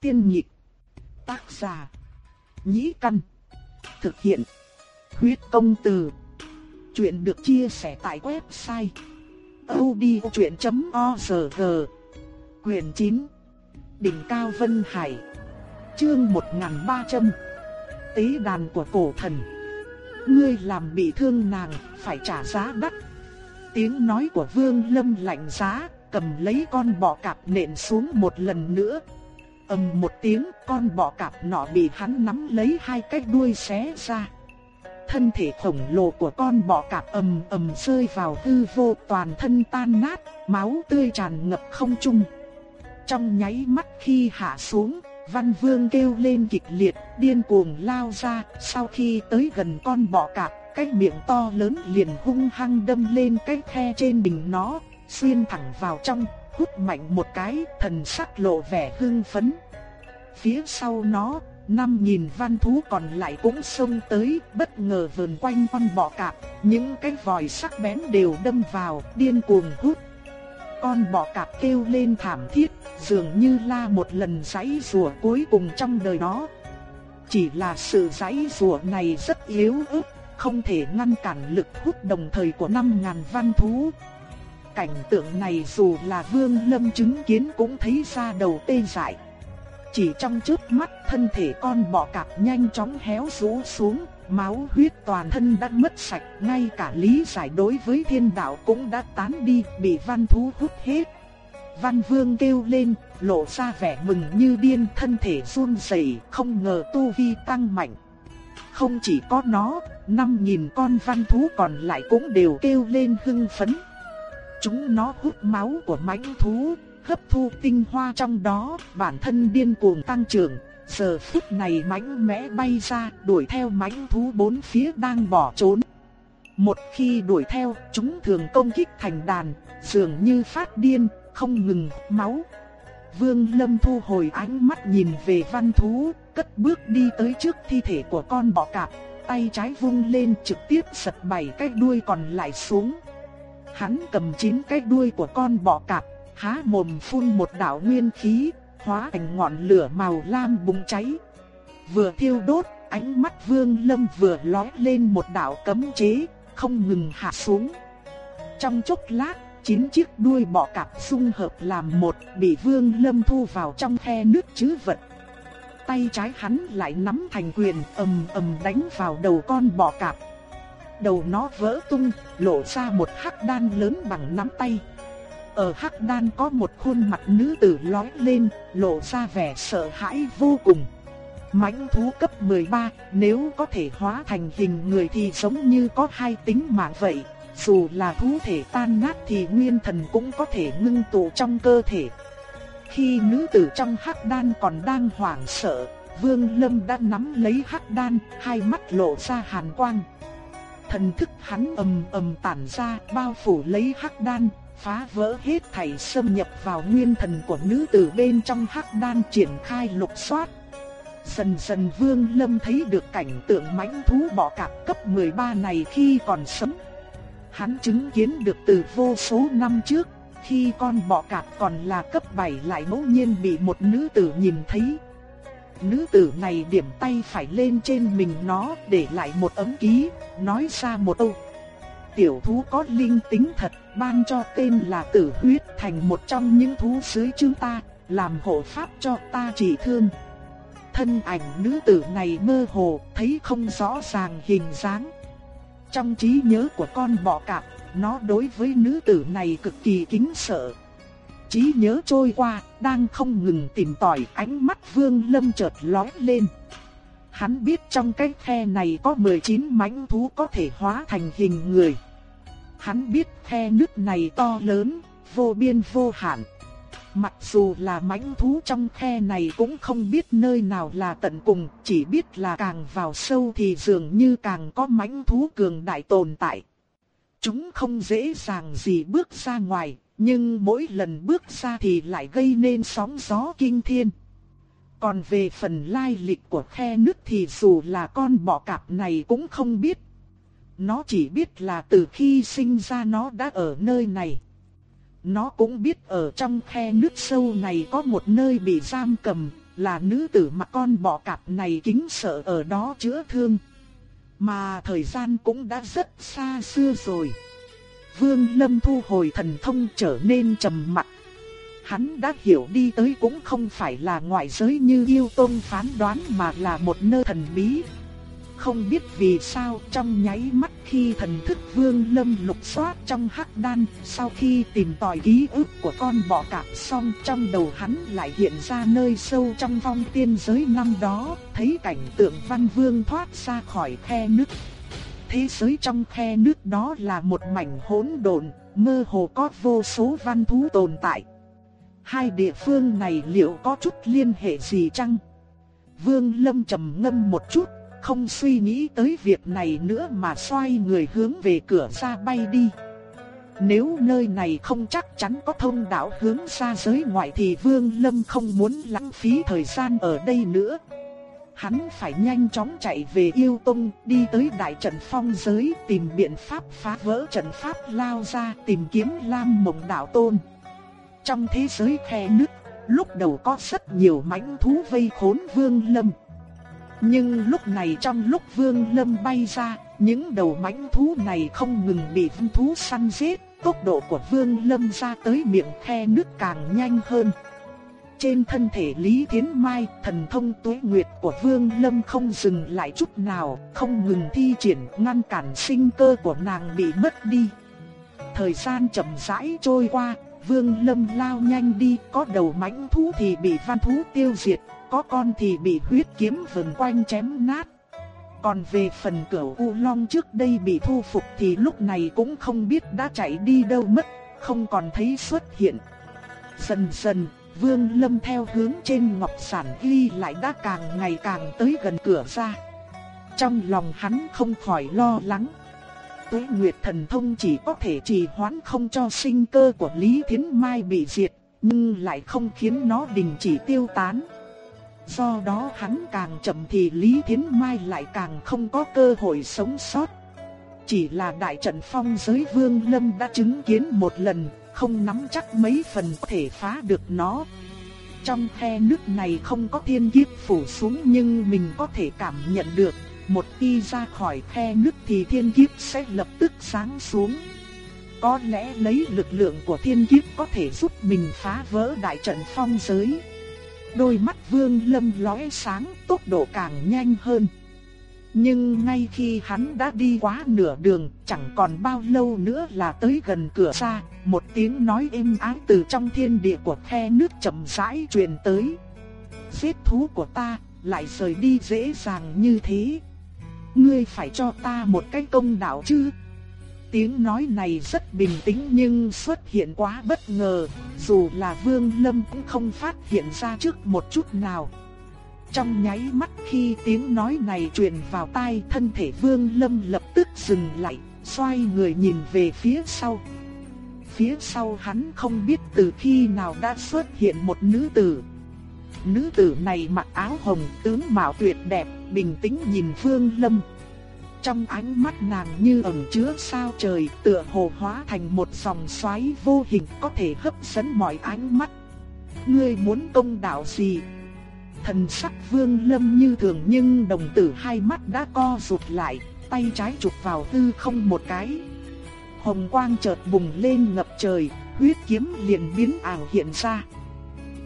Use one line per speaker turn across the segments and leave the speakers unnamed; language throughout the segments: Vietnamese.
Tiên nhịp. Tác giả. Nhĩ căn. Thực hiện. Huyết công từ. Chuyện được chia sẻ tại website. odchuyện.org Quyền 9. Đỉnh Cao Vân Hải. Chương 1300. Tế đàn của cổ thần. Ngươi làm bị thương nàng, phải trả giá đắt. Tiếng nói của Vương Lâm lạnh giá, cầm lấy con bọ cạp nện xuống một lần nữa ầm một tiếng, con bọ cạp nọ bị hắn nắm lấy hai cái đuôi xé ra. Thân thể khổng lồ của con bọ cạp ầm ầm rơi vào hư vô toàn thân tan nát, máu tươi tràn ngập không trung. Trong nháy mắt khi hạ xuống, Văn Vương kêu lên kịch liệt, điên cuồng lao ra, sau khi tới gần con bọ cạp, cái miệng to lớn liền hung hăng đâm lên cái khe trên đỉnh nó, xuyên thẳng vào trong, hút mạnh một cái, thần sắc lộ vẻ hưng phấn. Phía sau nó, năm nghìn văn thú còn lại cũng xông tới, bất ngờ vờn quanh con bọ cạp, những cái vòi sắc bén đều đâm vào, điên cuồng hút. Con bọ cạp kêu lên thảm thiết, dường như la một lần giãy rùa cuối cùng trong đời nó. Chỉ là sự giãy rùa này rất yếu ớt, không thể ngăn cản lực hút đồng thời của 5.000 văn thú. Cảnh tượng này dù là Vương Lâm chứng kiến cũng thấy ra đầu tê dại. Chỉ trong chớp mắt thân thể con bọ cạp nhanh chóng héo rũ xuống, máu huyết toàn thân đã mất sạch, ngay cả lý giải đối với thiên đạo cũng đã tán đi, bị văn thú hút hết. Văn Vương kêu lên, lộ ra vẻ mừng như điên, thân thể run rẩy, không ngờ tu vi tăng mạnh. Không chỉ có nó, năm nghìn con văn thú còn lại cũng đều kêu lên hưng phấn. Chúng nó hút máu của mãnh thú, hấp thu tinh hoa trong đó, bản thân điên cuồng tăng trưởng. Giờ phút này mãnh mẽ bay ra, đuổi theo mãnh thú bốn phía đang bỏ trốn. Một khi đuổi theo, chúng thường công kích thành đàn, dường như phát điên, không ngừng máu. Vương Lâm thu hồi ánh mắt nhìn về văn thú, cất bước đi tới trước thi thể của con bọ cạp, tay trái vung lên trực tiếp giật bảy cái đuôi còn lại xuống. Hắn cầm chín cái đuôi của con bọ cạp, há mồm phun một đạo nguyên khí, hóa thành ngọn lửa màu lam bùng cháy. Vừa thiêu đốt, ánh mắt Vương Lâm vừa lóe lên một đạo cấm chế, không ngừng hạ xuống. Trong chốc lát, chín chiếc đuôi bọ cạp xung hợp làm một, bị Vương Lâm thu vào trong khe nước chứa vật. Tay trái hắn lại nắm thành quyền, ầm ầm đánh vào đầu con bọ cạp. Đầu nó vỡ tung, lộ ra một hắc đan lớn bằng nắm tay. Ở hắc đan có một khuôn mặt nữ tử lói lên, lộ ra vẻ sợ hãi vô cùng. Mãnh thú cấp 13, nếu có thể hóa thành hình người thì giống như có hai tính mạng vậy. Dù là thú thể tan nát thì nguyên thần cũng có thể ngưng tụ trong cơ thể. Khi nữ tử trong hắc đan còn đang hoảng sợ, Vương Lâm đã nắm lấy hắc đan, hai mắt lộ ra hàn quang. Thần thức hắn ầm ầm tản ra, bao phủ lấy hắc đan, phá vỡ hết thảy xâm nhập vào nguyên thần của nữ tử bên trong hắc đan triển khai lục soát. Dần dần Vương Lâm thấy được cảnh tượng mãnh thú bọ cạp cấp 13 này khi còn sống. Hắn chứng kiến được từ vô số năm trước, khi con bọ cạp còn là cấp 7 lại ngẫu nhiên bị một nữ tử nhìn thấy. Nữ tử này điểm tay phải lên trên mình nó để lại một ấm ký, nói ra một câu. Tiểu thú có linh tính thật, ban cho tên là tử huyết thành một trong những thú dưới chúng ta, làm hộ pháp cho ta trị thương. Thân ảnh nữ tử này mơ hồ, thấy không rõ ràng hình dáng. Trong trí nhớ của con bọ cạp, nó đối với nữ tử này cực kỳ kính sợ. Trí nhớ trôi qua, đang không ngừng tìm tòi ánh mắt vương lâm chợt lóe lên. Hắn biết trong cái khe này có 19 mãnh thú có thể hóa thành hình người. Hắn biết khe nước này to lớn, vô biên vô hạn. Mặc dù là mãnh thú trong khe này cũng không biết nơi nào là tận cùng, chỉ biết là càng vào sâu thì dường như càng có mãnh thú cường đại tồn tại. Chúng không dễ dàng gì bước ra ngoài, nhưng mỗi lần bước ra thì lại gây nên sóng gió kinh thiên. Còn về phần lai lịch của khe nước thì dù là con bọ cạp này cũng không biết. Nó chỉ biết là từ khi sinh ra nó đã ở nơi này. Nó cũng biết ở trong khe nước sâu này có một nơi bị giam cầm, là nữ tử mà con bọ cạp này kính sợ ở đó chữa thương. Mà thời gian cũng đã rất xa xưa rồi. Vương Lâm thu hồi thần thông trở nên trầm mặc. Hắn đã hiểu đi tới cũng không phải là ngoại giới như yêu tôn phán đoán mà là một nơi thần bí. Không biết vì sao trong nháy mắt khi thần thức vương lâm lục soát trong hắc đan, sau khi tìm tòi ký ức của con bọ cạp xong trong đầu hắn lại hiện ra nơi sâu trong vong tiên giới năm đó, thấy cảnh tượng văn vương thoát ra khỏi khe nước. Thế giới trong khe nước đó là một mảnh hỗn độn, mơ hồ có vô số văn thú tồn tại. Hai địa phương này liệu có chút liên hệ gì chăng? Vương Lâm trầm ngâm một chút, không suy nghĩ tới việc này nữa mà xoay người hướng về cửa ra bay đi. Nếu nơi này không chắc chắn có thông đạo hướng ra giới ngoại thì Vương Lâm không muốn lãng phí thời gian ở đây nữa. Hắn phải nhanh chóng chạy về yêu tông, đi tới đại trận phong giới tìm biện pháp phá vỡ trận pháp lao ra tìm kiếm Lam Mộng Đạo Tôn. Trong thế giới khe nước, lúc đầu có rất nhiều mãnh thú vây khốn Vương Lâm. Nhưng lúc này trong lúc Vương Lâm bay ra, những đầu mãnh thú này không ngừng bị vân thú săn giết, tốc độ của Vương Lâm ra tới miệng khe nước càng nhanh hơn. Trên thân thể Lý Thiến Mai, thần thông tuế nguyệt của Vương Lâm không dừng lại chút nào, không ngừng thi triển ngăn cản sinh cơ của nàng bị mất đi. Thời gian chậm rãi trôi qua, Vương Lâm lao nhanh đi, có đầu mãnh thú thì bị văn thú tiêu diệt, có con thì bị huyết kiếm vần quanh chém nát. Còn về phần cửu U Long trước đây bị thu phục thì lúc này cũng không biết đã chạy đi đâu mất, không còn thấy xuất hiện. Dần dần, Vương Lâm theo hướng trên ngọc sản ghi lại đã càng ngày càng tới gần cửa ra. Trong lòng hắn không khỏi lo lắng. Tuế Nguyệt thần thông chỉ có thể trì hoãn không cho sinh cơ của Lý Thiến Mai bị diệt, nhưng lại không khiến nó đình chỉ tiêu tán. Do đó hắn càng chậm thì Lý Thiến Mai lại càng không có cơ hội sống sót. Chỉ là đại trận phong giới vương lâm đã chứng kiến một lần, không nắm chắc mấy phần có thể phá được nó. Trong khe nước này không có thiên kiếp phủ xuống nhưng mình có thể cảm nhận được, một khi ra khỏi khe nước thì thiên kiếp sẽ lập tức sáng xuống. Có lẽ lấy lực lượng của thiên kiếp có thể giúp mình phá vỡ đại trận phong giới. Đôi mắt Vương Lâm lóe sáng, tốc độ càng nhanh hơn. Nhưng ngay khi hắn đã đi quá nửa đường, chẳng còn bao lâu nữa là tới gần cửa xa, một tiếng nói êm ái từ trong thiên địa của khe nước chậm rãi truyền tới. Giết thú của ta, lại rời đi dễ dàng như thế. Ngươi phải cho ta một cái công đạo chứ? Tiếng nói này rất bình tĩnh nhưng xuất hiện quá bất ngờ, dù là Vương Lâm cũng không phát hiện ra trước một chút nào. Trong nháy mắt khi tiếng nói này truyền vào tai thân thể Vương Lâm lập tức dừng lại, xoay người nhìn về phía sau. Phía sau hắn không biết từ khi nào đã xuất hiện một nữ tử. Nữ tử này mặc áo hồng tướng mạo tuyệt đẹp, bình tĩnh nhìn Vương Lâm. Trong ánh mắt nàng như ẩn chứa sao trời, tựa hồ hóa thành một dòng xoáy vô hình có thể hấp dẫn mọi ánh mắt. Ngươi muốn công đạo gì? Thần sắc Vương Lâm như thường nhưng đồng tử hai mắt đã co rụt lại, tay trái chụp vào tư không một cái. Hồng quang chợt bùng lên ngập trời, huyết kiếm liền biến ảo hiện ra.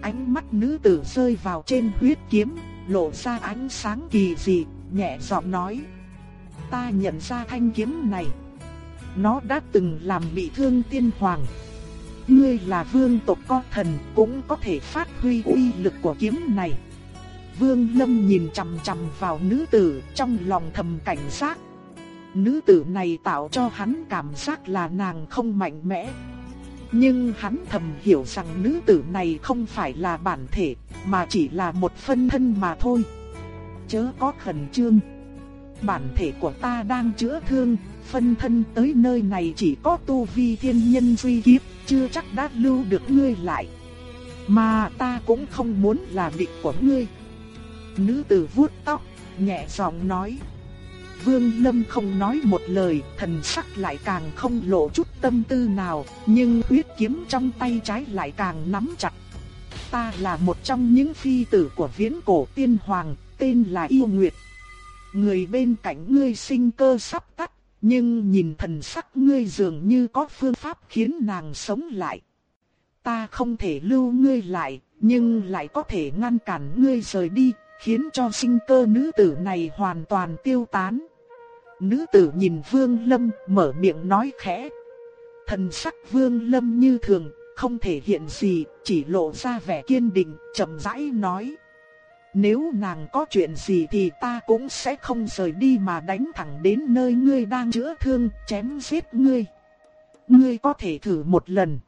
Ánh mắt nữ tử rơi vào trên huyết kiếm, lộ ra ánh sáng kỳ dị, nhẹ giọng nói: ta nhận ra thanh kiếm này. Nó đã từng làm bị thương tiên hoàng. Ngươi là vương tộc có thần cũng có thể phát huy uy lực của kiếm này. Vương Lâm nhìn chằm chằm vào nữ tử trong lòng thầm cảnh giác. Nữ tử này tạo cho hắn cảm giác là nàng không mạnh mẽ. Nhưng hắn thầm hiểu rằng nữ tử này không phải là bản thể, mà chỉ là một phân thân mà thôi. Chớ có khẩn trương bản thể của ta đang chữa thương, phân thân tới nơi này chỉ có tu vi thiên nhân duy kiếp, chưa chắc đã lưu được ngươi lại. Mà ta cũng không muốn là địch của ngươi. Nữ tử vuốt tóc, nhẹ giọng nói. Vương Lâm không nói một lời, thần sắc lại càng không lộ chút tâm tư nào, nhưng huyết kiếm trong tay trái lại càng nắm chặt. ta là một trong những phi tử của viễn cổ tiên hoàng, tên là Yêu Nguyệt. Người bên cạnh ngươi sinh cơ sắp tắt, nhưng nhìn thần sắc ngươi dường như có phương pháp khiến nàng sống lại. Ta không thể lưu ngươi lại, nhưng lại có thể ngăn cản ngươi rời đi, khiến cho sinh cơ nữ tử này hoàn toàn tiêu tán. Nữ tử nhìn Vương Lâm mở miệng nói khẽ. Thần sắc Vương Lâm như thường, không thể hiện gì, chỉ lộ ra vẻ kiên định, chậm rãi nói. Nếu nàng có chuyện gì thì ta cũng sẽ không rời đi mà đánh thẳng đến nơi ngươi đang chữa thương, chém giết ngươi. Ngươi có thể thử một lần.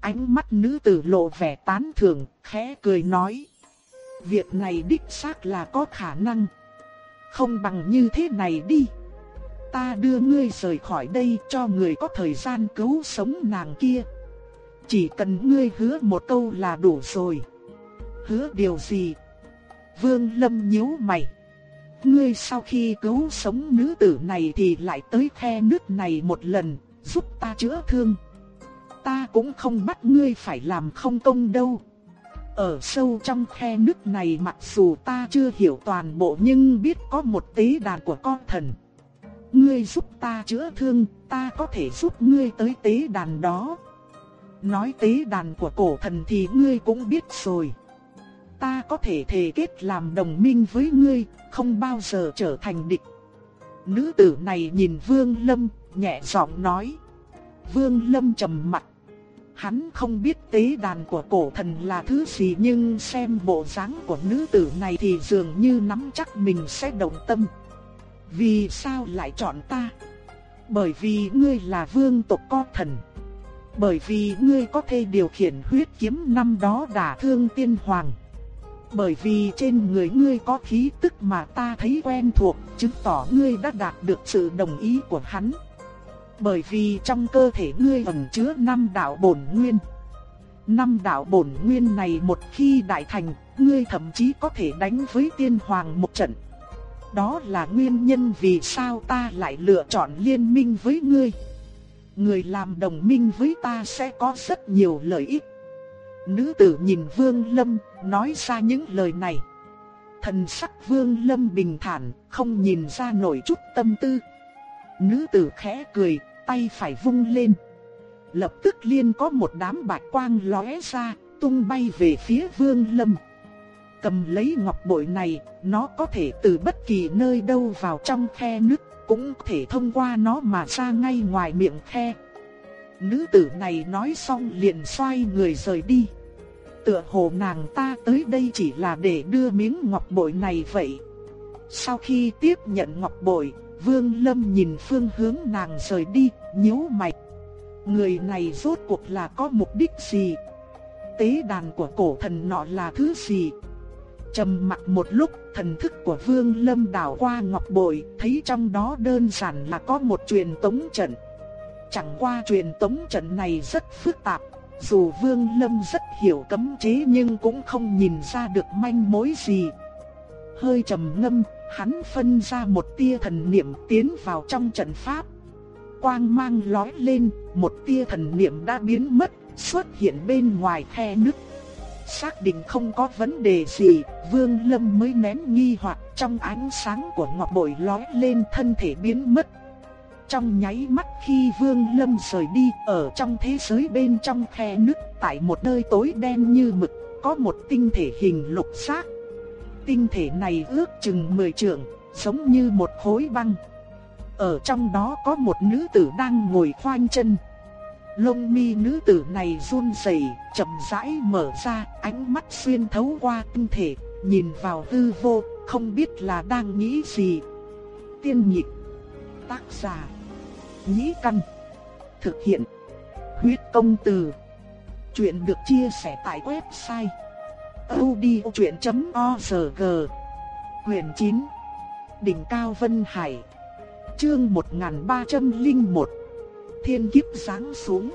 Ánh mắt nữ tử lộ vẻ tán thưởng, khẽ cười nói. Việc này đích xác là có khả năng. Không bằng như thế này đi. Ta đưa ngươi rời khỏi đây cho người có thời gian cứu sống nàng kia. Chỉ cần ngươi hứa một câu là đủ rồi. Hứa điều gì? Vương Lâm nhíu mày. Ngươi sau khi cứu sống nữ tử này thì lại tới khe nước này một lần, giúp ta chữa thương. Ta cũng không bắt ngươi phải làm không công đâu. Ở sâu trong khe nước này mặc dù ta chưa hiểu toàn bộ nhưng biết có một tế đàn của con thần. Ngươi giúp ta chữa thương, ta có thể giúp ngươi tới tế đàn đó. Nói tế đàn của cổ thần thì ngươi cũng biết rồi. Ta có thể thề kết làm đồng minh với ngươi, không bao giờ trở thành địch. Nữ tử này nhìn Vương Lâm, nhẹ giọng nói. Vương Lâm trầm mặt. Hắn không biết tế đàn của cổ thần là thứ gì nhưng xem bộ dáng của nữ tử này thì dường như nắm chắc mình sẽ động tâm. Vì sao lại chọn ta? Bởi vì ngươi là vương tộc co thần. Bởi vì ngươi có thể điều khiển huyết kiếm năm đó đả thương tiên hoàng. Bởi vì trên người ngươi có khí tức mà ta thấy quen thuộc, chứng tỏ ngươi đã đạt được sự đồng ý của hắn. Bởi vì trong cơ thể ngươi ẩn chứa năm đạo bổn nguyên. Năm đạo bổn nguyên này một khi đại thành, ngươi thậm chí có thể đánh với tiên hoàng một trận. Đó là nguyên nhân vì sao ta lại lựa chọn liên minh với ngươi. Người làm đồng minh với ta sẽ có rất nhiều lợi ích. Nữ tử nhìn Vương Lâm, nói ra những lời này. Thần sắc Vương Lâm bình thản, không nhìn ra nổi chút tâm tư. Nữ tử khẽ cười, tay phải vung lên. Lập tức liên có một đám bạch quang lóe ra, tung bay về phía Vương Lâm. Cầm lấy ngọc bội này, nó có thể từ bất kỳ nơi đâu vào trong khe nước, cũng có thể thông qua nó mà ra ngay ngoài miệng khe. Nữ tử này nói xong liền xoay người rời đi. Tựa hồ nàng ta tới đây chỉ là để đưa miếng ngọc bội này vậy. Sau khi tiếp nhận ngọc bội, Vương Lâm nhìn phương hướng nàng rời đi, nhíu mày. Người này rốt cuộc là có mục đích gì? Tế đàn của cổ thần nọ là thứ gì? Trầm mặc một lúc, thần thức của Vương Lâm đảo qua ngọc bội, thấy trong đó đơn giản là có một truyền tống trận. Chẳng qua truyền tống trận này rất phức tạp, dù Vương Lâm rất hiểu cấm chế nhưng cũng không nhìn ra được manh mối gì. Hơi trầm ngâm, hắn phân ra một tia thần niệm tiến vào trong trận pháp. Quang mang lói lên, một tia thần niệm đã biến mất, xuất hiện bên ngoài khe nứt. Xác định không có vấn đề gì, Vương Lâm mới nén nghi hoặc trong ánh sáng của ngọc bội lói lên thân thể biến mất. Trong nháy mắt khi Vương Lâm rời đi, ở trong thế giới bên trong khe nứt, tại một nơi tối đen như mực, có một tinh thể hình lục xác. Tinh thể này ước chừng 10 trượng, giống như một khối băng. Ở trong đó có một nữ tử đang ngồi khoanh chân. Lông mi nữ tử này run rẩy, chậm rãi mở ra, ánh mắt xuyên thấu qua tinh thể, nhìn vào hư vô, không biết là đang nghĩ gì. Tiên nhịp, tác giả, nhĩ căn, thực hiện, huyết công từ. Chuyện được chia sẻ tại website odchuyện.org, quyền 9, đỉnh cao Vân Hải, chương 1301 thiên kiếp giáng xuống.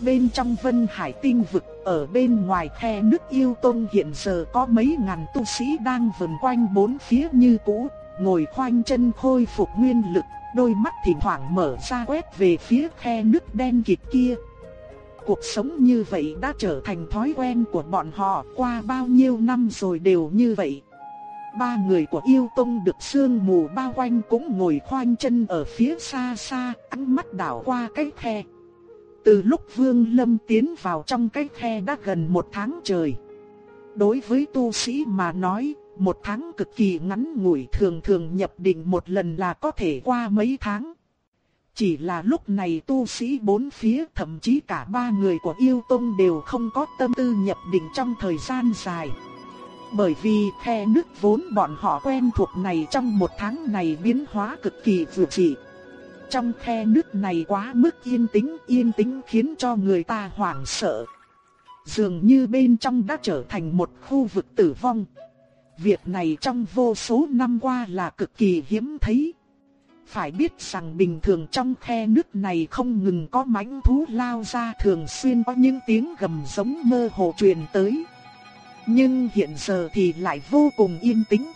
Bên trong Vân Hải tinh vực, ở bên ngoài khe nước yêu tông hiện giờ có mấy ngàn tu sĩ đang vần quanh bốn phía như cũ, ngồi khoanh chân khôi phục nguyên lực, đôi mắt thỉnh thoảng mở ra quét về phía khe nước đen kịt kia. cuộc sống như vậy đã trở thành thói quen của bọn họ qua bao nhiêu năm rồi đều như vậy. Ba người của yêu tông được sương mù bao quanh cũng ngồi khoanh chân ở phía xa xa, ánh mắt đảo qua cái khe. Từ lúc Vương Lâm tiến vào trong cái khe đã gần một tháng trời. Đối với tu sĩ mà nói, một tháng cực kỳ ngắn ngủi thường thường nhập định một lần là có thể qua mấy tháng. Chỉ là lúc này tu sĩ bốn phía thậm chí cả ba người của yêu tông đều không có tâm tư nhập định trong thời gian dài. Bởi vì khe nước vốn bọn họ quen thuộc này trong một tháng này biến hóa cực kỳ vượt dị. Trong khe nước này quá mức yên tĩnh, yên tĩnh khiến cho người ta hoảng sợ. Dường như bên trong đã trở thành một khu vực tử vong. Việc này trong vô số năm qua là cực kỳ hiếm thấy. Phải biết rằng bình thường trong khe nước này không ngừng có mãnh thú lao ra thường xuyên có những tiếng gầm giống mơ hồ truyền tới. Nhưng hiện giờ thì lại vô cùng yên tĩnh.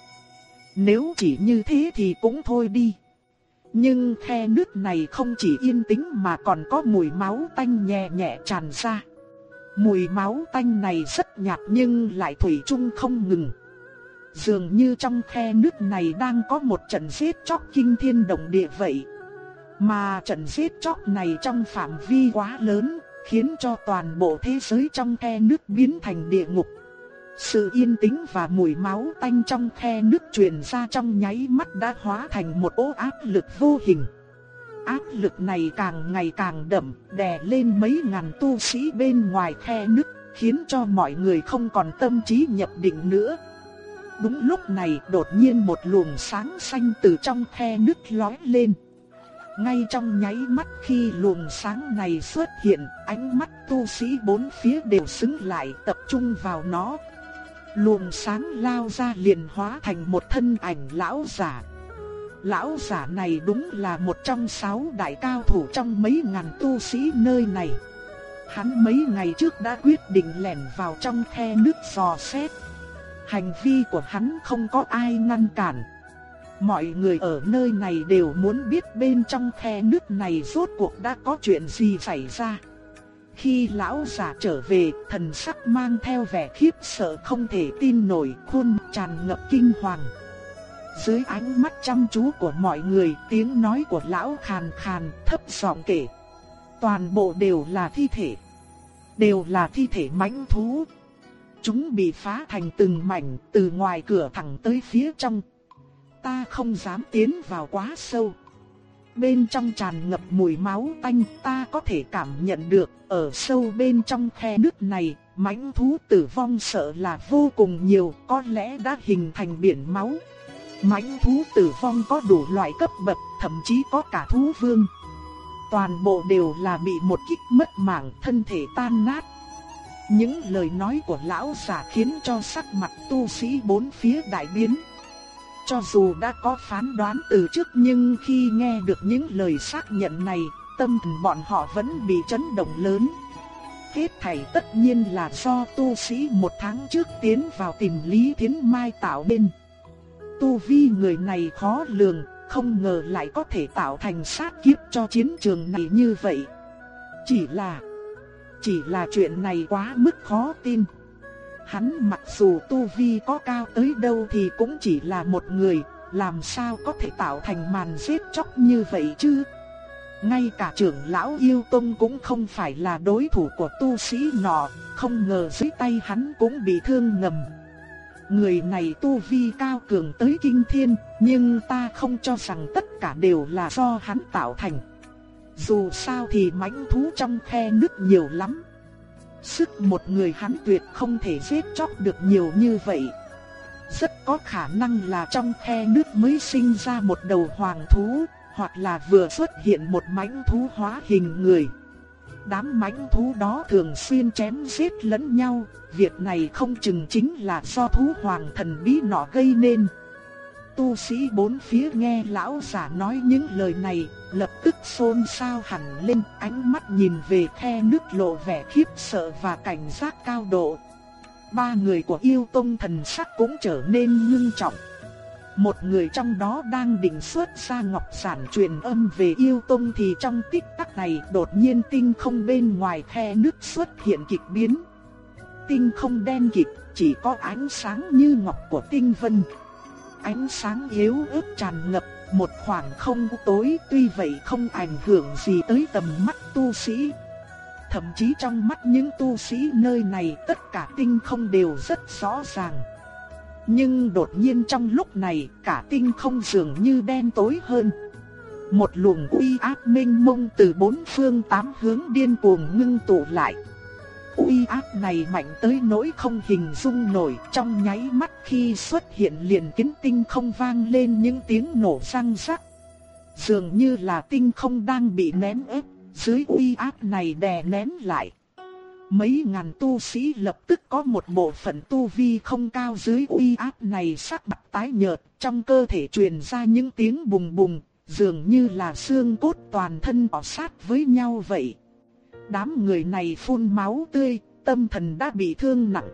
Nếu chỉ như thế thì cũng thôi đi. Nhưng khe nước này không chỉ yên tĩnh mà còn có mùi máu tanh nhẹ nhẹ tràn ra. Mùi máu tanh này rất nhạt nhưng lại thủy chung không ngừng. Dường như trong khe nước này đang có một trận giết chóc kinh thiên động địa vậy. Mà trận giết chóc này trong phạm vi quá lớn, khiến cho toàn bộ thế giới trong khe nước biến thành địa ngục. Sự yên tĩnh và mùi máu tanh trong khe nước truyền ra trong nháy mắt đã hóa thành một ố áp lực vô hình. Áp lực này càng ngày càng đậm, đè lên mấy ngàn tu sĩ bên ngoài khe nước, khiến cho mọi người không còn tâm trí nhập định nữa. Đúng lúc này đột nhiên một luồng sáng xanh từ trong khe nước lói lên. Ngay trong nháy mắt khi luồng sáng này xuất hiện, ánh mắt tu sĩ bốn phía đều xứng lại tập trung vào nó. Luồng sáng lao ra liền hóa thành một thân ảnh lão giả. Lão giả này đúng là một trong sáu đại cao thủ trong mấy ngàn tu sĩ nơi này. Hắn mấy ngày trước đã quyết định lẻn vào trong khe nước dò xét. Hành vi của hắn không có ai ngăn cản. Mọi người ở nơi này đều muốn biết bên trong khe nước này rốt cuộc đã có chuyện gì xảy ra. Khi lão giả trở về, thần sắc mang theo vẻ khiếp sợ không thể tin nổi, khuôn tràn ngập kinh hoàng. Dưới ánh mắt chăm chú của mọi người, tiếng nói của lão khàn khàn, thấp giọng kể. Toàn bộ đều là thi thể. Đều là thi thể mãnh thú. Chúng bị phá thành từng mảnh, từ ngoài cửa thẳng tới phía trong. Ta không dám tiến vào quá sâu. Bên trong tràn ngập mùi máu tanh, ta có thể cảm nhận được, ở sâu bên trong khe nước này, mãnh thú tử vong sợ là vô cùng nhiều, có lẽ đã hình thành biển máu. Mãnh thú tử vong có đủ loại cấp bậc, thậm chí có cả thú vương. Toàn bộ đều là bị một kích mất mạng, thân thể tan nát. Những lời nói của lão giả khiến cho sắc mặt tu sĩ bốn phía đại biến. Cho dù đã có phán đoán từ trước nhưng khi nghe được những lời xác nhận này, tâm thần bọn họ vẫn bị chấn động lớn. Hết thảy tất nhiên là do tu sĩ một tháng trước tiến vào tìm Lý Thiến Mai tạo nên. Tu vi người này khó lường, không ngờ lại có thể tạo thành sát kiếp cho chiến trường này như vậy. Chỉ là, chỉ là chuyện này quá mức khó tin. Hắn mặc dù tu vi có cao tới đâu thì cũng chỉ là một người, làm sao có thể tạo thành màn giết chóc như vậy chứ? Ngay cả trưởng lão yêu tông cũng không phải là đối thủ của tu sĩ nọ, không ngờ dưới tay hắn cũng bị thương ngầm. Người này tu vi cao cường tới kinh thiên, nhưng ta không cho rằng tất cả đều là do hắn tạo thành. Dù sao thì mãnh thú trong khe nước nhiều lắm. Sức một người hắn tuyệt không thể giết chóc được nhiều như vậy. Rất có khả năng là trong khe nước mới sinh ra một đầu hoàng thú, hoặc là vừa xuất hiện một mãnh thú hóa hình người. Đám mãnh thú đó thường xuyên chém giết lẫn nhau, việc này không chừng chính là do thú hoàng thần bí nọ gây nên. Tu sĩ bốn phía nghe lão giả nói những lời này, lập tức xôn xao hẳn lên, ánh mắt nhìn về khe nước lộ vẻ khiếp sợ và cảnh giác cao độ. Ba người của yêu tông thần sắc cũng trở nên ngưng trọng. Một người trong đó đang định xuất ra ngọc sản truyền âm về yêu tông thì trong tích tắc này đột nhiên tinh không bên ngoài khe nước xuất hiện kịch biến. Tinh không đen kịch chỉ có ánh sáng như ngọc của tinh vân. Ánh sáng yếu ớt tràn ngập, một khoảng không tối, tuy vậy không ảnh hưởng gì tới tầm mắt tu sĩ. Thậm chí trong mắt những tu sĩ nơi này, tất cả tinh không đều rất rõ ràng. Nhưng đột nhiên trong lúc này, cả tinh không dường như đen tối hơn. Một luồng uy áp minh mông từ bốn phương tám hướng điên cuồng ngưng tụ lại. Uy áp này mạnh tới nỗi không hình dung nổi trong nháy mắt khi xuất hiện liền kính tinh không vang lên những tiếng nổ răng rắc. Dường như là tinh không đang bị nén ép, dưới uy áp này đè nén lại. Mấy ngàn tu sĩ lập tức có một bộ phận tu vi không cao dưới uy áp này sắc mặt tái nhợt, trong cơ thể truyền ra những tiếng bùng bùng, dường như là xương cốt toàn thân bò sát với nhau vậy. Đám người này phun máu tươi, tâm thần đã bị thương nặng.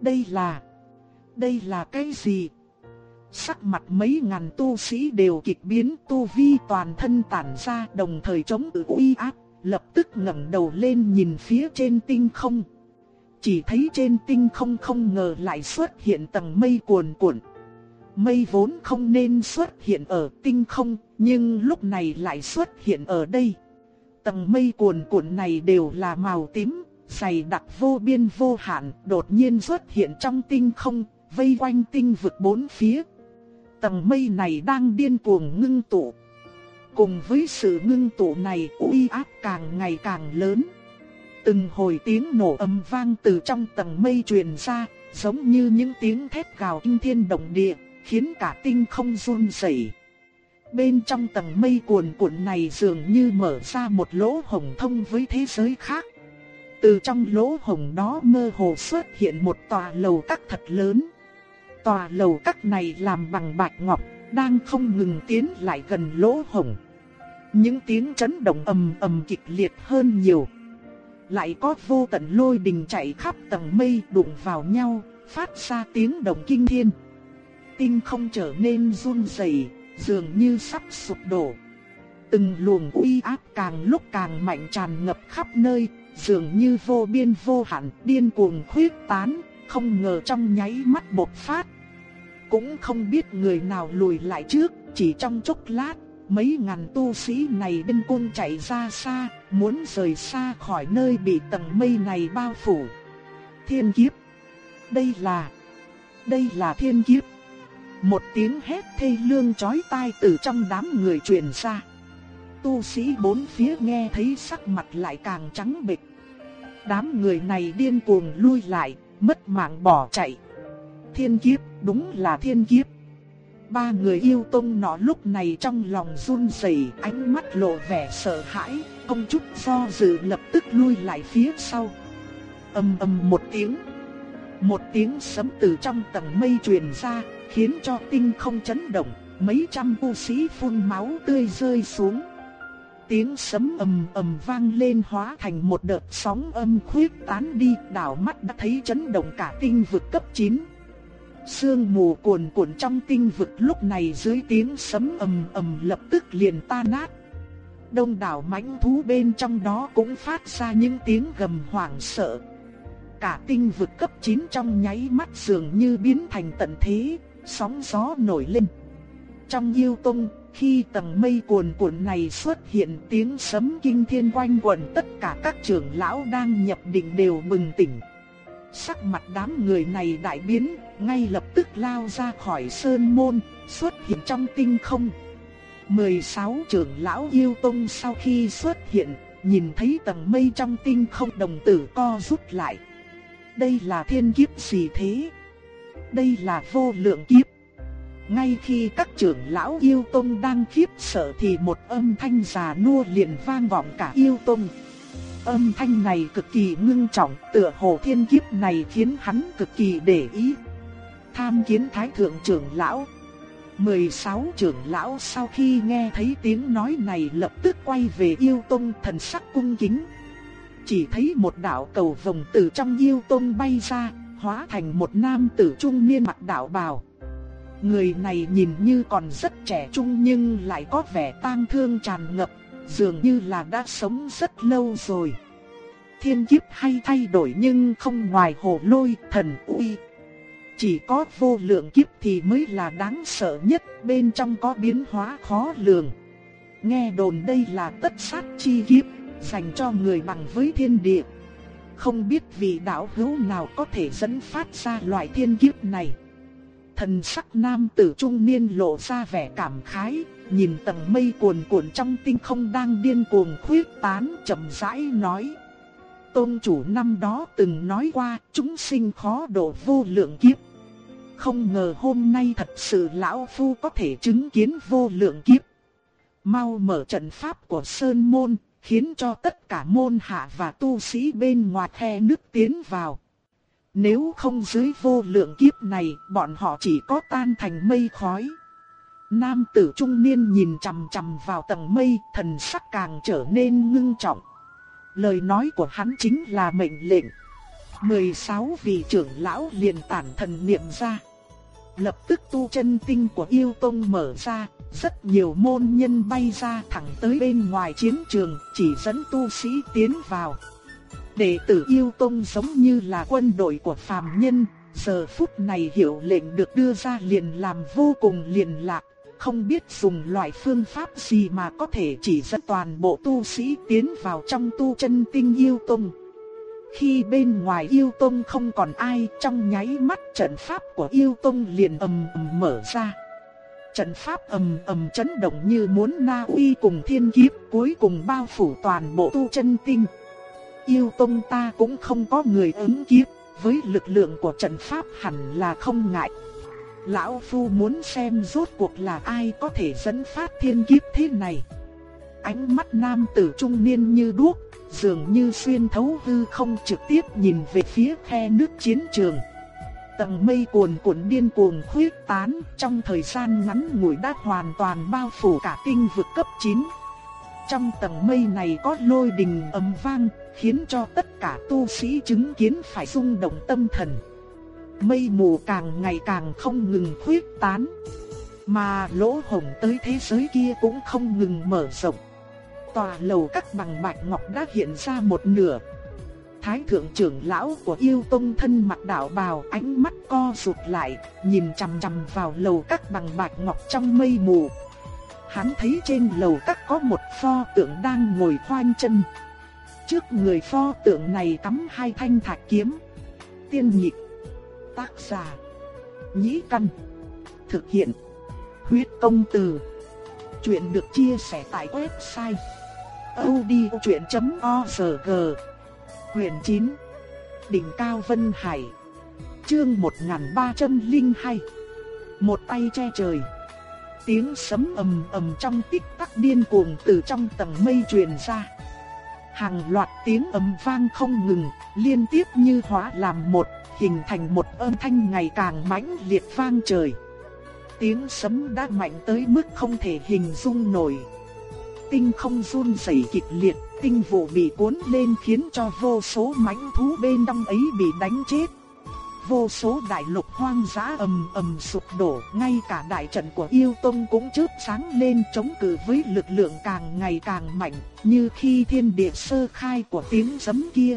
Đây là... Đây là cái gì? Sắc mặt mấy ngàn tu sĩ đều kịch biến tu vi toàn thân tản ra đồng thời chống tự uy áp lập tức ngẩng đầu lên nhìn phía trên tinh không. Chỉ thấy trên tinh không không ngờ lại xuất hiện tầng mây cuồn cuộn. Mây vốn không nên xuất hiện ở tinh không, nhưng lúc này lại xuất hiện ở đây. Tầng mây cuồn cuộn này đều là màu tím, dày đặc vô biên vô hạn, đột nhiên xuất hiện trong tinh không, vây quanh tinh vực bốn phía. Tầng mây này đang điên cuồng ngưng tụ. Cùng với sự ngưng tụ này uy áp càng ngày càng lớn. Từng hồi tiếng nổ âm vang từ trong tầng mây truyền ra, giống như những tiếng thét gào kinh thiên động địa, khiến cả tinh không run rẩy. Bên trong tầng mây cuồn cuộn này dường như mở ra một lỗ hồng thông với thế giới khác. Từ trong lỗ hồng đó mơ hồ xuất hiện một tòa lầu các thật lớn. Tòa lầu các này làm bằng bạch ngọc, đang không ngừng tiến lại gần lỗ hồng. Những tiếng chấn động ầm ầm kịch liệt hơn nhiều. Lại có vô tận lôi đình chạy khắp tầng mây đụng vào nhau, phát ra tiếng động kinh thiên. Tinh không trở nên run rẩy, dường như sắp sụp đổ. Từng luồng uy áp càng lúc càng mạnh tràn ngập khắp nơi, dường như vô biên vô hạn, điên cuồng khuyết tán, không ngờ trong nháy mắt bộc phát. Cũng không biết người nào lùi lại trước, chỉ trong chốc lát, Mấy ngàn tu sĩ này bên côn chạy ra xa, muốn rời xa khỏi nơi bị tầng mây này bao phủ. Thiên kiếp. Đây là... Đây là thiên kiếp. Một tiếng hét thê lương chói tai từ trong đám người truyền ra. Tu sĩ bốn phía nghe thấy sắc mặt lại càng trắng bệch. Đám người này điên cuồng lui lại, mất mạng bỏ chạy. Thiên kiếp, đúng là thiên kiếp. Ba người yêu tông nọ lúc này trong lòng run rẩy, ánh mắt lộ vẻ sợ hãi, không chút do dự lập tức lui lại phía sau. Ầm ầm một tiếng, một tiếng sấm từ trong tầng mây truyền ra, khiến cho tinh không chấn động, mấy trăm tu sĩ phun máu tươi rơi xuống. Tiếng sấm ầm ầm vang lên hóa thành một đợt sóng âm khuyết tán đi, đảo mắt đã thấy chấn động cả tinh vực cấp 9. Sương mù cuồn cuộn trong tinh vực lúc này dưới tiếng sấm ầm ầm lập tức liền tan nát. Đông đảo mãnh thú bên trong đó cũng phát ra những tiếng gầm hoảng sợ. Cả tinh vực cấp 9 trong nháy mắt dường như biến thành tận thế, sóng gió nổi lên. Trong yêu tông, khi tầng mây cuồn cuộn này xuất hiện tiếng sấm kinh thiên quanh quẩn tất cả các trưởng lão đang nhập định đều bừng tỉnh. Sắc mặt đám người này đại biến, ngay lập tức lao ra khỏi sơn môn, xuất hiện trong tinh không. 16 trưởng lão yêu tông sau khi xuất hiện, nhìn thấy tầng mây trong tinh không đồng tử co rút lại. Đây là thiên kiếp gì thế? Đây là vô lượng kiếp. Ngay khi các trưởng lão yêu tông đang khiếp sợ thì một âm thanh già nua liền vang vọng cả yêu tông. Âm thanh này cực kỳ ngưng trọng, tựa hồ thiên kiếp này khiến hắn cực kỳ để ý. Tham kiến thái thượng trưởng lão. 16 trưởng lão sau khi nghe thấy tiếng nói này lập tức quay về yêu tông thần sắc cung kính. Chỉ thấy một đạo cầu vồng từ trong yêu tông bay ra, hóa thành một nam tử trung niên mặc đạo bào. Người này nhìn như còn rất trẻ trung nhưng lại có vẻ tang thương tràn ngập, dường như là đã sống rất lâu rồi. Thiên kiếp hay thay đổi nhưng không ngoài hồ lôi, thần uy. Chỉ có vô lượng kiếp thì mới là đáng sợ nhất, bên trong có biến hóa khó lường. Nghe đồn đây là tất sát chi kiếp, dành cho người bằng với thiên địa. Không biết vị đạo hữu nào có thể dẫn phát ra loại thiên kiếp này. Thần sắc nam tử trung niên lộ ra vẻ cảm khái, nhìn tầng mây cuồn cuộn trong tinh không đang điên cuồng khuyết tán chậm rãi nói. Tôn chủ năm đó từng nói qua chúng sinh khó độ vô lượng kiếp. Không ngờ hôm nay thật sự lão phu có thể chứng kiến vô lượng kiếp. Mau mở trận pháp của Sơn Môn, khiến cho tất cả môn hạ và tu sĩ bên ngoài khe nước tiến vào. Nếu không dưới vô lượng kiếp này, bọn họ chỉ có tan thành mây khói. Nam tử trung niên nhìn chằm chằm vào tầng mây, thần sắc càng trở nên ngưng trọng. Lời nói của hắn chính là mệnh lệnh. 16 vị trưởng lão liền tản thần niệm ra. Lập tức tu chân tinh của yêu tông mở ra, rất nhiều môn nhân bay ra thẳng tới bên ngoài chiến trường, chỉ dẫn tu sĩ tiến vào. Đệ tử yêu tông giống như là quân đội của phàm nhân, giờ phút này hiểu lệnh được đưa ra liền làm vô cùng liền lạc, không biết dùng loại phương pháp gì mà có thể chỉ dẫn toàn bộ tu sĩ tiến vào trong tu chân tinh yêu tông. Khi bên ngoài yêu tông không còn ai, trong nháy mắt trận pháp của yêu tông liền ầm ầm mở ra. Trận pháp ầm ầm chấn động như muốn na uy cùng thiên kiếp, cuối cùng bao phủ toàn bộ tu chân tinh. Yêu tông ta cũng không có người ứng kiếp, với lực lượng của trận pháp hẳn là không ngại. Lão Phu muốn xem rốt cuộc là ai có thể dẫn phát thiên kiếp thế này. Ánh mắt nam tử trung niên như đuốc, dường như xuyên thấu hư không trực tiếp nhìn về phía khe nước chiến trường. Tầng mây cuồn cuộn điên cuồng khuyết tán, trong thời gian ngắn ngủi đã hoàn toàn bao phủ cả tinh vực cấp 9. Trong tầng mây này có lôi đình ầm vang, khiến cho tất cả tu sĩ chứng kiến phải rung động tâm thần. Mây mù càng ngày càng không ngừng khuyết tán, mà lỗ hổng tới thế giới kia cũng không ngừng mở rộng. Tòa lầu các bằng bạch ngọc đã hiện ra một nửa. Thái thượng trưởng lão của yêu tông thân mặc đạo bào ánh mắt co rụt lại, nhìn chằm chằm vào lầu các bằng bạch ngọc trong mây mù. Hắn thấy trên lầu các có một pho tượng đang ngồi khoanh chân. Trước người pho tượng này cắm hai thanh thạch kiếm. Tiên nhịp. Tác giả. Nhĩ căn. Thực hiện. Huyết công từ. Chuyện được chia sẻ tại website. odchuyện.org Quyền 9 Đỉnh Cao Vân Hải. Chương 1302 Một tay che trời. Tiếng sấm ầm ầm trong tích tắc điên cuồng từ trong tầng mây truyền ra. Hàng loạt tiếng ầm vang không ngừng, liên tiếp như hóa làm một, hình thành một âm thanh ngày càng mãnh liệt vang trời. Tiếng sấm đã mạnh tới mức không thể hình dung nổi. Tinh không run rẩy kịch liệt, tinh vụ bị cuốn lên khiến cho vô số mãnh thú bên trong ấy bị đánh chết vô số đại lục hoang dã ầm ầm sụp đổ, ngay cả đại trận của yêu tông cũng chớp sáng lên chống cự với lực lượng càng ngày càng mạnh, như khi thiên địa sơ khai của tiếng giấm kia.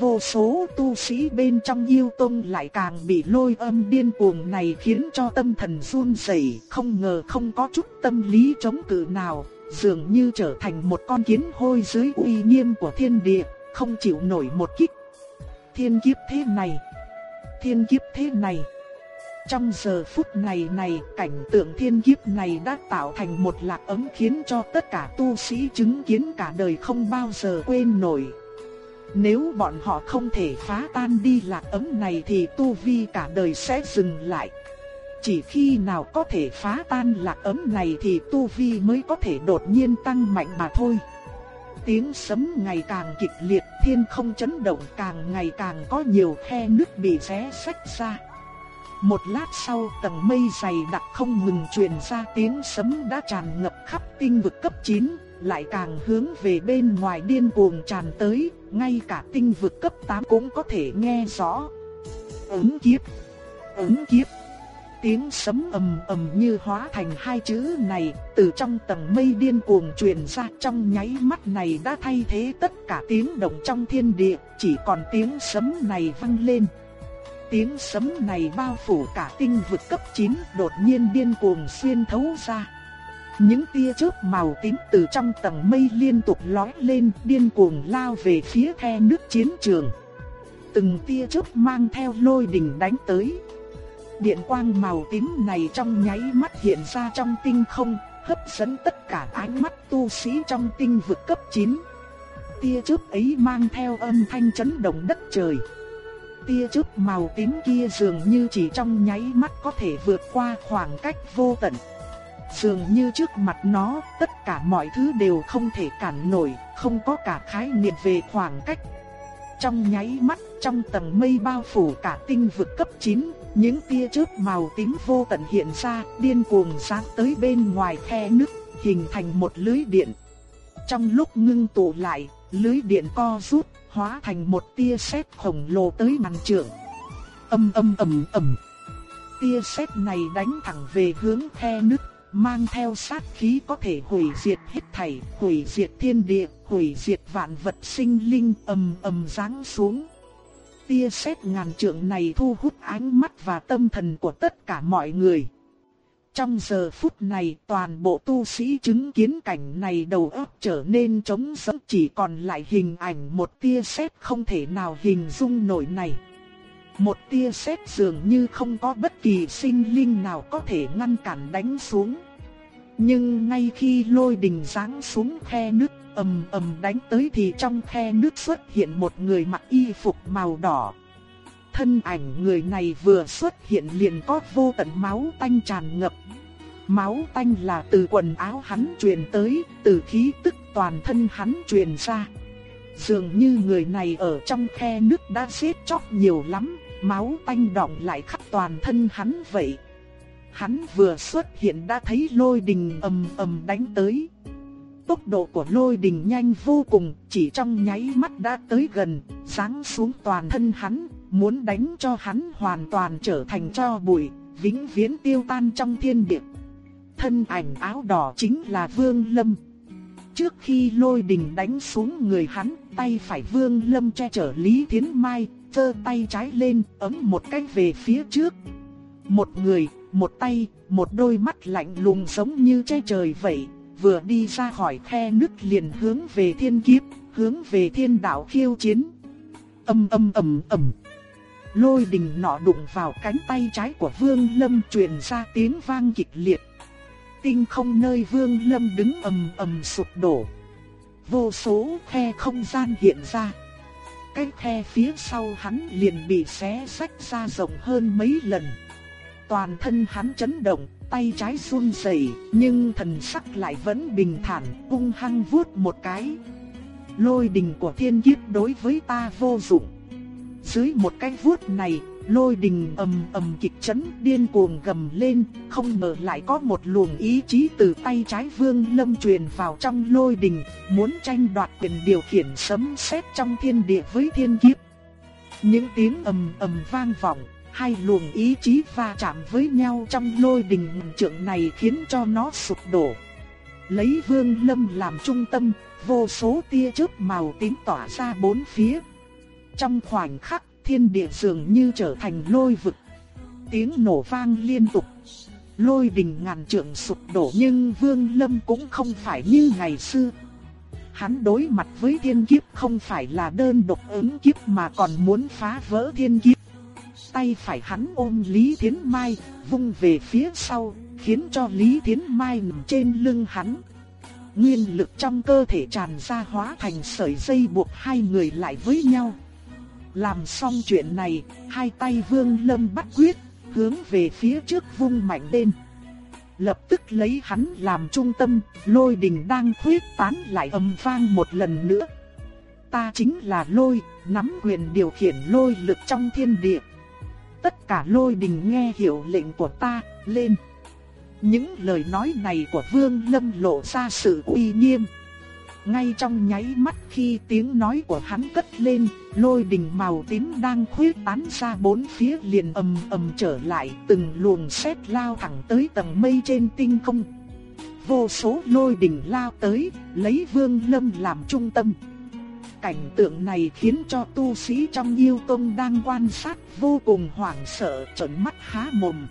Vô số tu sĩ bên trong yêu tông lại càng bị lôi âm điên cuồng này khiến cho tâm thần run rẩy, không ngờ không có chút tâm lý chống cự nào, dường như trở thành một con kiến hôi dưới uy nghiêm của thiên địa, không chịu nổi một kích. Thiên kiếp thế này thiên kiếp thế này. Trong giờ phút này này, cảnh tượng thiên kiếp này đã tạo thành một lạc ấm khiến cho tất cả tu sĩ chứng kiến cả đời không bao giờ quên nổi. Nếu bọn họ không thể phá tan đi lạc ấm này thì tu vi cả đời sẽ dừng lại. Chỉ khi nào có thể phá tan lạc ấm này thì tu vi mới có thể đột nhiên tăng mạnh mà thôi tiếng sấm ngày càng kịch liệt, thiên không chấn động càng ngày càng có nhiều khe nước bị xé sách ra. Một lát sau tầng mây dày đặc không ngừng truyền ra tiếng sấm đã tràn ngập khắp tinh vực cấp 9, lại càng hướng về bên ngoài điên cuồng tràn tới, ngay cả tinh vực cấp 8 cũng có thể nghe rõ. Ứng kiếp! Ứng kiếp! Tiếng sấm ầm ầm như hóa thành hai chữ này, từ trong tầng mây điên cuồng truyền ra trong nháy mắt này đã thay thế tất cả tiếng động trong thiên địa, chỉ còn tiếng sấm này vang lên. Tiếng sấm này bao phủ cả tinh vực cấp 9 đột nhiên điên cuồng xuyên thấu ra. Những tia chớp màu tím từ trong tầng mây liên tục lói lên điên cuồng lao về phía khe nước chiến trường. Từng tia chớp mang theo lôi đình đánh tới. Điện quang màu tím này trong nháy mắt hiện ra trong tinh không, hấp dẫn tất cả ánh mắt tu sĩ trong tinh vực cấp 9. Tia chớp ấy mang theo âm thanh chấn động đất trời. Tia chớp màu tím kia dường như chỉ trong nháy mắt có thể vượt qua khoảng cách vô tận. Dường như trước mặt nó, tất cả mọi thứ đều không thể cản nổi, không có cả khái niệm về khoảng cách. Trong nháy mắt, trong tầng mây bao phủ cả tinh vực cấp 9, những tia chớp màu tím vô tận hiện ra, điên cuồng sáng tới bên ngoài khe nước, hình thành một lưới điện. Trong lúc ngưng tụ lại, lưới điện co rút, hóa thành một tia sét khổng lồ tới ngàn trượng. Âm âm ầm ầm. Tia sét này đánh thẳng về hướng khe nước, mang theo sát khí có thể hủy diệt hết thảy, hủy diệt thiên địa, hủy diệt vạn vật sinh linh, ầm ầm giáng xuống. Tia sét ngàn trượng này thu hút ánh mắt và tâm thần của tất cả mọi người. Trong giờ phút này toàn bộ tu sĩ chứng kiến cảnh này đầu óc trở nên trống rỗng chỉ còn lại hình ảnh một tia sét không thể nào hình dung nổi này. Một tia sét dường như không có bất kỳ sinh linh nào có thể ngăn cản đánh xuống. Nhưng ngay khi lôi đình giáng xuống khe nước ầm ầm đánh tới thì trong khe nước xuất hiện một người mặc y phục màu đỏ. Thân ảnh người này vừa xuất hiện liền có vô tận máu tanh tràn ngập. Máu tanh là từ quần áo hắn truyền tới, từ khí tức toàn thân hắn truyền ra. Dường như người này ở trong khe nước đã xếp chóc nhiều lắm, máu tanh đọng lại khắp toàn thân hắn vậy. Hắn vừa xuất hiện đã thấy lôi đình ầm ầm đánh tới. Tốc độ của lôi đình nhanh vô cùng, chỉ trong nháy mắt đã tới gần, sáng xuống toàn thân hắn, muốn đánh cho hắn hoàn toàn trở thành cho bụi, vĩnh viễn tiêu tan trong thiên địa. Thân ảnh áo đỏ chính là Vương Lâm. Trước khi lôi đình đánh xuống người hắn, tay phải Vương Lâm che chở Lý Thiến Mai, giơ tay trái lên, ấm một cách về phía trước. Một người, một tay, một đôi mắt lạnh lùng giống như che trời vậy, vừa đi ra khỏi khe nước liền hướng về thiên kiếp, hướng về thiên đạo khiêu chiến. Âm âm ầm ầm. Lôi đình nọ đụng vào cánh tay trái của Vương Lâm truyền ra tiếng vang kịch liệt. Tinh không nơi Vương Lâm đứng ầm ầm sụp đổ. Vô số khe không gian hiện ra. Cái khe phía sau hắn liền bị xé sách ra rộng hơn mấy lần. Toàn thân hắn chấn động, tay trái run rẩy, nhưng thần sắc lại vẫn bình thản, hung hăng vuốt một cái. Lôi đình của thiên kiếp đối với ta vô dụng. Dưới một cái vuốt này, lôi đình ầm ầm kịch chấn điên cuồng gầm lên, không ngờ lại có một luồng ý chí từ tay trái vương lâm truyền vào trong lôi đình, muốn tranh đoạt quyền điều khiển sấm sét trong thiên địa với thiên kiếp. Những tiếng ầm ầm vang vọng, hai luồng ý chí va chạm với nhau trong lôi đình trượng này khiến cho nó sụp đổ. Lấy vương lâm làm trung tâm, vô số tia chớp màu tím tỏa ra bốn phía. Trong khoảnh khắc, thiên địa dường như trở thành lôi vực. Tiếng nổ vang liên tục. Lôi đình ngàn trượng sụp đổ nhưng vương lâm cũng không phải như ngày xưa. Hắn đối mặt với thiên kiếp không phải là đơn độc ứng kiếp mà còn muốn phá vỡ thiên kiếp tay phải hắn ôm Lý Thiến Mai, vung về phía sau, khiến cho Lý Thiến Mai nằm trên lưng hắn. Nguyên lực trong cơ thể tràn ra hóa thành sợi dây buộc hai người lại với nhau. Làm xong chuyện này, hai tay Vương Lâm bắt quyết, hướng về phía trước vung mạnh lên. Lập tức lấy hắn làm trung tâm, lôi đình đang khuyết tán lại âm vang một lần nữa. Ta chính là lôi, nắm quyền điều khiển lôi lực trong thiên địa tất cả lôi đình nghe hiểu lệnh của ta, lên. Những lời nói này của Vương Lâm lộ ra sự uy nghiêm. Ngay trong nháy mắt khi tiếng nói của hắn cất lên, lôi đình màu tím đang khuyết tán ra bốn phía liền ầm ầm trở lại, từng luồng sét lao thẳng tới tầng mây trên tinh không. Vô số lôi đình lao tới, lấy Vương Lâm làm trung tâm. Cảnh tượng này khiến cho tu sĩ trong yêu tông đang quan sát vô cùng hoảng sợ, trợn mắt há mồm.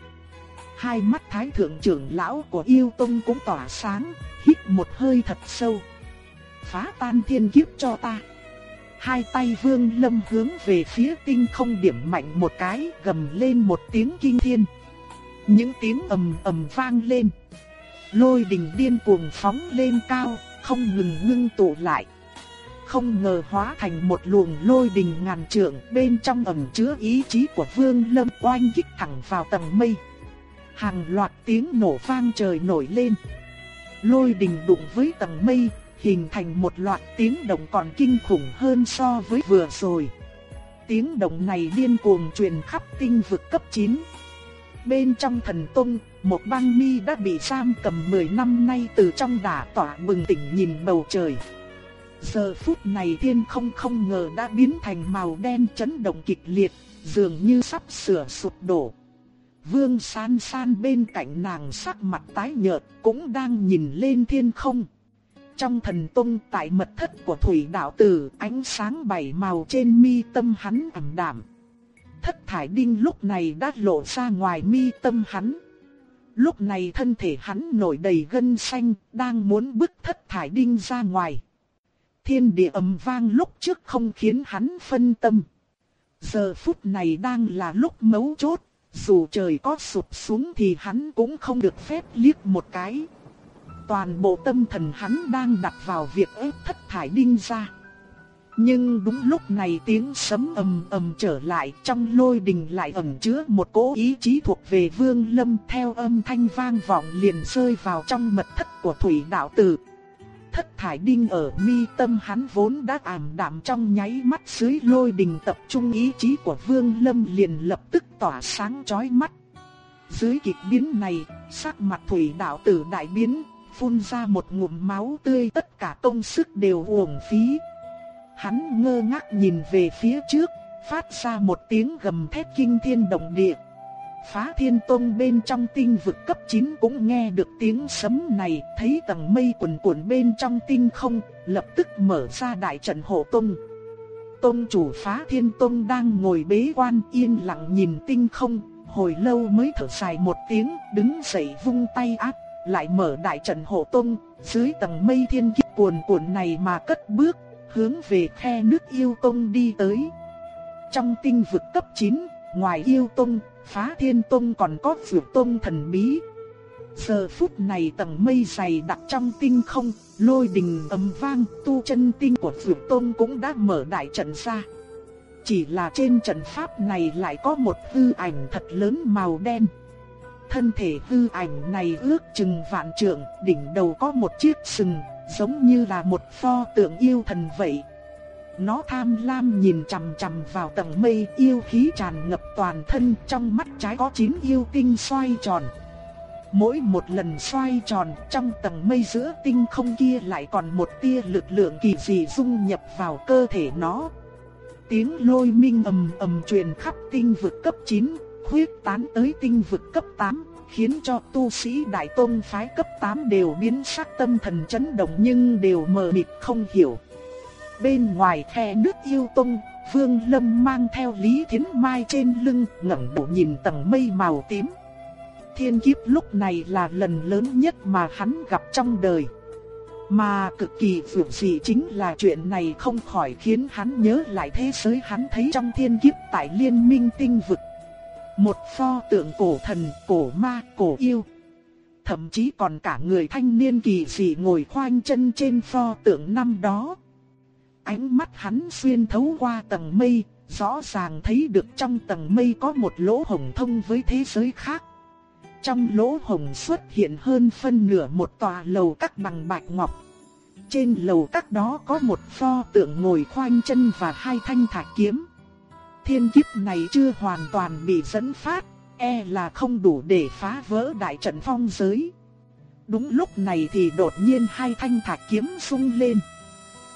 Hai mắt thái thượng trưởng lão của yêu tông cũng tỏa sáng, hít một hơi thật sâu. Phá tan thiên kiếp cho ta. Hai tay vương lâm hướng về phía tinh không điểm mạnh một cái, gầm lên một tiếng kinh thiên. Những tiếng ầm ầm vang lên. Lôi đình điên cuồng phóng lên cao, không ngừng ngưng tụ lại. Không ngờ hóa thành một luồng lôi đình ngàn trượng bên trong ẩn chứa ý chí của vương lâm oanh kích thẳng vào tầng mây. Hàng loạt tiếng nổ vang trời nổi lên. Lôi đình đụng với tầng mây, hình thành một loạt tiếng động còn kinh khủng hơn so với vừa rồi. Tiếng động này điên cuồng truyền khắp tinh vực cấp 9. Bên trong thần tông, một băng mi đã bị giam cầm 10 năm nay từ trong đả tỏa bừng tỉnh nhìn bầu trời. Giờ phút này thiên không không ngờ đã biến thành màu đen chấn động kịch liệt, dường như sắp sửa sụp đổ. Vương san san bên cạnh nàng sắc mặt tái nhợt cũng đang nhìn lên thiên không. Trong thần tông tại mật thất của thủy đạo tử ánh sáng bảy màu trên mi tâm hắn ẩm đạm. Thất thải đinh lúc này đã lộ ra ngoài mi tâm hắn. Lúc này thân thể hắn nổi đầy gân xanh, đang muốn bứt thất thải đinh ra ngoài. Thiên địa ầm vang lúc trước không khiến hắn phân tâm. Giờ phút này đang là lúc mấu chốt, dù trời có sụp xuống thì hắn cũng không được phép liếc một cái. Toàn bộ tâm thần hắn đang đặt vào việc ép thất thải đinh ra. Nhưng đúng lúc này tiếng sấm ầm ầm trở lại trong lôi đình lại ẩn chứa một cỗ ý chí thuộc về vương lâm theo âm thanh vang vọng liền rơi vào trong mật thất của thủy đạo tử. Thất thải đinh ở mi tâm hắn vốn đã ảm đạm trong nháy mắt dưới lôi đình tập trung ý chí của vương lâm liền lập tức tỏa sáng chói mắt. Dưới kịch biến này, sắc mặt thủy đạo tử đại biến, phun ra một ngụm máu tươi tất cả công sức đều uổng phí. Hắn ngơ ngác nhìn về phía trước, phát ra một tiếng gầm thét kinh thiên động địa. Phá thiên tông bên trong tinh vực cấp 9 cũng nghe được tiếng sấm này, thấy tầng mây cuồn cuộn bên trong tinh không, lập tức mở ra đại trận hộ tông. Tông chủ phá thiên tông đang ngồi bế quan yên lặng nhìn tinh không, hồi lâu mới thở dài một tiếng, đứng dậy vung tay áp, lại mở đại trận hộ tông, dưới tầng mây thiên kiếp cuồn cuộn này mà cất bước, hướng về khe nước yêu tông đi tới. Trong tinh vực cấp 9, ngoài yêu tông, phá thiên tông còn có vượt tông thần bí. Giờ phút này tầng mây dày đặc trong tinh không, lôi đình ầm vang, tu chân tinh của vượt tông cũng đã mở đại trận ra. Chỉ là trên trận pháp này lại có một hư ảnh thật lớn màu đen. Thân thể hư ảnh này ước chừng vạn trượng, đỉnh đầu có một chiếc sừng, giống như là một pho tượng yêu thần vậy. Nó tham lam nhìn chằm chằm vào tầng mây yêu khí tràn ngập toàn thân trong mắt trái có chín yêu tinh xoay tròn. Mỗi một lần xoay tròn trong tầng mây giữa tinh không kia lại còn một tia lực lượng kỳ dị dung nhập vào cơ thể nó. Tiếng lôi minh ầm ầm truyền khắp tinh vực cấp 9, khuyết tán tới tinh vực cấp 8, khiến cho tu sĩ đại tôn phái cấp 8 đều biến sắc tâm thần chấn động nhưng đều mờ mịt không hiểu. Bên ngoài khe nước yêu tông, Vương Lâm mang theo Lý Thiến Mai trên lưng ngẩng đầu nhìn tầng mây màu tím. Thiên kiếp lúc này là lần lớn nhất mà hắn gặp trong đời. Mà cực kỳ vượt dị chính là chuyện này không khỏi khiến hắn nhớ lại thế giới hắn thấy trong thiên kiếp tại liên minh tinh vực. Một pho tượng cổ thần, cổ ma, cổ yêu. Thậm chí còn cả người thanh niên kỳ dị ngồi khoanh chân trên pho tượng năm đó. Ánh mắt hắn xuyên thấu qua tầng mây, rõ ràng thấy được trong tầng mây có một lỗ hổng thông với thế giới khác. Trong lỗ hổng xuất hiện hơn phân nửa một tòa lầu các bằng bạch ngọc. Trên lầu các đó có một pho tượng ngồi khoanh chân và hai thanh thạch kiếm. Thiên kiếp này chưa hoàn toàn bị dẫn phát, e là không đủ để phá vỡ đại trận phong giới. Đúng lúc này thì đột nhiên hai thanh thạch kiếm sung lên.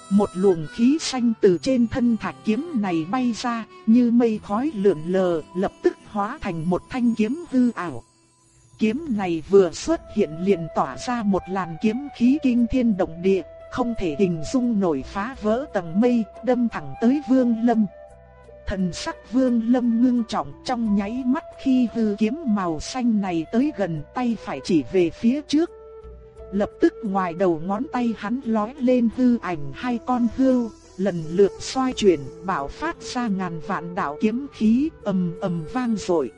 Một luồng khí xanh từ trên thân thạch kiếm này bay ra, như mây khói lượn lờ, lập tức hóa thành một thanh kiếm hư ảo. Kiếm này vừa xuất hiện liền tỏa ra một làn kiếm khí kinh thiên động địa, không thể hình dung nổi phá vỡ tầng mây, đâm thẳng tới Vương Lâm. Thần sắc Vương Lâm ngưng trọng trong nháy mắt khi hư kiếm màu xanh này tới gần tay phải chỉ về phía trước. Lập tức ngoài đầu ngón tay hắn lói lên hư ảnh hai con hưu, lần lượt xoay chuyển, bảo phát ra ngàn vạn đạo kiếm khí ầm ầm vang dội.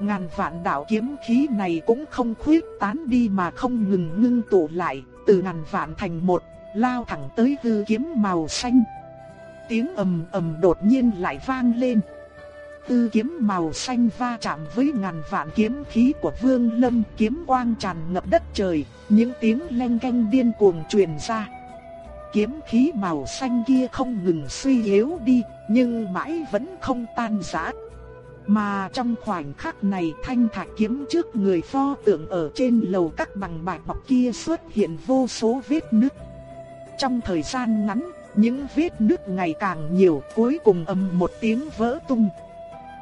Ngàn vạn đạo kiếm khí này cũng không khuyết tán đi mà không ngừng ngưng tụ lại, từ ngàn vạn thành một, lao thẳng tới hư kiếm màu xanh. Tiếng ầm ầm đột nhiên lại vang lên. Tư kiếm màu xanh va chạm với ngàn vạn kiếm khí của Vương Lâm, kiếm quang tràn ngập đất trời, những tiếng leng keng điên cuồng truyền ra. Kiếm khí màu xanh kia không ngừng suy yếu đi, nhưng mãi vẫn không tan rã. Mà trong khoảnh khắc này thanh thạch kiếm trước người pho tượng ở trên lầu các bằng bạc bọc kia xuất hiện vô số vết nứt. Trong thời gian ngắn, những vết nứt ngày càng nhiều cuối cùng ầm một tiếng vỡ tung.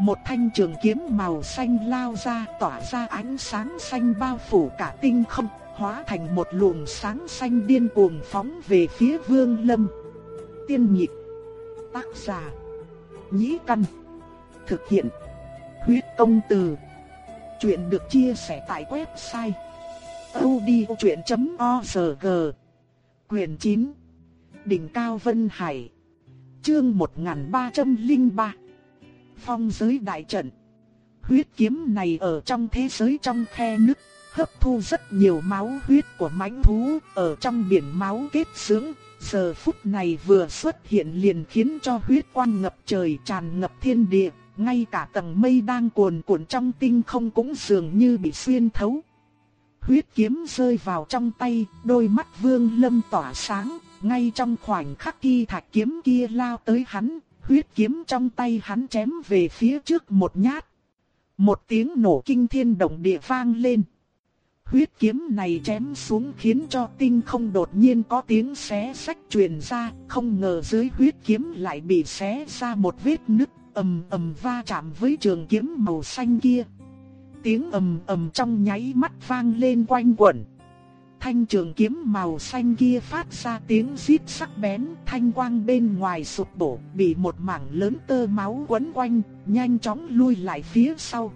Một thanh trường kiếm màu xanh lao ra tỏa ra ánh sáng xanh bao phủ cả tinh không, hóa thành một luồng sáng xanh điên cuồng phóng về phía vương lâm. Tiên nhịp, tác giả, nhĩ căn, thực hiện, huyết công từ. Chuyện được chia sẻ tại website odchuyện.org Quyền 9 Đỉnh Cao Vân Hải. Chương 1303 Phong giới đại trận. Huyết kiếm này ở trong thế giới trong khe nứt Hấp thu rất nhiều máu huyết của mãnh thú Ở trong biển máu kết sướng. Giờ phút này vừa xuất hiện liền khiến cho huyết quang ngập trời tràn ngập thiên địa Ngay cả tầng mây đang cuồn cuộn trong tinh không cũng dường như bị xuyên thấu. Huyết kiếm rơi vào trong tay, đôi mắt vương lâm tỏa sáng, ngay trong khoảnh khắc khi thạch kiếm kia lao tới hắn, huyết kiếm trong tay hắn chém về phía trước một nhát. Một tiếng nổ kinh thiên động địa vang lên. Huyết kiếm này chém xuống khiến cho tinh không đột nhiên có tiếng xé sách truyền ra, không ngờ dưới huyết kiếm lại bị xé ra một vết nứt, ầm ầm va chạm với trường kiếm màu xanh kia. Tiếng ầm ầm trong nháy mắt vang lên quanh quẩn thanh trường kiếm màu xanh kia phát ra tiếng rít sắc bén, thanh quang bên ngoài sụp đổ, bị một mảng lớn tơ máu quấn quanh, nhanh chóng lui lại phía sau.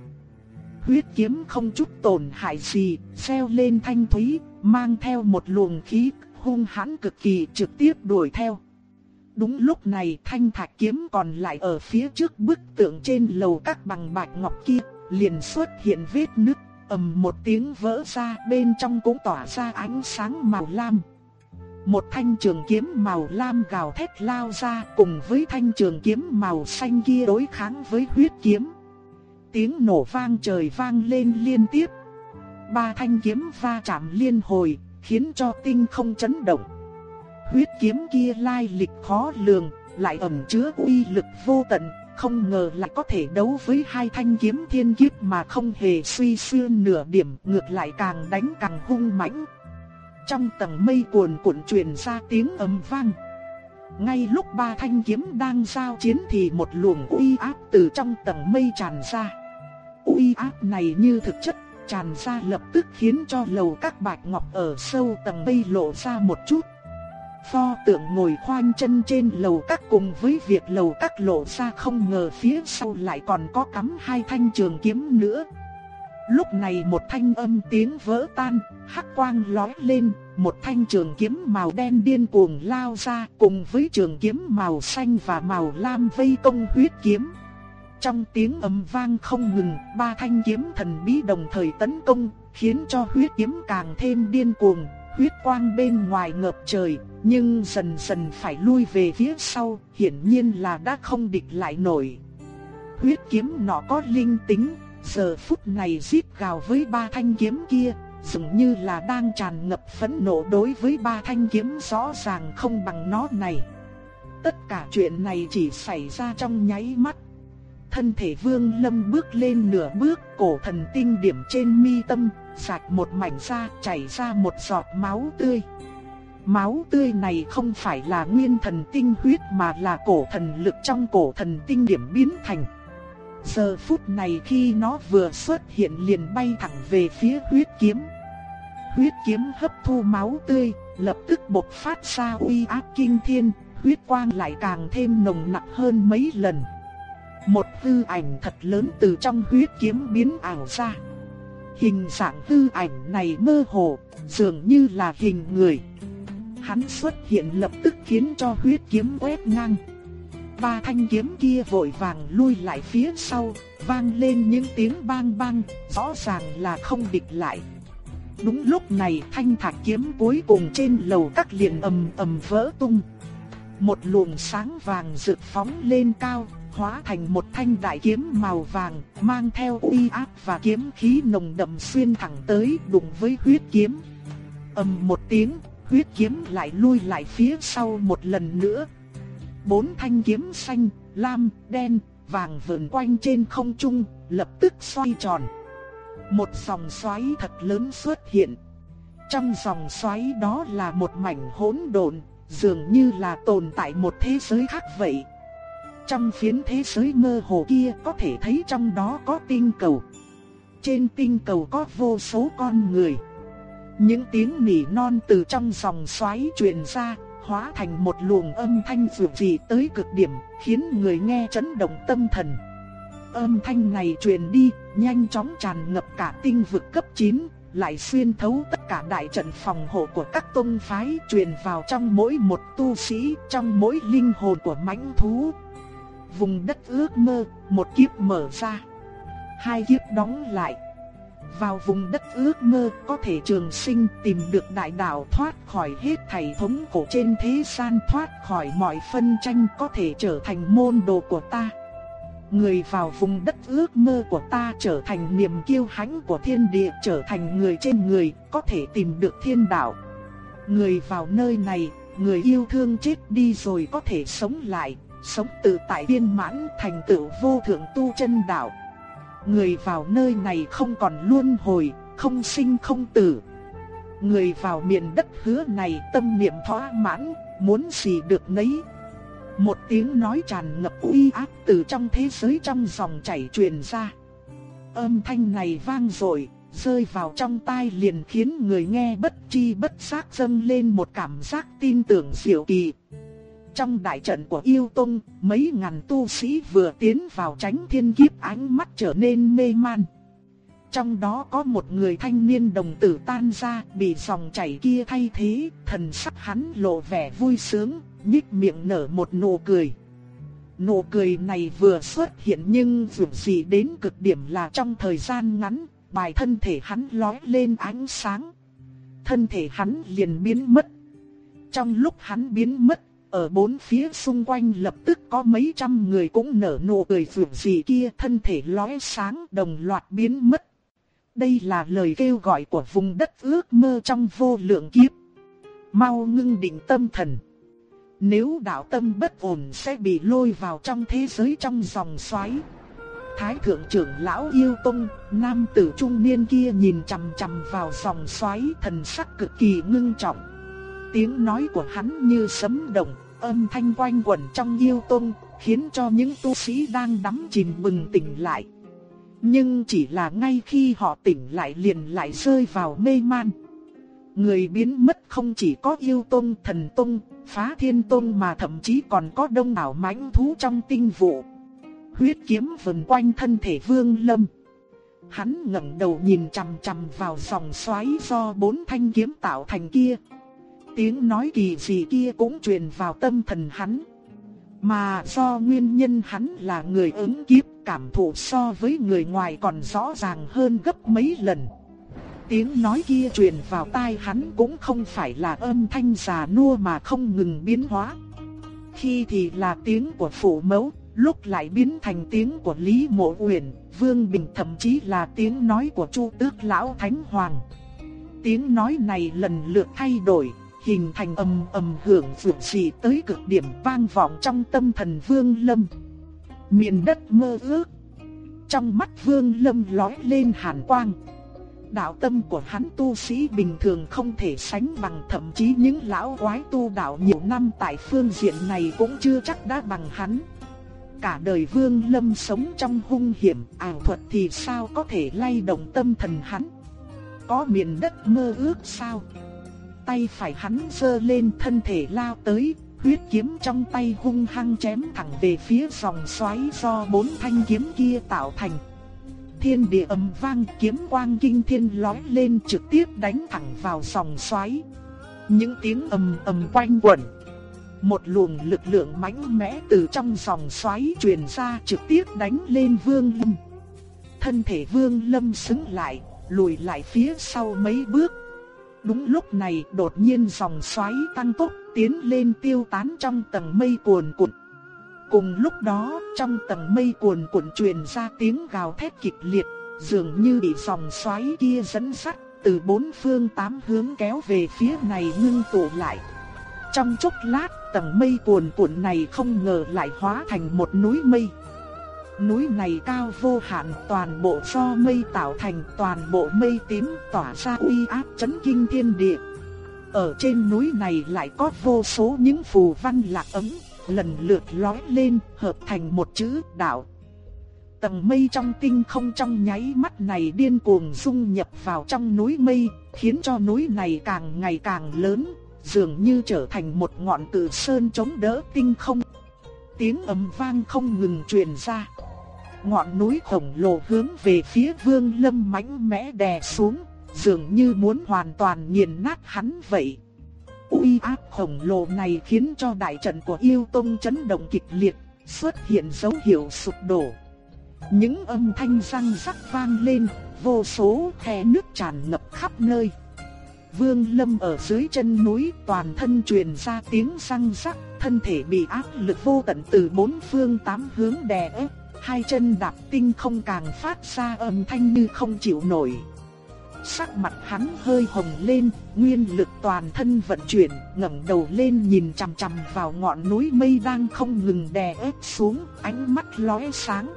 Huyết kiếm không chút tổn hại gì, xeo lên thanh thúy, mang theo một luồng khí hung hãn cực kỳ trực tiếp đuổi theo. Đúng lúc này thanh thạch kiếm còn lại ở phía trước bức tượng trên lầu các bằng bạch ngọc kia, liền xuất hiện vết nứt ầm một tiếng vỡ ra bên trong cũng tỏa ra ánh sáng màu lam. Một thanh trường kiếm màu lam gào thét lao ra cùng với thanh trường kiếm màu xanh kia đối kháng với huyết kiếm. Tiếng nổ vang trời vang lên liên tiếp. Ba thanh kiếm va chạm liên hồi, khiến cho tinh không chấn động. Huyết kiếm kia lai lịch khó lường, lại ẩn chứa uy lực vô tận, không ngờ lại có thể đấu với hai thanh kiếm thiên kiếp mà không hề suy xuyên nửa điểm, ngược lại càng đánh càng hung mãnh. Trong tầng mây cuồn cuộn truyền ra tiếng ầm vang. Ngay lúc ba thanh kiếm đang giao chiến thì một luồng uy áp từ trong tầng mây tràn ra. Uy áp này như thực chất tràn ra lập tức khiến cho lầu các bạch ngọc ở sâu tầng mây lộ ra một chút. Pho tượng ngồi khoanh chân trên lầu các cùng với việc lầu các lộ ra không ngờ phía sau lại còn có cắm hai thanh trường kiếm nữa. Lúc này một thanh âm tiếng vỡ tan, hắc quang lói lên, một thanh trường kiếm màu đen điên cuồng lao ra cùng với trường kiếm màu xanh và màu lam vây công huyết kiếm. Trong tiếng ầm vang không ngừng, ba thanh kiếm thần bí đồng thời tấn công, khiến cho huyết kiếm càng thêm điên cuồng, huyết quang bên ngoài ngập trời, nhưng dần dần phải lui về phía sau, hiển nhiên là đã không địch lại nổi. Huyết kiếm nó có linh tính, giờ phút này giết gào với ba thanh kiếm kia, dường như là đang tràn ngập phẫn nộ đối với ba thanh kiếm rõ ràng không bằng nó này. Tất cả chuyện này chỉ xảy ra trong nháy mắt. Thân thể vương lâm bước lên nửa bước, cổ thần tinh điểm trên mi tâm, sạch một mảnh ra chảy ra một giọt máu tươi. Máu tươi này không phải là nguyên thần tinh huyết mà là cổ thần lực trong cổ thần tinh điểm biến thành. Giờ phút này khi nó vừa xuất hiện liền bay thẳng về phía huyết kiếm. Huyết kiếm hấp thu máu tươi, lập tức bộc phát ra uy áp kinh thiên, huyết quang lại càng thêm nồng nặc hơn mấy lần. Một hư ảnh thật lớn từ trong huyết kiếm biến ảo ra. Hình dạng hư ảnh này mơ hồ, dường như là hình người. Hắn xuất hiện lập tức khiến cho huyết kiếm quét ngang. Ba thanh kiếm kia vội vàng lui lại phía sau, vang lên những tiếng bang bang, rõ ràng là không địch lại. Đúng lúc này thanh thạch kiếm cuối cùng trên lầu các liền ầm ầm vỡ tung. Một luồng sáng vàng rực phóng lên cao, hóa thành một thanh đại kiếm màu vàng, mang theo uy áp và kiếm khí nồng đậm xuyên thẳng tới đụng với huyết kiếm. ầm một tiếng, huyết kiếm lại lui lại phía sau một lần nữa. Bốn thanh kiếm xanh, lam, đen, vàng vờn quanh trên không trung, lập tức xoay tròn. Một dòng xoáy thật lớn xuất hiện. Trong dòng xoáy đó là một mảnh hỗn độn, dường như là tồn tại một thế giới khác vậy. Trong phiến thế giới mơ hồ kia có thể thấy trong đó có tinh cầu. Trên tinh cầu có vô số con người. Những tiếng nỉ non từ trong dòng xoáy truyền ra, hóa thành một luồng âm thanh dịu dị tới cực điểm, khiến người nghe chấn động tâm thần. Âm thanh này truyền đi, nhanh chóng tràn ngập cả tinh vực cấp 9, lại xuyên thấu tất cả đại trận phòng hộ của các tông phái truyền vào trong mỗi một tu sĩ, trong mỗi linh hồn của mãnh thú. Vùng đất ước mơ, một kiếp mở ra, hai kiếp đóng lại. Vào vùng đất ước mơ có thể trường sinh tìm được đại đạo thoát khỏi hết thảy thống khổ trên thế gian thoát khỏi mọi phân tranh có thể trở thành môn đồ của ta. Người vào vùng đất ước mơ của ta trở thành niềm kiêu hãnh của thiên địa trở thành người trên người có thể tìm được thiên đạo. Người vào nơi này, người yêu thương chết đi rồi có thể sống lại, sống tự tại viên mãn thành tựu vô thượng tu chân đạo. Người vào nơi này không còn luân hồi, không sinh không tử. Người vào miền đất hứa này tâm niệm thỏa mãn, muốn gì được nấy. Một tiếng nói tràn ngập uy áp từ trong thế giới trong dòng chảy truyền ra. Âm thanh này vang dội, rơi vào trong tai liền khiến người nghe bất chi bất giác dâng lên một cảm giác tin tưởng diệu kỳ. Trong đại trận của yêu tông, mấy ngàn tu sĩ vừa tiến vào tránh thiên kiếp ánh mắt trở nên mê man. Trong đó có một người thanh niên đồng tử tan ra, bị dòng chảy kia thay thế, thần sắc hắn lộ vẻ vui sướng, nhích miệng nở một nụ cười. Nụ cười này vừa xuất hiện nhưng dù gì đến cực điểm là trong thời gian ngắn, bài thân thể hắn lóe lên ánh sáng. Thân thể hắn liền biến mất. Trong lúc hắn biến mất, ở bốn phía xung quanh lập tức có mấy trăm người cũng nở nụ cười vượt gì kia thân thể lóe sáng đồng loạt biến mất. Đây là lời kêu gọi của vùng đất ước mơ trong vô lượng kiếp. Mau ngưng định tâm thần. Nếu đạo tâm bất ổn sẽ bị lôi vào trong thế giới trong dòng xoáy. Thái thượng trưởng lão yêu tông, nam tử trung niên kia nhìn chằm chằm vào dòng xoáy thần sắc cực kỳ ngưng trọng. Tiếng nói của hắn như sấm động, âm thanh quanh quẩn trong yêu tôn khiến cho những tu sĩ đang đắm chìm bừng tỉnh lại. Nhưng chỉ là ngay khi họ tỉnh lại liền lại rơi vào mê man. Người biến mất không chỉ có yêu tôn thần tôn phá thiên tôn mà thậm chí còn có đông đảo mãnh thú trong tinh vụ. Huyết kiếm vần quanh thân thể vương lâm. Hắn ngẩng đầu nhìn chằm chằm vào dòng xoáy do bốn thanh kiếm tạo thành kia. Tiếng nói kỳ dị kia cũng truyền vào tâm thần hắn. Mà do nguyên nhân hắn là người ứng kiếp cảm thụ so với người ngoài còn rõ ràng hơn gấp mấy lần. Tiếng nói kia truyền vào tai hắn cũng không phải là âm thanh già nua mà không ngừng biến hóa. Khi thì là tiếng của phụ mẫu, lúc lại biến thành tiếng của Lý Mộ Uyển, Vương Bình thậm chí là tiếng nói của Chu Tước Lão Thánh Hoàng. Tiếng nói này lần lượt thay đổi, hình thành âm âm hưởng vượt dị tới cực điểm vang vọng trong tâm thần Vương Lâm. Miền đất mơ ước. Trong mắt Vương Lâm lói lên hàn quang. Đạo tâm của hắn tu sĩ bình thường không thể sánh bằng thậm chí những lão quái tu đạo nhiều năm tại phương diện này cũng chưa chắc đã bằng hắn. Cả đời Vương Lâm sống trong hung hiểm, ảo thuật thì sao có thể lay động tâm thần hắn? Có miền đất mơ ước sao? Tay phải hắn giơ lên thân thể lao tới, huyết kiếm trong tay hung hăng chém thẳng về phía dòng xoáy do bốn thanh kiếm kia tạo thành. Thiên địa ầm vang kiếm quang kinh thiên lói lên trực tiếp đánh thẳng vào dòng xoáy. Những tiếng ầm ầm quanh quẩn. Một luồng lực lượng mãnh mẽ từ trong dòng xoáy truyền ra trực tiếp đánh lên Vương Lâm. Thân thể Vương Lâm xứng lại, lùi lại phía sau mấy bước. Đúng lúc này đột nhiên dòng xoáy tăng tốc tiến lên tiêu tán trong tầng mây cuồn cuộn. Cùng lúc đó, trong tầng mây cuồn cuộn truyền ra tiếng gào thét kịch liệt, dường như bị dòng xoáy kia dẫn sắt từ bốn phương tám hướng kéo về phía này ngưng tụ lại. Trong chốc lát, tầng mây cuồn cuộn này không ngờ lại hóa thành một núi mây. Núi này cao vô hạn, toàn bộ do mây tạo thành, toàn bộ mây tím tỏa ra uy áp chấn kinh thiên địa. Ở trên núi này lại có vô số những phù văn lạc ấm, lần lượt lói lên, hợp thành một chữ đạo. Tầng mây trong tinh không trong nháy mắt này điên cuồng dung nhập vào trong núi mây, khiến cho núi này càng ngày càng lớn, dường như trở thành một ngọn cử sơn chống đỡ tinh không. Tiếng ầm vang không ngừng truyền ra. Ngọn núi khổng lồ hướng về phía Vương Lâm mãnh mẽ đè xuống, dường như muốn hoàn toàn nghiền nát hắn vậy. Uy áp khổng lồ này khiến cho đại trận của yêu tông chấn động kịch liệt, xuất hiện dấu hiệu sụp đổ. Những âm thanh răng rắc vang lên, vô số khe nước tràn ngập khắp nơi. Vương Lâm ở dưới chân núi toàn thân truyền ra tiếng răng rắc, thân thể bị áp lực vô tận từ bốn phương tám hướng đè ép, hai chân đạp tinh không càng phát ra âm thanh như không chịu nổi. Sắc mặt hắn hơi hồng lên, nguyên lực toàn thân vận chuyển, ngẩng đầu lên nhìn chằm chằm vào ngọn núi mây đang không ngừng đè ép xuống, ánh mắt lóe sáng.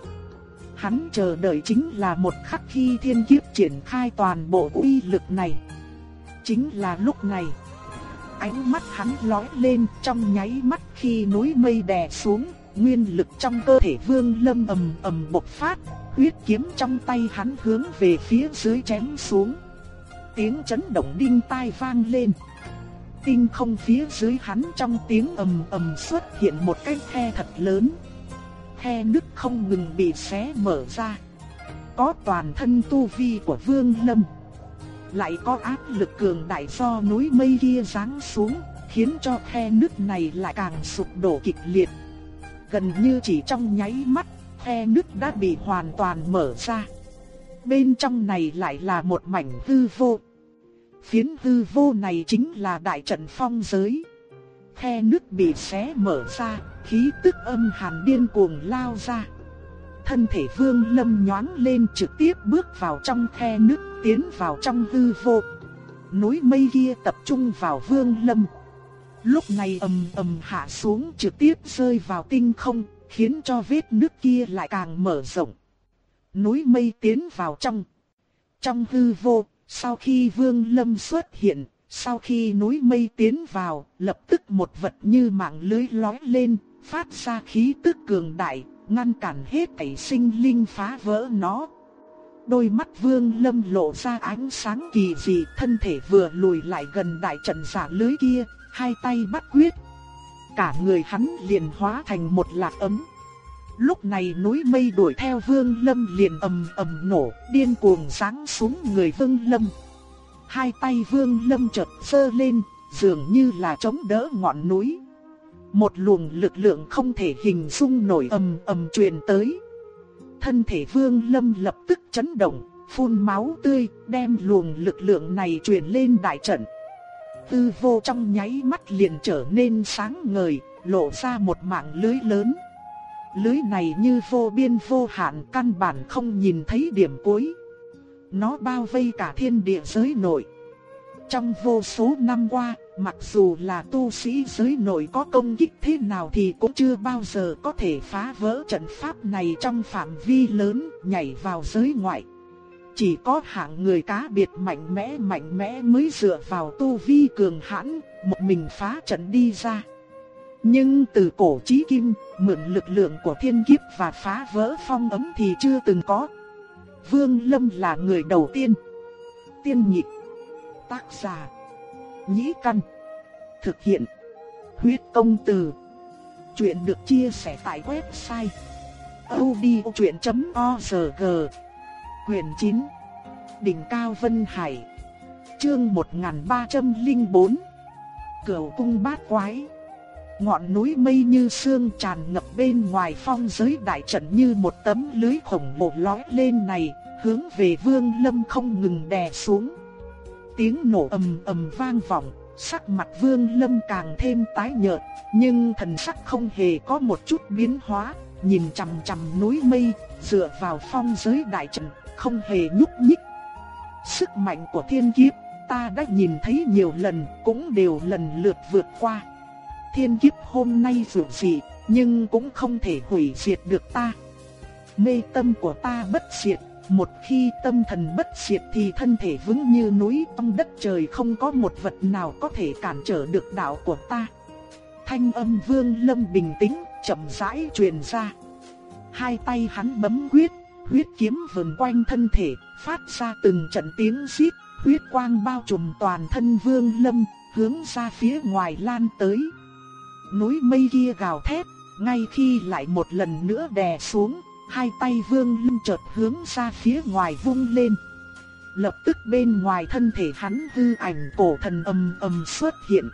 Hắn chờ đợi chính là một khắc khi thiên kiếp triển khai toàn bộ uy lực này. Chính là lúc này, ánh mắt hắn lóe lên trong nháy mắt khi núi mây đè xuống, nguyên lực trong cơ thể Vương Lâm ầm ầm bộc phát, huyết kiếm trong tay hắn hướng về phía dưới chém xuống. Tiếng chấn động đinh tai vang lên. Tinh không phía dưới hắn trong tiếng ầm ầm xuất hiện một cái khe thật lớn. Khe nứt không ngừng bị xé mở ra. Có toàn thân tu vi của Vương Lâm. Lại có áp lực cường đại do núi mây kia giáng xuống, khiến cho khe nứt này lại càng sụp đổ kịch liệt. Gần như chỉ trong nháy mắt khe nứt đã bị hoàn toàn mở ra. Bên trong này lại là một mảnh hư vô. Phiến hư vô này chính là đại trận phong giới. Khe nứt bị xé mở ra, khí tức âm hàn điên cuồng lao ra. Thân thể vương lâm nhoáng lên trực tiếp bước vào trong khe nứt, tiến vào trong hư vô. Núi mây kia tập trung vào vương lâm. Lúc này ầm ầm hạ xuống trực tiếp rơi vào tinh không, khiến cho vết nước kia lại càng mở rộng. Núi mây tiến vào trong. Trong hư vô, sau khi vương lâm xuất hiện, sau khi núi mây tiến vào, lập tức một vật như mạng lưới lói lên, phát ra khí tức cường đại, ngăn cản hết thảy sinh linh phá vỡ nó. Đôi mắt vương lâm lộ ra ánh sáng kỳ dị, thân thể vừa lùi lại gần đại trận giả lưới kia, hai tay bắt quyết, cả người hắn liền hóa thành một lạc ấm. Lúc này núi mây đuổi theo Vương Lâm liền ầm ầm nổ, điên cuồng sáng xuống người Vương Lâm. Hai tay Vương Lâm chợt sơ lên, dường như là chống đỡ ngọn núi. Một luồng lực lượng không thể hình dung nổi ầm ầm truyền tới. Thân thể Vương Lâm lập tức chấn động, phun máu tươi, đem luồng lực lượng này truyền lên đại trận tư vô trong nháy mắt liền trở nên sáng ngời, lộ ra một mạng lưới lớn. Lưới này như vô biên vô hạn căn bản không nhìn thấy điểm cuối. Nó bao vây cả thiên địa giới nội. Trong vô số năm qua, mặc dù là tu sĩ giới nội có công kích thế nào thì cũng chưa bao giờ có thể phá vỡ trận pháp này trong phạm vi lớn, nhảy vào giới ngoại chỉ có hạng người cá biệt mạnh mẽ mạnh mẽ mới dựa vào tu vi cường hãn, một mình phá trận đi ra. Nhưng từ cổ chí kim, mượn lực lượng của thiên kiếp và phá vỡ phong ấm thì chưa từng có. Vương Lâm là người đầu tiên. Tiên nhịp. Tác giả. Nhĩ căn. Thực hiện. Huyết công từ. Chuyện được chia sẻ tại website. odchuyện.org Quyền 9 Đỉnh Cao Vân Hải. Chương 1304 Cửu cung bát quái. Ngọn núi mây như sương tràn ngập bên ngoài phong giới đại trận như một tấm lưới khổng lồ lói lên này, hướng về Vương Lâm không ngừng đè xuống. Tiếng nổ ầm ầm vang vọng, sắc mặt Vương Lâm càng thêm tái nhợt, nhưng thần sắc không hề có một chút biến hóa, nhìn chằm chằm núi mây, dựa vào phong giới đại trận, không hề nhúc nhích. Sức mạnh của thiên kiếp, ta đã nhìn thấy nhiều lần, cũng đều lần lượt vượt qua. Thiên kiếp hôm nay dù gì, nhưng cũng không thể hủy diệt được ta. Mê tâm của ta bất diệt, một khi tâm thần bất diệt thì thân thể vững như núi trong đất trời không có một vật nào có thể cản trở được đạo của ta. Thanh âm vương lâm bình tĩnh, chậm rãi truyền ra. Hai tay hắn bấm quyết, huyết kiếm vần quanh thân thể, phát ra từng trận tiếng xít, huyết quang bao trùm toàn thân vương lâm, hướng ra phía ngoài lan tới. Núi mây kia gào thét, ngay khi lại một lần nữa đè xuống, hai tay vương lâm chợt hướng ra phía ngoài vung lên. Lập tức bên ngoài thân thể hắn hư ảnh cổ thần âm âm xuất hiện.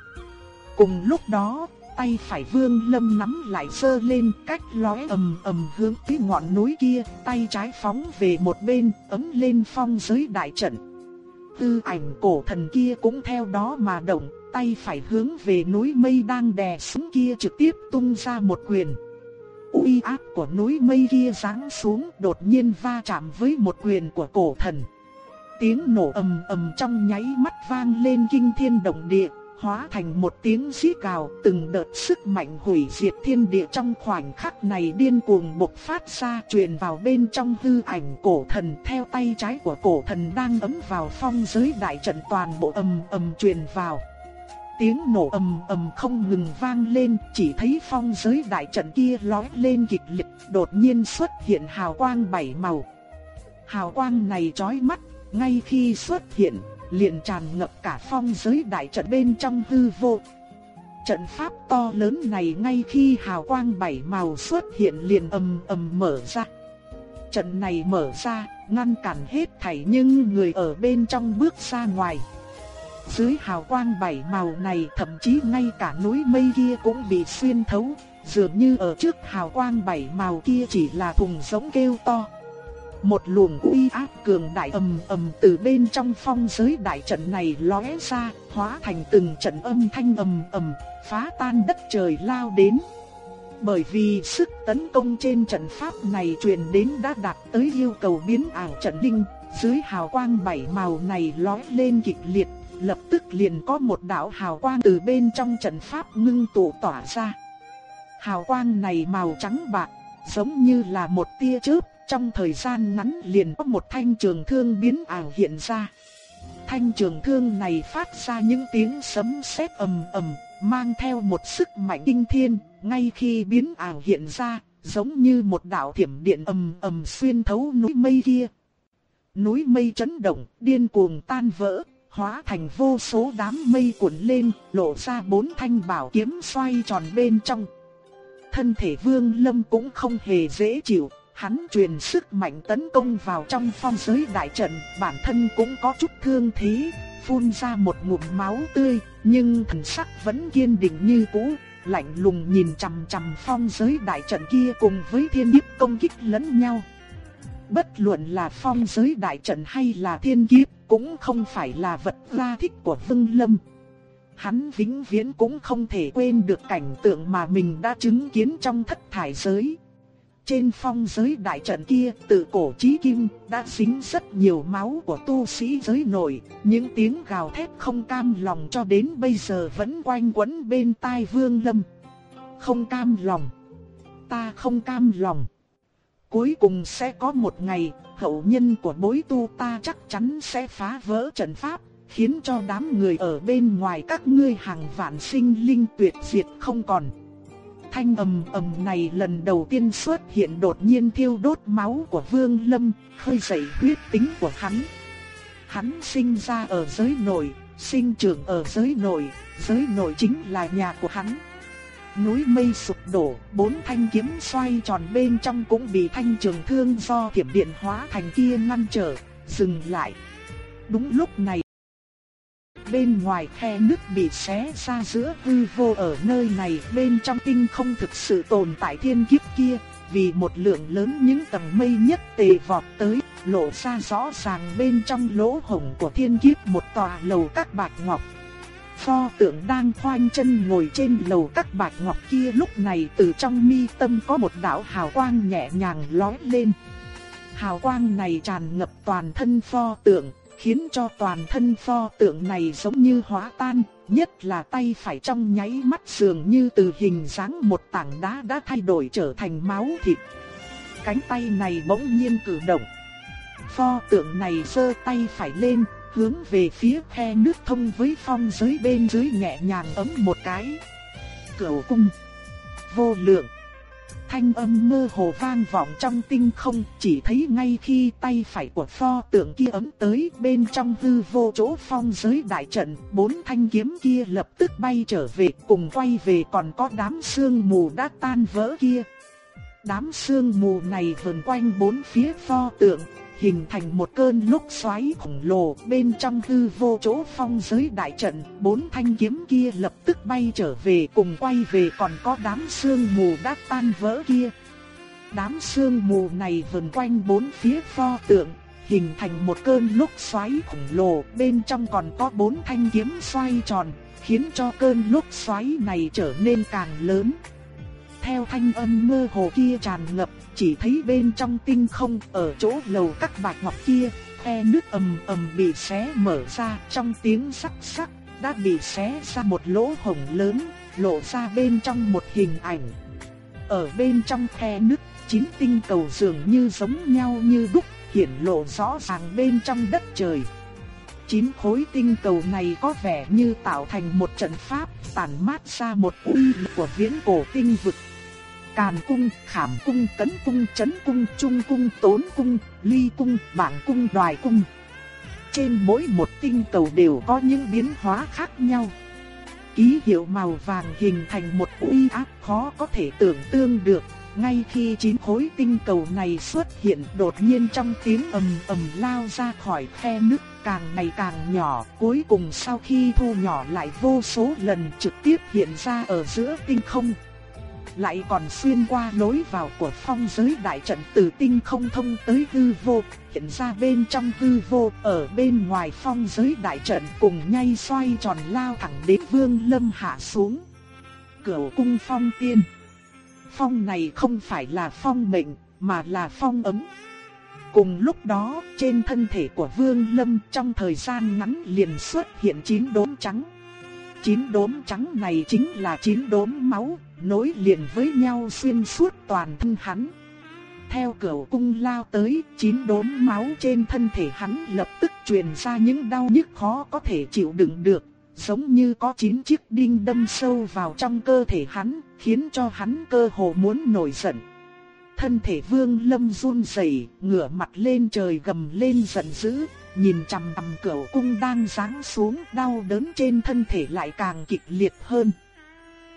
Cùng lúc đó, tay phải Vương Lâm nắm lại sơ lên cách lóe ầm ầm hướng tới ngọn núi kia, tay trái phóng về một bên, ấm lên phong giới đại trận. Tư ảnh cổ thần kia cũng theo đó mà động, tay phải hướng về núi mây đang đè xuống kia trực tiếp tung ra một quyền. Uy áp của núi mây kia giáng xuống đột nhiên va chạm với một quyền của cổ thần. Tiếng nổ ầm ầm trong nháy mắt vang lên kinh thiên động địa, hóa thành một tiếng xí cào, từng đợt sức mạnh hủy diệt thiên địa trong khoảnh khắc này điên cuồng bộc phát ra truyền vào bên trong hư ảnh cổ thần theo tay trái của cổ thần đang ấm vào phong giới đại trận toàn bộ ầm ầm truyền vào. Tiếng nổ ầm ầm không ngừng vang lên, chỉ thấy phong giới đại trận kia lói lên kịch liệt, đột nhiên xuất hiện hào quang bảy màu. Hào quang này chói mắt, ngay khi xuất hiện, liền tràn ngập cả phong giới đại trận bên trong hư vô. Trận pháp to lớn này ngay khi hào quang bảy màu xuất hiện liền ầm ầm mở ra. Trận này mở ra, ngăn cản hết thảy nhưng người ở bên trong bước ra ngoài. Dưới hào quang bảy màu này thậm chí ngay cả núi mây kia cũng bị xuyên thấu, dường như ở trước hào quang bảy màu kia chỉ là thùng giống kêu to. Một luồng uy áp cường đại ầm ầm từ bên trong phong giới đại trận này lóe ra, hóa thành từng trận âm thanh ầm ầm, phá tan đất trời lao đến. Bởi vì sức tấn công trên trận pháp này truyền đến đã đạt tới yêu cầu biến ảo trận linh, dưới hào quang bảy màu này lóe lên kịch liệt, lập tức liền có một đạo hào quang từ bên trong trận pháp ngưng tụ tỏa ra. Hào quang này màu trắng bạc, giống như là một tia chớp trong thời gian ngắn liền có một thanh trường thương biến ảo hiện ra. Thanh trường thương này phát ra những tiếng sấm sét ầm ầm, mang theo một sức mạnh kinh thiên, ngay khi biến ảo hiện ra, giống như một đạo thiểm điện ầm ầm xuyên thấu núi mây kia. Núi mây chấn động, điên cuồng tan vỡ, hóa thành vô số đám mây cuộn lên, lộ ra bốn thanh bảo kiếm xoay tròn bên trong. Thân thể Vương Lâm cũng không hề dễ chịu, Hắn truyền sức mạnh tấn công vào trong phong giới đại trận, bản thân cũng có chút thương thế, phun ra một ngụm máu tươi, nhưng thần sắc vẫn kiên định như cũ, lạnh lùng nhìn chằm chằm phong giới đại trận kia cùng với thiên kiếp công kích lẫn nhau. Bất luận là phong giới đại trận hay là thiên kiếp, cũng không phải là vật gia thích của Vân Lâm. Hắn vĩnh viễn cũng không thể quên được cảnh tượng mà mình đã chứng kiến trong thất thải giới. Trên phong giới đại trận kia, từ cổ chí kim, đã dính rất nhiều máu của tu sĩ giới nội, những tiếng gào thét không cam lòng cho đến bây giờ vẫn quanh quẩn bên tai vương lâm. Không cam lòng. Ta không cam lòng. cuối cùng sẽ có một ngày, hậu nhân của bối tu ta chắc chắn sẽ phá vỡ trận pháp, khiến cho đám người ở bên ngoài các ngươi hàng vạn sinh linh tuyệt diệt không còn. Thanh ầm ầm này lần đầu tiên xuất hiện đột nhiên thiêu đốt máu của Vương Lâm, khơi dậy huyết tính của hắn. Hắn sinh ra ở giới nội, sinh trưởng ở giới nội, giới nội chính là nhà của hắn. Núi mây sụp đổ, bốn thanh kiếm xoay tròn bên trong cũng bị thanh trường thương do thiểm điện hóa thành kia ngăn trở, dừng lại. Đúng lúc này, bên ngoài khe nước bị xé ra giữa hư vô ở nơi này bên trong tinh không thực sự tồn tại thiên kiếp kia, vì một lượng lớn những tầng mây nhất tề vọt tới, lộ ra rõ ràng bên trong lỗ hổng của thiên kiếp một tòa lầu các bạc ngọc. Pho tượng đang khoanh chân ngồi trên lầu các bạc ngọc kia lúc này từ trong mi tâm có một đạo hào quang nhẹ nhàng lói lên. Hào quang này tràn ngập toàn thân pho tượng, khiến cho toàn thân pho tượng này giống như hóa tan, nhất là tay phải trong nháy mắt dường như từ hình dáng một tảng đá đã thay đổi trở thành máu thịt. Cánh tay này bỗng nhiên cử động. Pho tượng này giơ tay phải lên, hướng về phía khe nước thông với phong giới bên dưới nhẹ nhàng ấm một cái. Cửu cung, vô lượng. Thanh âm mơ hồ vang vọng trong tinh không, chỉ thấy ngay khi tay phải của pho tượng kia ấm tới bên trong hư vô chỗ phong giới đại trận, bốn thanh kiếm kia lập tức bay trở về cùng quay về còn có đám sương mù đã tan vỡ kia. Đám sương mù này vần quanh bốn phía pho tượng, hình thành một cơn lốc xoáy khổng lồ bên trong hư vô chỗ phong giới đại trận, bốn thanh kiếm kia lập tức bay trở về cùng quay về còn có đám sương mù đã tan vỡ kia. Đám sương mù này vần quanh bốn phía pho tượng, hình thành một cơn lốc xoáy khổng lồ, bên trong còn có bốn thanh kiếm xoay tròn, khiến cho cơn lốc xoáy này trở nên càng lớn. Theo thanh âm mơ hồ kia tràn ngập, chỉ thấy bên trong tinh không ở chỗ lầu các bạch ngọc kia, khe nước ầm ầm bị xé mở ra trong tiếng sắc sắc, đã bị xé ra một lỗ hổng lớn, lộ ra bên trong một hình ảnh. Ở bên trong khe nước, chín tinh cầu dường như giống nhau như đúc, hiển lộ rõ ràng bên trong đất trời. Chín khối tinh cầu này có vẻ như tạo thành một trận pháp, tản mát ra một uy lực của viễn cổ tinh vực Càn cung, khảm cung, cấn cung, chấn cung, trung cung, tốn cung, ly cung, bảng cung, đoài cung. Trên mỗi một tinh cầu đều có những biến hóa khác nhau. Ký hiệu màu vàng hình thành một uy áp khó có thể tưởng tượng được. Ngay khi chín khối tinh cầu này xuất hiện đột nhiên trong tiếng ầm ầm lao ra khỏi khe nước càng ngày càng nhỏ, cuối cùng sau khi thu nhỏ lại vô số lần trực tiếp hiện ra ở giữa tinh không lại còn xuyên qua lối vào của phong giới đại trận từ tinh không thông tới hư vô, hiện ra bên trong hư vô, ở bên ngoài phong giới đại trận cùng nhay xoay tròn lao thẳng đến vương lâm hạ xuống. Cửu cung phong tiên. Phong này không phải là phong mệnh, mà là phong ấm. Cùng lúc đó, trên thân thể của Vương Lâm trong thời gian ngắn liền xuất hiện chín đốm trắng. Chín đốm trắng này chính là chín đốm máu, nối liền với nhau xuyên suốt toàn thân hắn. Theo cửu cung lao tới, chín đốm máu trên thân thể hắn lập tức truyền ra những đau nhức khó có thể chịu đựng được, giống như có chín chiếc đinh đâm sâu vào trong cơ thể hắn, khiến cho hắn cơ hồ muốn nổi giận. Thân thể vương lâm run rẩy, ngửa mặt lên trời gầm lên giận dữ, nhìn chằm chằm cửu cung đang giáng xuống, đau đớn trên thân thể lại càng kịch liệt hơn.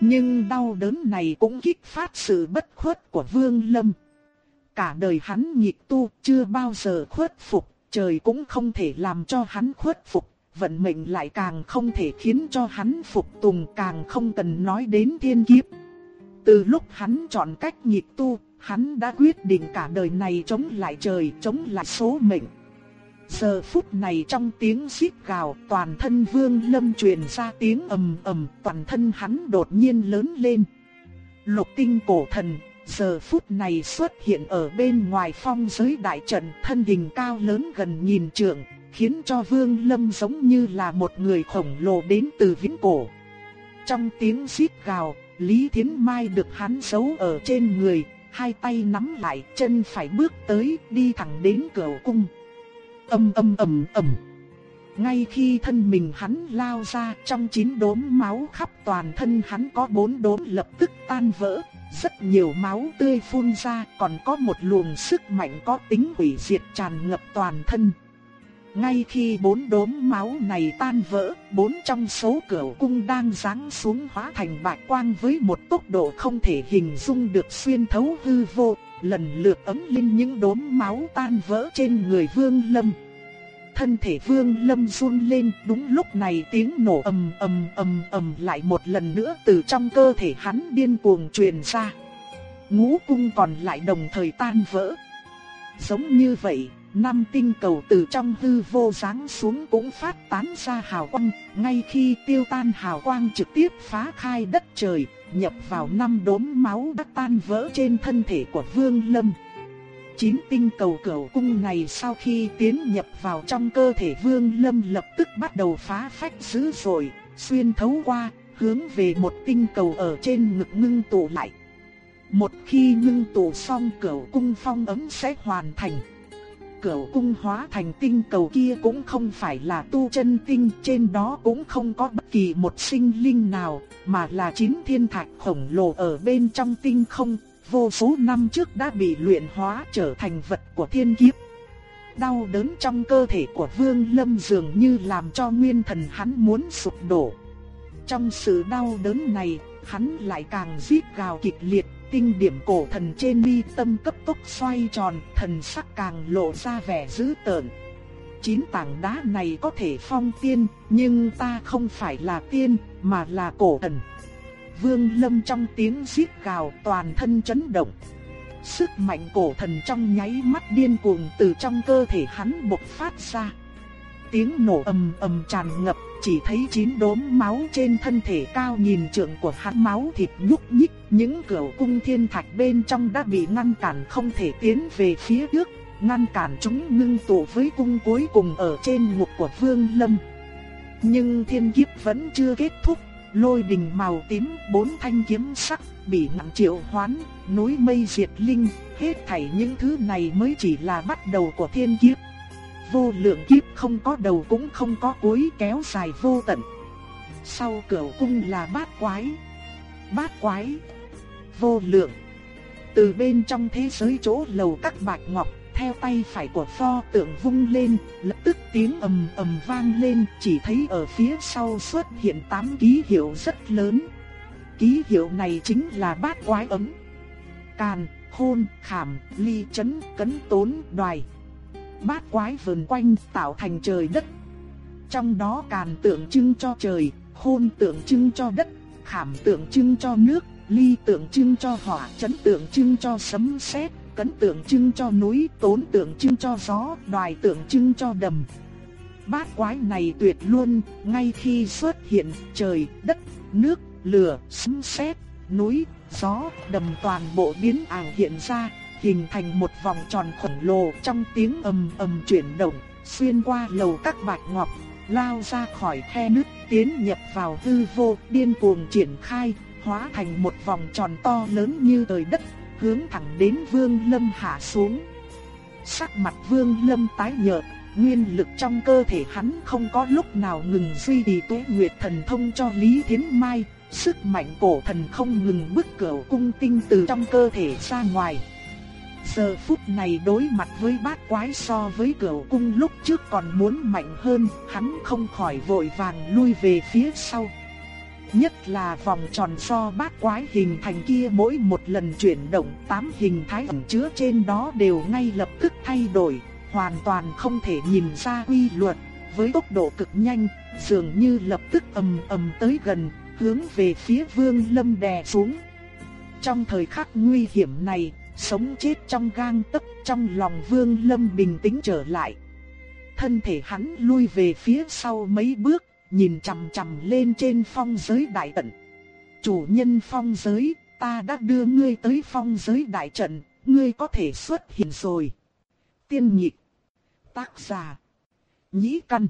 Nhưng đau đớn này cũng kích phát sự bất khuất của Vương Lâm. Cả đời hắn nhịp tu chưa bao giờ khuất phục, trời cũng không thể làm cho hắn khuất phục, vận mệnh lại càng không thể khiến cho hắn phục tùng càng không cần nói đến thiên kiếp. Từ lúc hắn chọn cách nhịp tu, hắn đã quyết định cả đời này chống lại trời, chống lại số mệnh. Giờ phút này trong tiếng xít gào toàn thân vương lâm truyền ra tiếng ầm ầm toàn thân hắn đột nhiên lớn lên. Lục tinh cổ thần giờ phút này xuất hiện ở bên ngoài phong giới đại trận thân hình cao lớn gần nhìn trượng, khiến cho vương lâm giống như là một người khổng lồ đến từ viễn cổ. Trong tiếng xít gào, Lý Thiến Mai được hắn giấu ở trên người, hai tay nắm lại, chân phải bước tới, đi thẳng đến cửa cung. Âm âm ầm ầm. Ngay khi thân mình hắn lao ra, trong chín đốm máu khắp toàn thân hắn có bốn đốm lập tức tan vỡ, rất nhiều máu tươi phun ra, còn có một luồng sức mạnh có tính hủy diệt tràn ngập toàn thân. Ngay khi bốn đốm máu này tan vỡ, bốn trong số cửu cung đang giáng xuống hóa thành bạch quang với một tốc độ không thể hình dung được xuyên thấu hư vô, lần lượt ấm lên những đốm máu tan vỡ trên người Vương Lâm. Thân thể Vương Lâm run lên, đúng lúc này tiếng nổ ầm ầm ầm ầm lại một lần nữa từ trong cơ thể hắn điên cuồng truyền ra. Ngũ cung còn lại đồng thời tan vỡ. Giống như vậy, năm tinh cầu từ trong hư vô giáng xuống cũng phát tán ra hào quang, ngay khi tiêu tan hào quang trực tiếp phá khai đất trời, nhập vào năm đốm máu đã tan vỡ trên thân thể của Vương Lâm. Chín tinh cầu cửu cung này sau khi tiến nhập vào trong cơ thể Vương Lâm lập tức bắt đầu phá phách dữ dội, xuyên thấu qua, hướng về một tinh cầu ở trên ngực ngưng tụ lại. Một khi ngưng tụ xong cửu cung phong ấm sẽ hoàn thành cửu cung hóa thành tinh cầu kia cũng không phải là tu chân tinh, trên đó cũng không có bất kỳ một sinh linh nào, mà là chín thiên thạch khổng lồ ở bên trong tinh không, vô số năm trước đã bị luyện hóa trở thành vật của thiên kiếp. Đau đớn trong cơ thể của Vương Lâm dường như làm cho nguyên thần hắn muốn sụp đổ. Trong sự đau đớn này, hắn lại càng rít gào kịch liệt, tinh điểm cổ thần trên mi tâm cấp tốc xoay tròn, thần sắc càng lộ ra vẻ dữ tợn. Chín tảng đá này có thể phong tiên, nhưng ta không phải là tiên, mà là cổ thần. Vương Lâm trong tiếng giết gào toàn thân chấn động. Sức mạnh cổ thần trong nháy mắt điên cuồng từ trong cơ thể hắn bộc phát ra. Tiếng nổ ầm ầm tràn ngập, chỉ thấy chín đốm máu trên thân thể cao nhìn trượng của hắn máu thịt nhúc nhích, những cửa cung thiên thạch bên trong đã bị ngăn cản không thể tiến về phía trước, ngăn cản chúng ngưng tụ với cung cuối cùng ở trên ngục của Vương Lâm. Nhưng thiên kiếp vẫn chưa kết thúc, lôi đình màu tím, bốn thanh kiếm sắc, bị nặng triệu hoán, núi mây diệt linh, hết thảy những thứ này mới chỉ là bắt đầu của thiên kiếp vô lượng kiếp không có đầu cũng không có cuối kéo dài vô tận. Sau cửa cung là bát quái. Bát quái. Vô lượng. Từ bên trong thế giới chỗ lầu các bạch ngọc, theo tay phải của pho tượng vung lên, lập tức tiếng ầm ầm vang lên, chỉ thấy ở phía sau xuất hiện tám ký hiệu rất lớn. Ký hiệu này chính là bát quái ấm. Càn, hôn, khảm, ly chấn, cấn tốn, đoài bát quái vần quanh tạo thành trời đất. Trong đó càn tượng trưng cho trời, hôn tượng trưng cho đất, khảm tượng trưng cho nước, ly tượng trưng cho hỏa, chấn tượng trưng cho sấm sét, cấn tượng trưng cho núi, tốn tượng trưng cho gió, đoài tượng trưng cho đầm. Bát quái này tuyệt luôn, ngay khi xuất hiện, trời, đất, nước, lửa, sấm sét, núi, gió, đầm toàn bộ biến ảo hiện ra, hình thành một vòng tròn khổng lồ trong tiếng ầm ầm chuyển động, xuyên qua lầu các bạch ngọc, lao ra khỏi khe nứt, tiến nhập vào hư vô, điên cuồng triển khai, hóa thành một vòng tròn to lớn như trời đất, hướng thẳng đến Vương Lâm hạ xuống. Sắc mặt Vương Lâm tái nhợt, nguyên lực trong cơ thể hắn không có lúc nào ngừng duy trì tuế nguyệt thần thông cho Lý Thiến Mai, sức mạnh cổ thần không ngừng bức cửa cung tinh từ trong cơ thể ra ngoài. Giờ phút này đối mặt với bát quái so với cửu cung lúc trước còn muốn mạnh hơn, hắn không khỏi vội vàng lui về phía sau. Nhất là vòng tròn so bát quái hình thành kia mỗi một lần chuyển động tám hình thái ẩn chứa trên đó đều ngay lập tức thay đổi, hoàn toàn không thể nhìn ra quy luật, với tốc độ cực nhanh, dường như lập tức ầm ầm tới gần, hướng về phía Vương Lâm đè xuống. Trong thời khắc nguy hiểm này, sống chết trong gang tấc trong lòng Vương Lâm bình tĩnh trở lại. Thân thể hắn lui về phía sau mấy bước, nhìn chằm chằm lên trên phong giới đại trận. Chủ nhân phong giới, ta đã đưa ngươi tới phong giới đại trận, ngươi có thể xuất hiện rồi. Tiên nhị Tác giả. Nhĩ căn.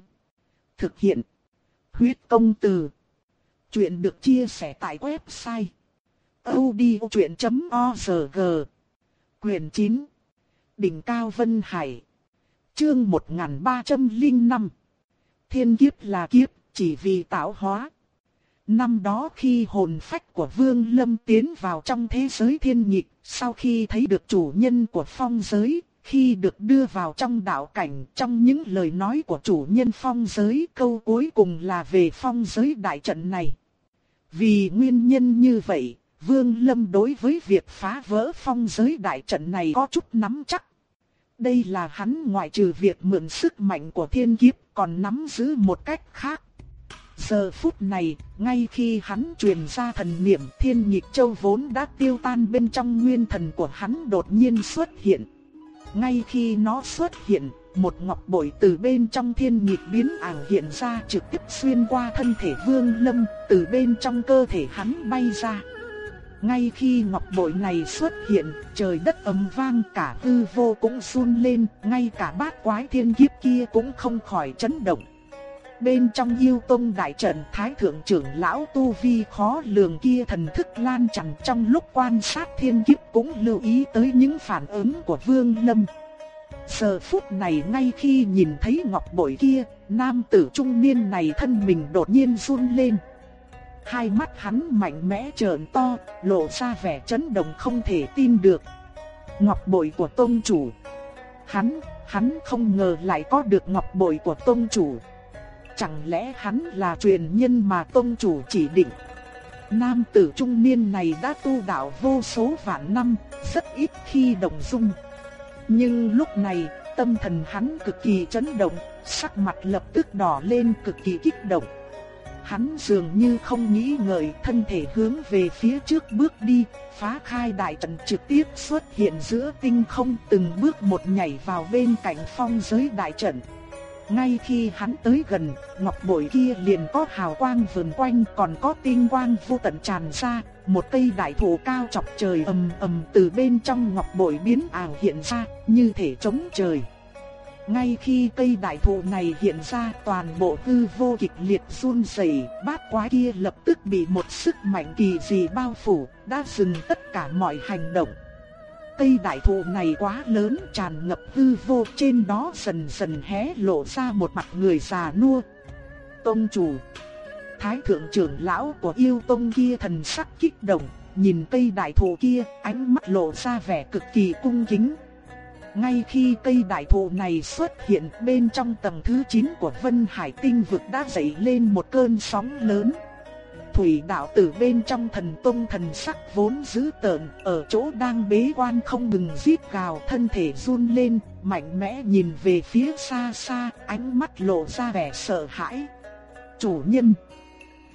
Thực hiện. Huyết công từ. Chuyện được chia sẻ tại website. odchuyện.org Quyền 9. Đỉnh Cao Vân Hải. Chương 1305. Thiên kiếp là kiếp, chỉ vì tạo hóa. Năm đó khi hồn phách của Vương Lâm tiến vào trong thế giới thiên nhịp, sau khi thấy được chủ nhân của phong giới, khi được đưa vào trong đạo cảnh, trong những lời nói của chủ nhân phong giới, câu cuối cùng là về phong giới đại trận này. Vì nguyên nhân như vậy, Vương Lâm đối với việc phá vỡ phong giới đại trận này có chút nắm chắc. Đây là hắn ngoại trừ việc mượn sức mạnh của thiên kiếp còn nắm giữ một cách khác. Giờ phút này, ngay khi hắn truyền ra thần niệm thiên nhịp châu vốn đã tiêu tan bên trong nguyên thần của hắn đột nhiên xuất hiện. Ngay khi nó xuất hiện, một ngọc bội từ bên trong thiên nhịp biến ảo hiện ra trực tiếp xuyên qua thân thể vương lâm, từ bên trong cơ thể hắn bay ra. Ngay khi ngọc bội này xuất hiện, trời đất ầm vang cả tư vô cũng run lên, ngay cả bát quái thiên kiếp kia cũng không khỏi chấn động. Bên trong yêu tông đại trận thái thượng trưởng lão tu vi khó lường kia thần thức lan tràn trong lúc quan sát thiên kiếp cũng lưu ý tới những phản ứng của vương lâm. Giờ phút này ngay khi nhìn thấy ngọc bội kia, nam tử trung niên này thân mình đột nhiên run lên. Hai mắt hắn mạnh mẽ trợn to, lộ ra vẻ chấn động không thể tin được. Ngọc bội của tông chủ. Hắn, hắn không ngờ lại có được ngọc bội của tông chủ. Chẳng lẽ hắn là truyền nhân mà tông chủ chỉ định? Nam tử trung niên này đã tu đạo vô số vạn năm, rất ít khi động dung. Nhưng lúc này, tâm thần hắn cực kỳ chấn động, sắc mặt lập tức đỏ lên cực kỳ kích động. Hắn dường như không nghĩ ngợi thân thể hướng về phía trước bước đi, phá khai đại trận trực tiếp xuất hiện giữa tinh không từng bước một nhảy vào bên cạnh phong giới đại trận. Ngay khi hắn tới gần, ngọc bội kia liền có hào quang vờn quanh còn có tinh quang vô tận tràn ra, một cây đại thụ cao chọc trời ầm ầm từ bên trong ngọc bội biến ảo hiện ra, như thể chống trời. Ngay khi cây đại thụ này hiện ra toàn bộ hư vô kịch liệt run rẩy, bát quái kia lập tức bị một sức mạnh kỳ dị bao phủ, đã dừng tất cả mọi hành động. Cây đại thụ này quá lớn tràn ngập hư vô trên đó dần dần hé lộ ra một mặt người già nua. Tông chủ Thái thượng trưởng lão của yêu tông kia thần sắc kích động, nhìn cây đại thụ kia, ánh mắt lộ ra vẻ cực kỳ cung kính, ngay khi cây đại thụ này xuất hiện bên trong tầng thứ 9 của Vân Hải tinh vực đã dậy lên một cơn sóng lớn. Thủy đạo tử bên trong thần tông thần sắc vốn dữ tợn, ở chỗ đang bế quan không ngừng giết gào thân thể run lên, mạnh mẽ nhìn về phía xa xa, ánh mắt lộ ra vẻ sợ hãi. Chủ nhân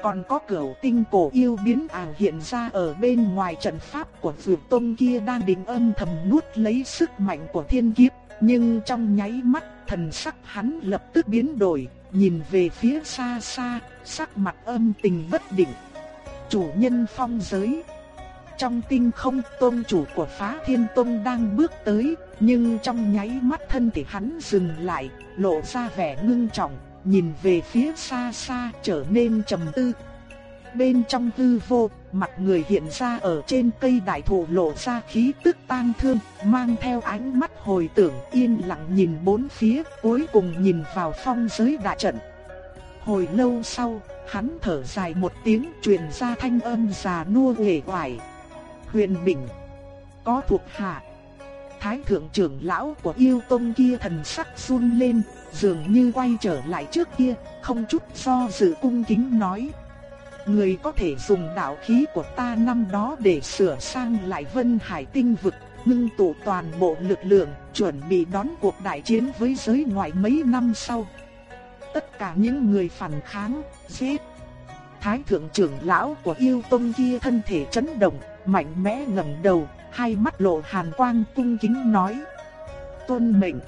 còn có cửu tinh cổ yêu biến ảo hiện ra ở bên ngoài trận pháp của Dược Tông kia đang định âm thầm nuốt lấy sức mạnh của thiên kiếp. Nhưng trong nháy mắt, thần sắc hắn lập tức biến đổi, nhìn về phía xa xa, sắc mặt âm tình bất định. Chủ nhân phong giới Trong tinh không tôn chủ của phá thiên tôn đang bước tới, nhưng trong nháy mắt thân thể hắn dừng lại, lộ ra vẻ ngưng trọng nhìn về phía xa xa trở nên trầm tư. Bên trong tư vô, mặt người hiện ra ở trên cây đại thụ lộ ra khí tức tan thương, mang theo ánh mắt hồi tưởng yên lặng nhìn bốn phía, cuối cùng nhìn vào phong giới đại trận. Hồi lâu sau, hắn thở dài một tiếng truyền ra thanh âm già nua nghề hoài. Huyền Bình, có thuộc hạ. Thái thượng trưởng lão của yêu tông kia thần sắc run lên, dường như quay trở lại trước kia, không chút do dự cung kính nói. Người có thể dùng đạo khí của ta năm đó để sửa sang lại vân hải tinh vực, ngưng tụ toàn bộ lực lượng, chuẩn bị đón cuộc đại chiến với giới ngoại mấy năm sau. Tất cả những người phản kháng, giết. Thái thượng trưởng lão của yêu tông kia thân thể chấn động, mạnh mẽ ngẩng đầu, hai mắt lộ hàn quang cung kính nói. Tôn mệnh.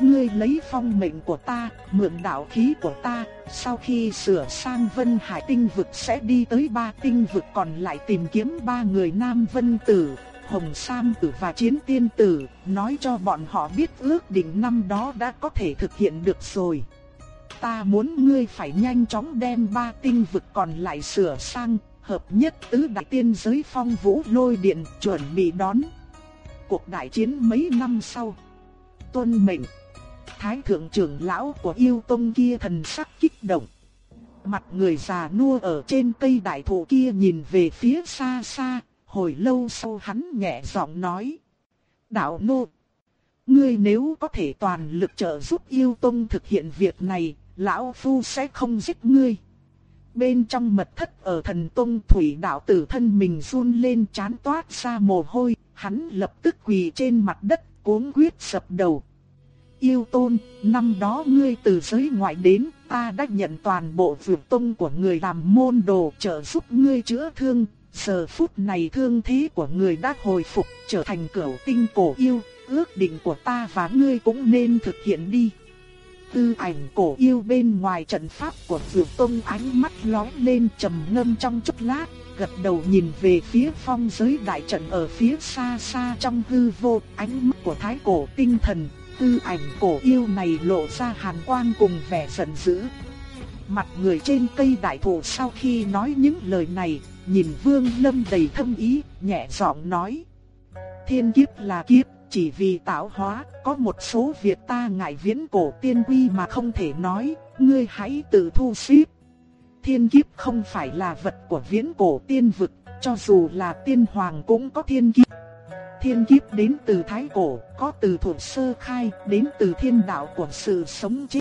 Ngươi lấy phong mệnh của ta, mượn đạo khí của ta, sau khi sửa sang Vân Hải tinh vực sẽ đi tới ba tinh vực còn lại tìm kiếm ba người Nam Vân Tử, Hồng Sam Tử và Chiến Tiên Tử, nói cho bọn họ biết ước định năm đó đã có thể thực hiện được rồi. Ta muốn ngươi phải nhanh chóng đem ba tinh vực còn lại sửa sang, hợp nhất tứ đại tiên giới phong vũ lôi điện chuẩn bị đón cuộc đại chiến mấy năm sau. Tuân mệnh. Thái thượng trưởng lão của yêu tông kia thần sắc kích động. Mặt người già nua ở trên cây đại thụ kia nhìn về phía xa xa, hồi lâu sau hắn nhẹ giọng nói. Đạo nô, ngươi nếu có thể toàn lực trợ giúp yêu tông thực hiện việc này, lão phu sẽ không giết ngươi. Bên trong mật thất ở thần tông thủy đạo tử thân mình run lên chán toát ra mồ hôi, hắn lập tức quỳ trên mặt đất cuống quyết sập đầu. Yêu tôn, năm đó ngươi từ giới ngoại đến, ta đã nhận toàn bộ vượt tông của người làm môn đồ trợ giúp ngươi chữa thương. Giờ phút này thương thế của người đã hồi phục trở thành cửu tinh cổ yêu, ước định của ta và ngươi cũng nên thực hiện đi. Tư ảnh cổ yêu bên ngoài trận pháp của vượt tông ánh mắt lóe lên trầm ngâm trong chốc lát, gật đầu nhìn về phía phong giới đại trận ở phía xa xa trong hư vô, ánh mắt của thái cổ tinh thần, tư ảnh cổ yêu này lộ ra hàn quang cùng vẻ giận dữ. Mặt người trên cây đại thụ sau khi nói những lời này, nhìn Vương Lâm đầy thâm ý, nhẹ giọng nói: "Thiên kiếp là kiếp, chỉ vì tạo hóa, có một số việc ta ngại viễn cổ tiên quy mà không thể nói, ngươi hãy tự thu xếp." Thiên kiếp không phải là vật của viễn cổ tiên vực, cho dù là tiên hoàng cũng có thiên kiếp. Thiên kiếp đến từ thái cổ, có từ thuộc sơ khai, đến từ thiên đạo của sự sống chết.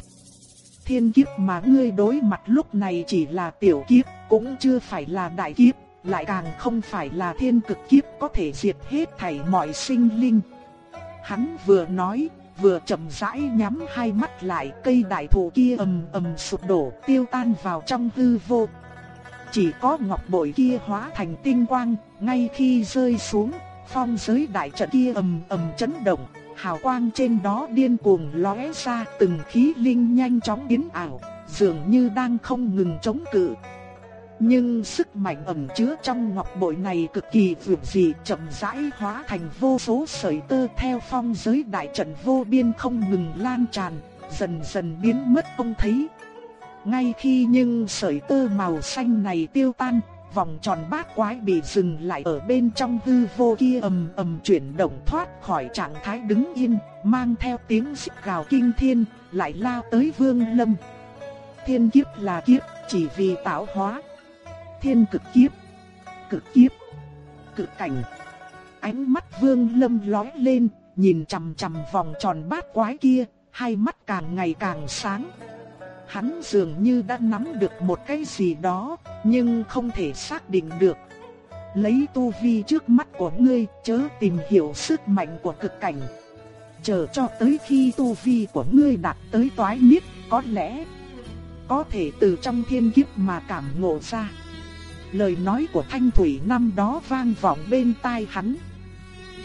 Thiên kiếp mà ngươi đối mặt lúc này chỉ là tiểu kiếp, cũng chưa phải là đại kiếp, lại càng không phải là thiên cực kiếp có thể diệt hết thảy mọi sinh linh. Hắn vừa nói, vừa chậm rãi nhắm hai mắt lại, cây đại thụ kia ầm ầm sụp đổ, tiêu tan vào trong hư vô. Chỉ có ngọc bội kia hóa thành tinh quang, ngay khi rơi xuống, phong giới đại trận kia ầm ầm chấn động, hào quang trên đó điên cuồng lóe ra, từng khí linh nhanh chóng biến ảo, dường như đang không ngừng chống cự. Nhưng sức mạnh ẩn chứa trong ngọc bội này cực kỳ vượt dị chậm rãi hóa thành vô số sợi tơ theo phong giới đại trận vô biên không ngừng lan tràn, dần dần biến mất không thấy. Ngay khi những sợi tơ màu xanh này tiêu tan, vòng tròn bát quái bị dừng lại ở bên trong hư vô kia ầm ầm chuyển động thoát khỏi trạng thái đứng yên, mang theo tiếng xích gào kinh thiên, lại lao tới vương lâm. Thiên kiếp là kiếp, chỉ vì tạo hóa. Thiên cực kiếp, cực kiếp, cực cảnh. Ánh mắt vương lâm lóe lên, nhìn chằm chằm vòng tròn bát quái kia, hai mắt càng ngày càng sáng. Hắn dường như đã nắm được một cái gì đó, nhưng không thể xác định được. Lấy tu vi trước mắt của ngươi, chớ tìm hiểu sức mạnh của cực cảnh. Chờ cho tới khi tu vi của ngươi đạt tới toái niết, có lẽ có thể từ trong thiên kiếp mà cảm ngộ ra. Lời nói của Thanh Thủy năm đó vang vọng bên tai hắn.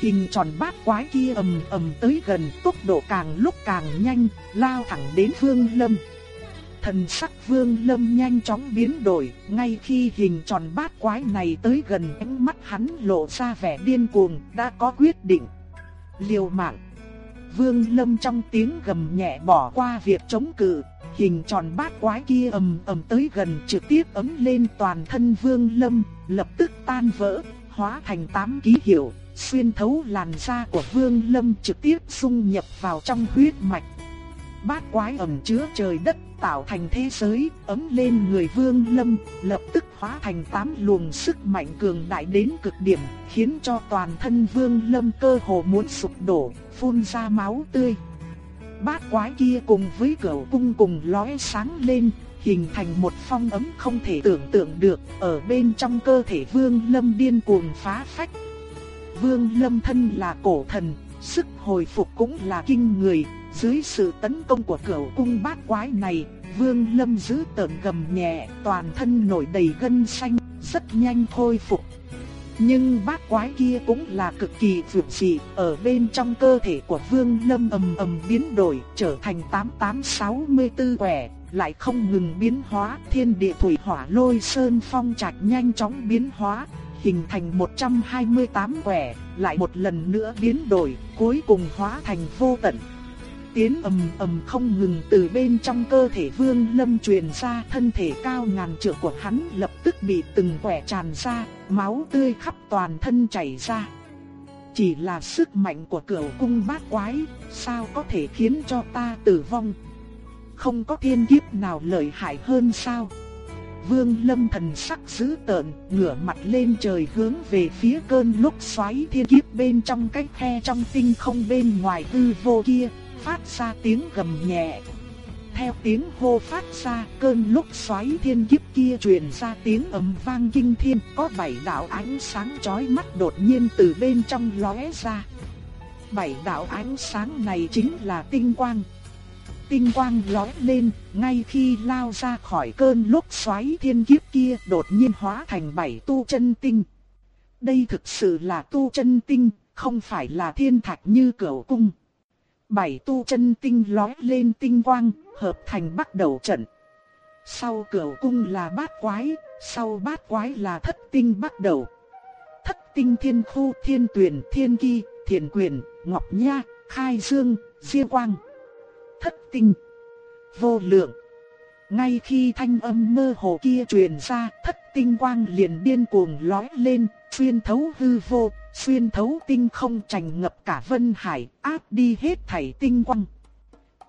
Hình tròn bát quái kia ầm ầm tới gần, tốc độ càng lúc càng nhanh, lao thẳng đến Vương Lâm. Thần sắc vương lâm nhanh chóng biến đổi, ngay khi hình tròn bát quái này tới gần ánh mắt hắn lộ ra vẻ điên cuồng, đã có quyết định. Liều mạng. Vương lâm trong tiếng gầm nhẹ bỏ qua việc chống cự, hình tròn bát quái kia ầm ầm tới gần trực tiếp ấm lên toàn thân vương lâm, lập tức tan vỡ, hóa thành tám ký hiệu, xuyên thấu làn da của vương lâm trực tiếp xung nhập vào trong huyết mạch. Bát quái ẩm chứa trời đất tạo thành thế giới, ấm lên người Vương Lâm, lập tức hóa thành tám luồng sức mạnh cường đại đến cực điểm, khiến cho toàn thân Vương Lâm cơ hồ muốn sụp đổ, phun ra máu tươi. Bát quái kia cùng với cửu cung cùng lóe sáng lên, hình thành một phong ấm không thể tưởng tượng được, ở bên trong cơ thể Vương Lâm điên cuồng phá phách. Vương Lâm thân là cổ thần, sức hồi phục cũng là kinh người, dưới sự tấn công của cửu cung bát quái này, Vương Lâm giữ tợn gầm nhẹ, toàn thân nổi đầy gân xanh, rất nhanh khôi phục. Nhưng bát quái kia cũng là cực kỳ vượt dị, ở bên trong cơ thể của Vương Lâm ầm ầm biến đổi, trở thành 8864 quẻ, lại không ngừng biến hóa, thiên địa thủy hỏa lôi sơn phong trạch nhanh chóng biến hóa, hình thành 128 quẻ, lại một lần nữa biến đổi, cuối cùng hóa thành vô tận tiếng ầm ầm không ngừng từ bên trong cơ thể Vương Lâm truyền ra, thân thể cao ngàn trượng của hắn lập tức bị từng quẻ tràn ra, máu tươi khắp toàn thân chảy ra. chỉ là sức mạnh của cửu cung bát quái, sao có thể khiến cho ta tử vong? Không có thiên kiếp nào lợi hại hơn sao? Vương Lâm thần sắc dữ tợn, ngửa mặt lên trời hướng về phía cơn lốc xoáy thiên kiếp bên trong cái khe trong tinh không bên ngoài hư vô kia, phát ra tiếng gầm nhẹ. Theo tiếng hô phát ra, cơn lốc xoáy thiên kiếp kia truyền ra tiếng ầm vang kinh thiên, có bảy đạo ánh sáng chói mắt đột nhiên từ bên trong lóe ra. Bảy đạo ánh sáng này chính là tinh quang tinh quang lóe lên, ngay khi lao ra khỏi cơn lốc xoáy thiên kiếp kia đột nhiên hóa thành bảy tu chân tinh. Đây thực sự là tu chân tinh, không phải là thiên thạch như cửu cung. Bảy tu chân tinh lóe lên tinh quang, hợp thành bắt đầu trận. Sau cửu cung là bát quái, sau bát quái là thất tinh bắt đầu. Thất tinh thiên khu, thiên tuyển, thiên kỳ, thiền quyền, ngọc nha, khai dương, diên quang thất tinh, vô lượng. Ngay khi thanh âm mơ hồ kia truyền ra, thất tinh quang liền điên cuồng lói lên, xuyên thấu hư vô, xuyên thấu tinh không tràn ngập cả vân hải, áp đi hết thảy tinh quang.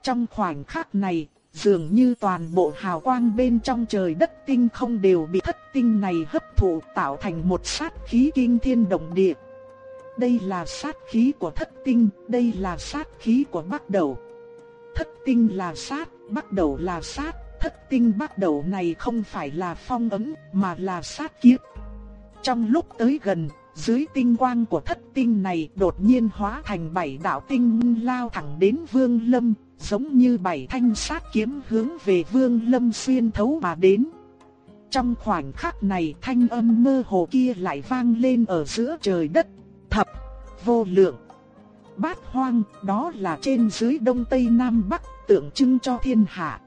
Trong khoảnh khắc này, dường như toàn bộ hào quang bên trong trời đất tinh không đều bị thất tinh này hấp thụ tạo thành một sát khí kinh thiên động địa. Đây là sát khí của thất tinh, đây là sát khí của bắt đầu thất tinh là sát, bắt đầu là sát, thất tinh bắt đầu này không phải là phong ấn mà là sát kiếp. Trong lúc tới gần, dưới tinh quang của thất tinh này đột nhiên hóa thành bảy đạo tinh lao thẳng đến Vương Lâm, giống như bảy thanh sát kiếm hướng về Vương Lâm xuyên thấu mà đến. Trong khoảnh khắc này thanh âm mơ hồ kia lại vang lên ở giữa trời đất, thập, vô lượng bát hoang, đó là trên dưới đông tây nam bắc, tượng trưng cho thiên hạ.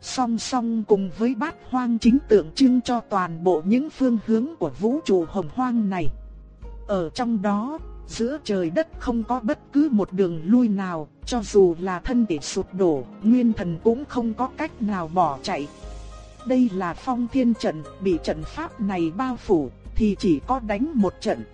Song song cùng với bát hoang chính tượng trưng cho toàn bộ những phương hướng của vũ trụ hồng hoang này. Ở trong đó, giữa trời đất không có bất cứ một đường lui nào, cho dù là thân thể sụp đổ, nguyên thần cũng không có cách nào bỏ chạy. Đây là phong thiên trận, bị trận pháp này bao phủ, thì chỉ có đánh một trận.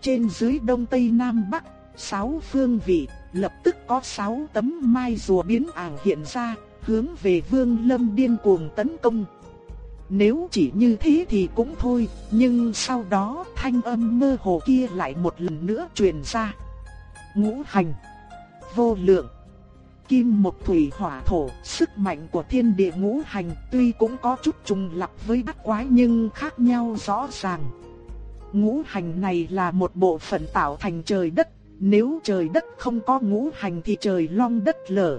Trên dưới đông tây nam bắc, sáu phương vị, lập tức có sáu tấm mai rùa biến ảo hiện ra, hướng về Vương Lâm điên cuồng tấn công. Nếu chỉ như thế thì cũng thôi, nhưng sau đó thanh âm mơ hồ kia lại một lần nữa truyền ra. Ngũ hành, vô lượng, kim một thủy hỏa thổ, sức mạnh của thiên địa ngũ hành tuy cũng có chút trùng lập với bát quái nhưng khác nhau rõ ràng. Ngũ hành này là một bộ phận tạo thành trời đất nếu trời đất không có ngũ hành thì trời long đất lở.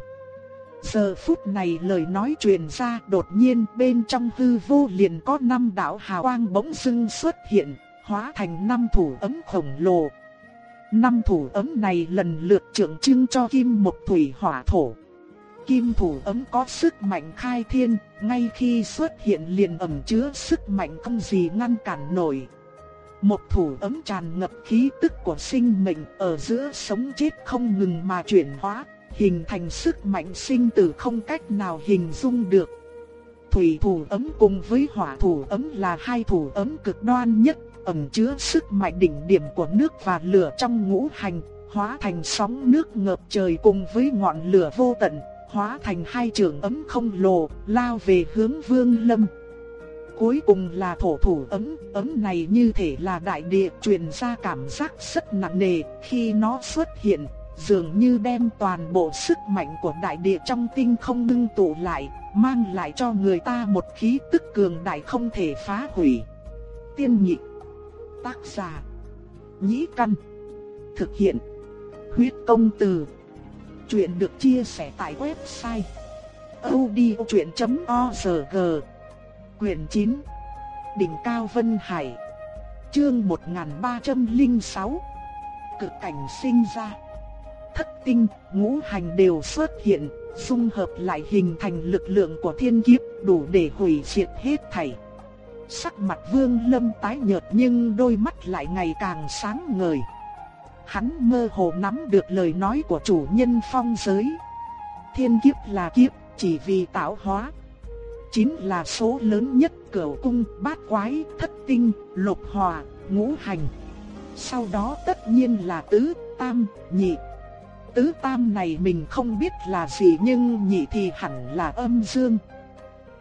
Giờ phút này lời nói truyền ra đột nhiên bên trong hư vô liền có năm đạo hào quang bỗng dưng xuất hiện, hóa thành năm thủ ấm khổng lồ. Năm thủ ấm này lần lượt trưởng trưng cho kim một thủy hỏa thổ. Kim thủ ấm có sức mạnh khai thiên, ngay khi xuất hiện liền ẩn chứa sức mạnh không gì ngăn cản nổi. Một thủ ấm tràn ngập khí tức của sinh mệnh ở giữa sống chết không ngừng mà chuyển hóa, hình thành sức mạnh sinh tử không cách nào hình dung được. Thủy thủ ấm cùng với hỏa thủ ấm là hai thủ ấm cực đoan nhất, ẩn chứa sức mạnh đỉnh điểm của nước và lửa trong ngũ hành, hóa thành sóng nước ngập trời cùng với ngọn lửa vô tận, hóa thành hai trường ấm không lồ, lao về hướng Vương Lâm cuối cùng là thổ thủ ấm, ấm này như thể là đại địa truyền ra cảm giác rất nặng nề khi nó xuất hiện, dường như đem toàn bộ sức mạnh của đại địa trong tinh không ngưng tụ lại, mang lại cho người ta một khí tức cường đại không thể phá hủy. Tiên nhị tác giả, nhĩ căn, thực hiện, huyết công từ. Chuyện được chia sẻ tại website odchuyện.org Quyền 9 Đỉnh Cao Vân Hải Chương 1306 Cực cảnh sinh ra Thất tinh, ngũ hành đều xuất hiện, dung hợp lại hình thành lực lượng của thiên kiếp đủ để hủy diệt hết thảy. Sắc mặt vương lâm tái nhợt nhưng đôi mắt lại ngày càng sáng ngời. Hắn mơ hồ nắm được lời nói của chủ nhân phong giới. Thiên kiếp là kiếp, chỉ vì tạo hóa chính là số lớn nhất cửu cung, bát quái, thất tinh, lục hòa, ngũ hành. sau đó tất nhiên là tứ, tam, nhị. Tứ tam này mình không biết là gì nhưng nhị thì hẳn là âm dương.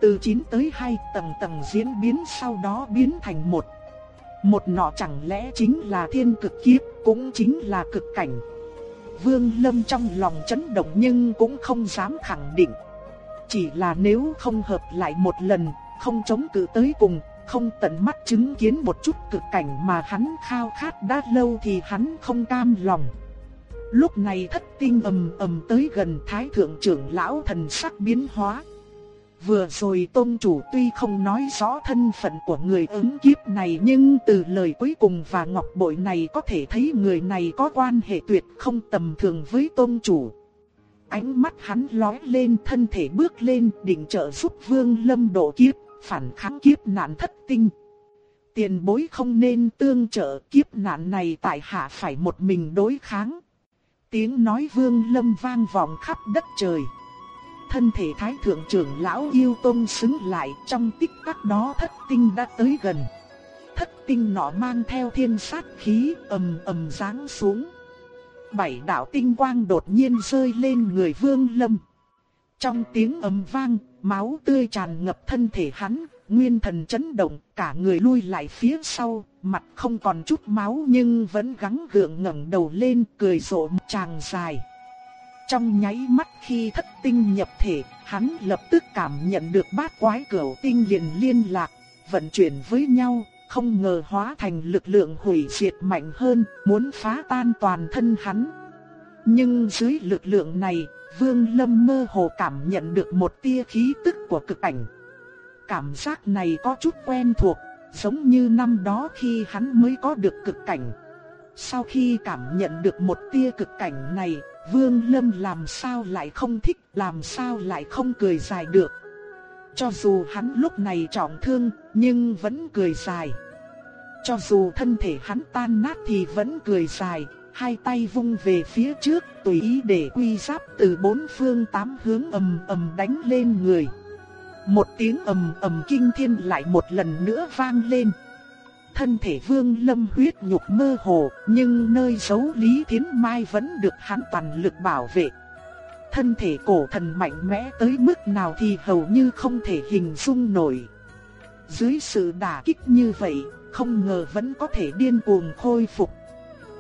Từ 9 tới 2 tầng tầng diễn biến sau đó biến thành một. Một nọ chẳng lẽ chính là thiên cực kiếp, cũng chính là cực cảnh. Vương Lâm trong lòng chấn động nhưng cũng không dám khẳng định. Chỉ là nếu không hợp lại một lần, không chống cự tới cùng, không tận mắt chứng kiến một chút cực cảnh mà hắn khao khát đã lâu thì hắn không cam lòng. Lúc này thất tinh ầm ầm tới gần thái thượng trưởng lão thần sắc biến hóa. Vừa rồi tôn chủ tuy không nói rõ thân phận của người ứng kiếp này nhưng từ lời cuối cùng và ngọc bội này có thể thấy người này có quan hệ tuyệt không tầm thường với tôn chủ. Ánh mắt hắn lóe lên thân thể bước lên định trợ giúp vương lâm độ kiếp, phản kháng kiếp nạn thất tinh. Tiền bối không nên tương trợ kiếp nạn này tại hạ phải một mình đối kháng. Tiếng nói vương lâm vang vọng khắp đất trời thân thể thái thượng trưởng lão yêu tôn xứng lại trong tích tắc đó thất tinh đã tới gần. Thất tinh nọ mang theo thiên sát khí ầm ầm giáng xuống. Bảy đạo tinh quang đột nhiên rơi lên người vương lâm. Trong tiếng ầm vang, máu tươi tràn ngập thân thể hắn, nguyên thần chấn động, cả người lui lại phía sau, mặt không còn chút máu nhưng vẫn gắng gượng ngẩng đầu lên cười rộ một tràng dài. Trong nháy mắt khi thất tinh nhập thể, hắn lập tức cảm nhận được bát quái cửu tinh liền liên lạc, vận chuyển với nhau, không ngờ hóa thành lực lượng hủy diệt mạnh hơn, muốn phá tan toàn thân hắn. Nhưng dưới lực lượng này, Vương Lâm mơ hồ cảm nhận được một tia khí tức của cực ảnh. Cảm giác này có chút quen thuộc, giống như năm đó khi hắn mới có được cực cảnh. Sau khi cảm nhận được một tia cực cảnh này, Vương Lâm làm sao lại không thích, làm sao lại không cười dài được. Cho dù hắn lúc này trọng thương, nhưng vẫn cười dài. Cho dù thân thể hắn tan nát thì vẫn cười dài, hai tay vung về phía trước, tùy ý để quy giáp từ bốn phương tám hướng ầm ầm đánh lên người. Một tiếng ầm ầm kinh thiên lại một lần nữa vang lên thân thể vương lâm huyết nhục mơ hồ, nhưng nơi giấu Lý Thiến Mai vẫn được hắn toàn lực bảo vệ. Thân thể cổ thần mạnh mẽ tới mức nào thì hầu như không thể hình dung nổi. Dưới sự đả kích như vậy, không ngờ vẫn có thể điên cuồng khôi phục.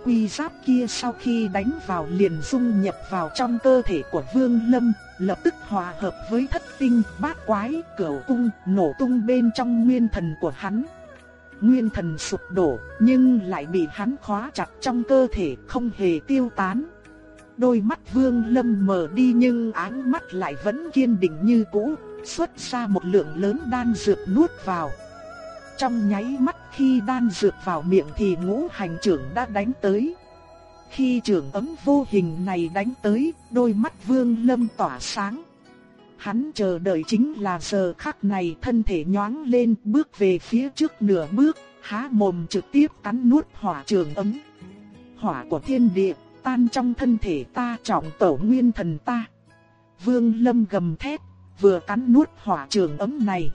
Quy giáp kia sau khi đánh vào liền dung nhập vào trong cơ thể của Vương Lâm, lập tức hòa hợp với thất tinh, bát quái, cửu cung, nổ tung bên trong nguyên thần của hắn nguyên thần sụp đổ, nhưng lại bị hắn khóa chặt trong cơ thể không hề tiêu tán. Đôi mắt vương lâm mở đi nhưng ánh mắt lại vẫn kiên định như cũ, xuất ra một lượng lớn đan dược nuốt vào. Trong nháy mắt khi đan dược vào miệng thì ngũ hành trưởng đã đánh tới. Khi trưởng ấm vô hình này đánh tới, đôi mắt vương lâm tỏa sáng. Hắn chờ đợi chính là giờ khắc này thân thể nhoáng lên bước về phía trước nửa bước, há mồm trực tiếp cắn nuốt hỏa trường ấm. Hỏa của thiên địa tan trong thân thể ta trọng tổ nguyên thần ta. Vương lâm gầm thét, vừa cắn nuốt hỏa trường ấm này.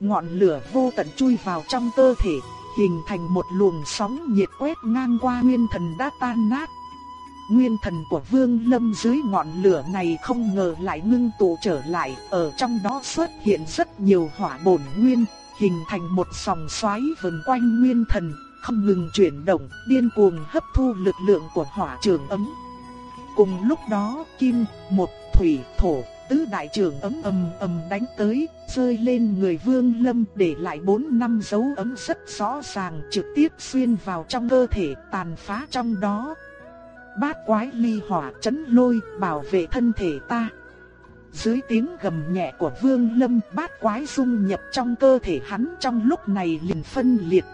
Ngọn lửa vô tận chui vào trong cơ thể, hình thành một luồng sóng nhiệt quét ngang qua nguyên thần đã tan nát nguyên thần của Vương Lâm dưới ngọn lửa này không ngờ lại ngưng tụ trở lại, ở trong đó xuất hiện rất nhiều hỏa bổn nguyên, hình thành một sòng xoáy vần quanh nguyên thần, không ngừng chuyển động, điên cuồng hấp thu lực lượng của hỏa trường ấm. Cùng lúc đó, kim, một, thủy, thổ, tứ đại trưởng ấm ầm ầm đánh tới, rơi lên người Vương Lâm để lại bốn năm dấu ấm rất rõ ràng trực tiếp xuyên vào trong cơ thể tàn phá trong đó, bát quái ly hỏa chấn lôi bảo vệ thân thể ta. Dưới tiếng gầm nhẹ của vương lâm bát quái dung nhập trong cơ thể hắn trong lúc này liền phân liệt.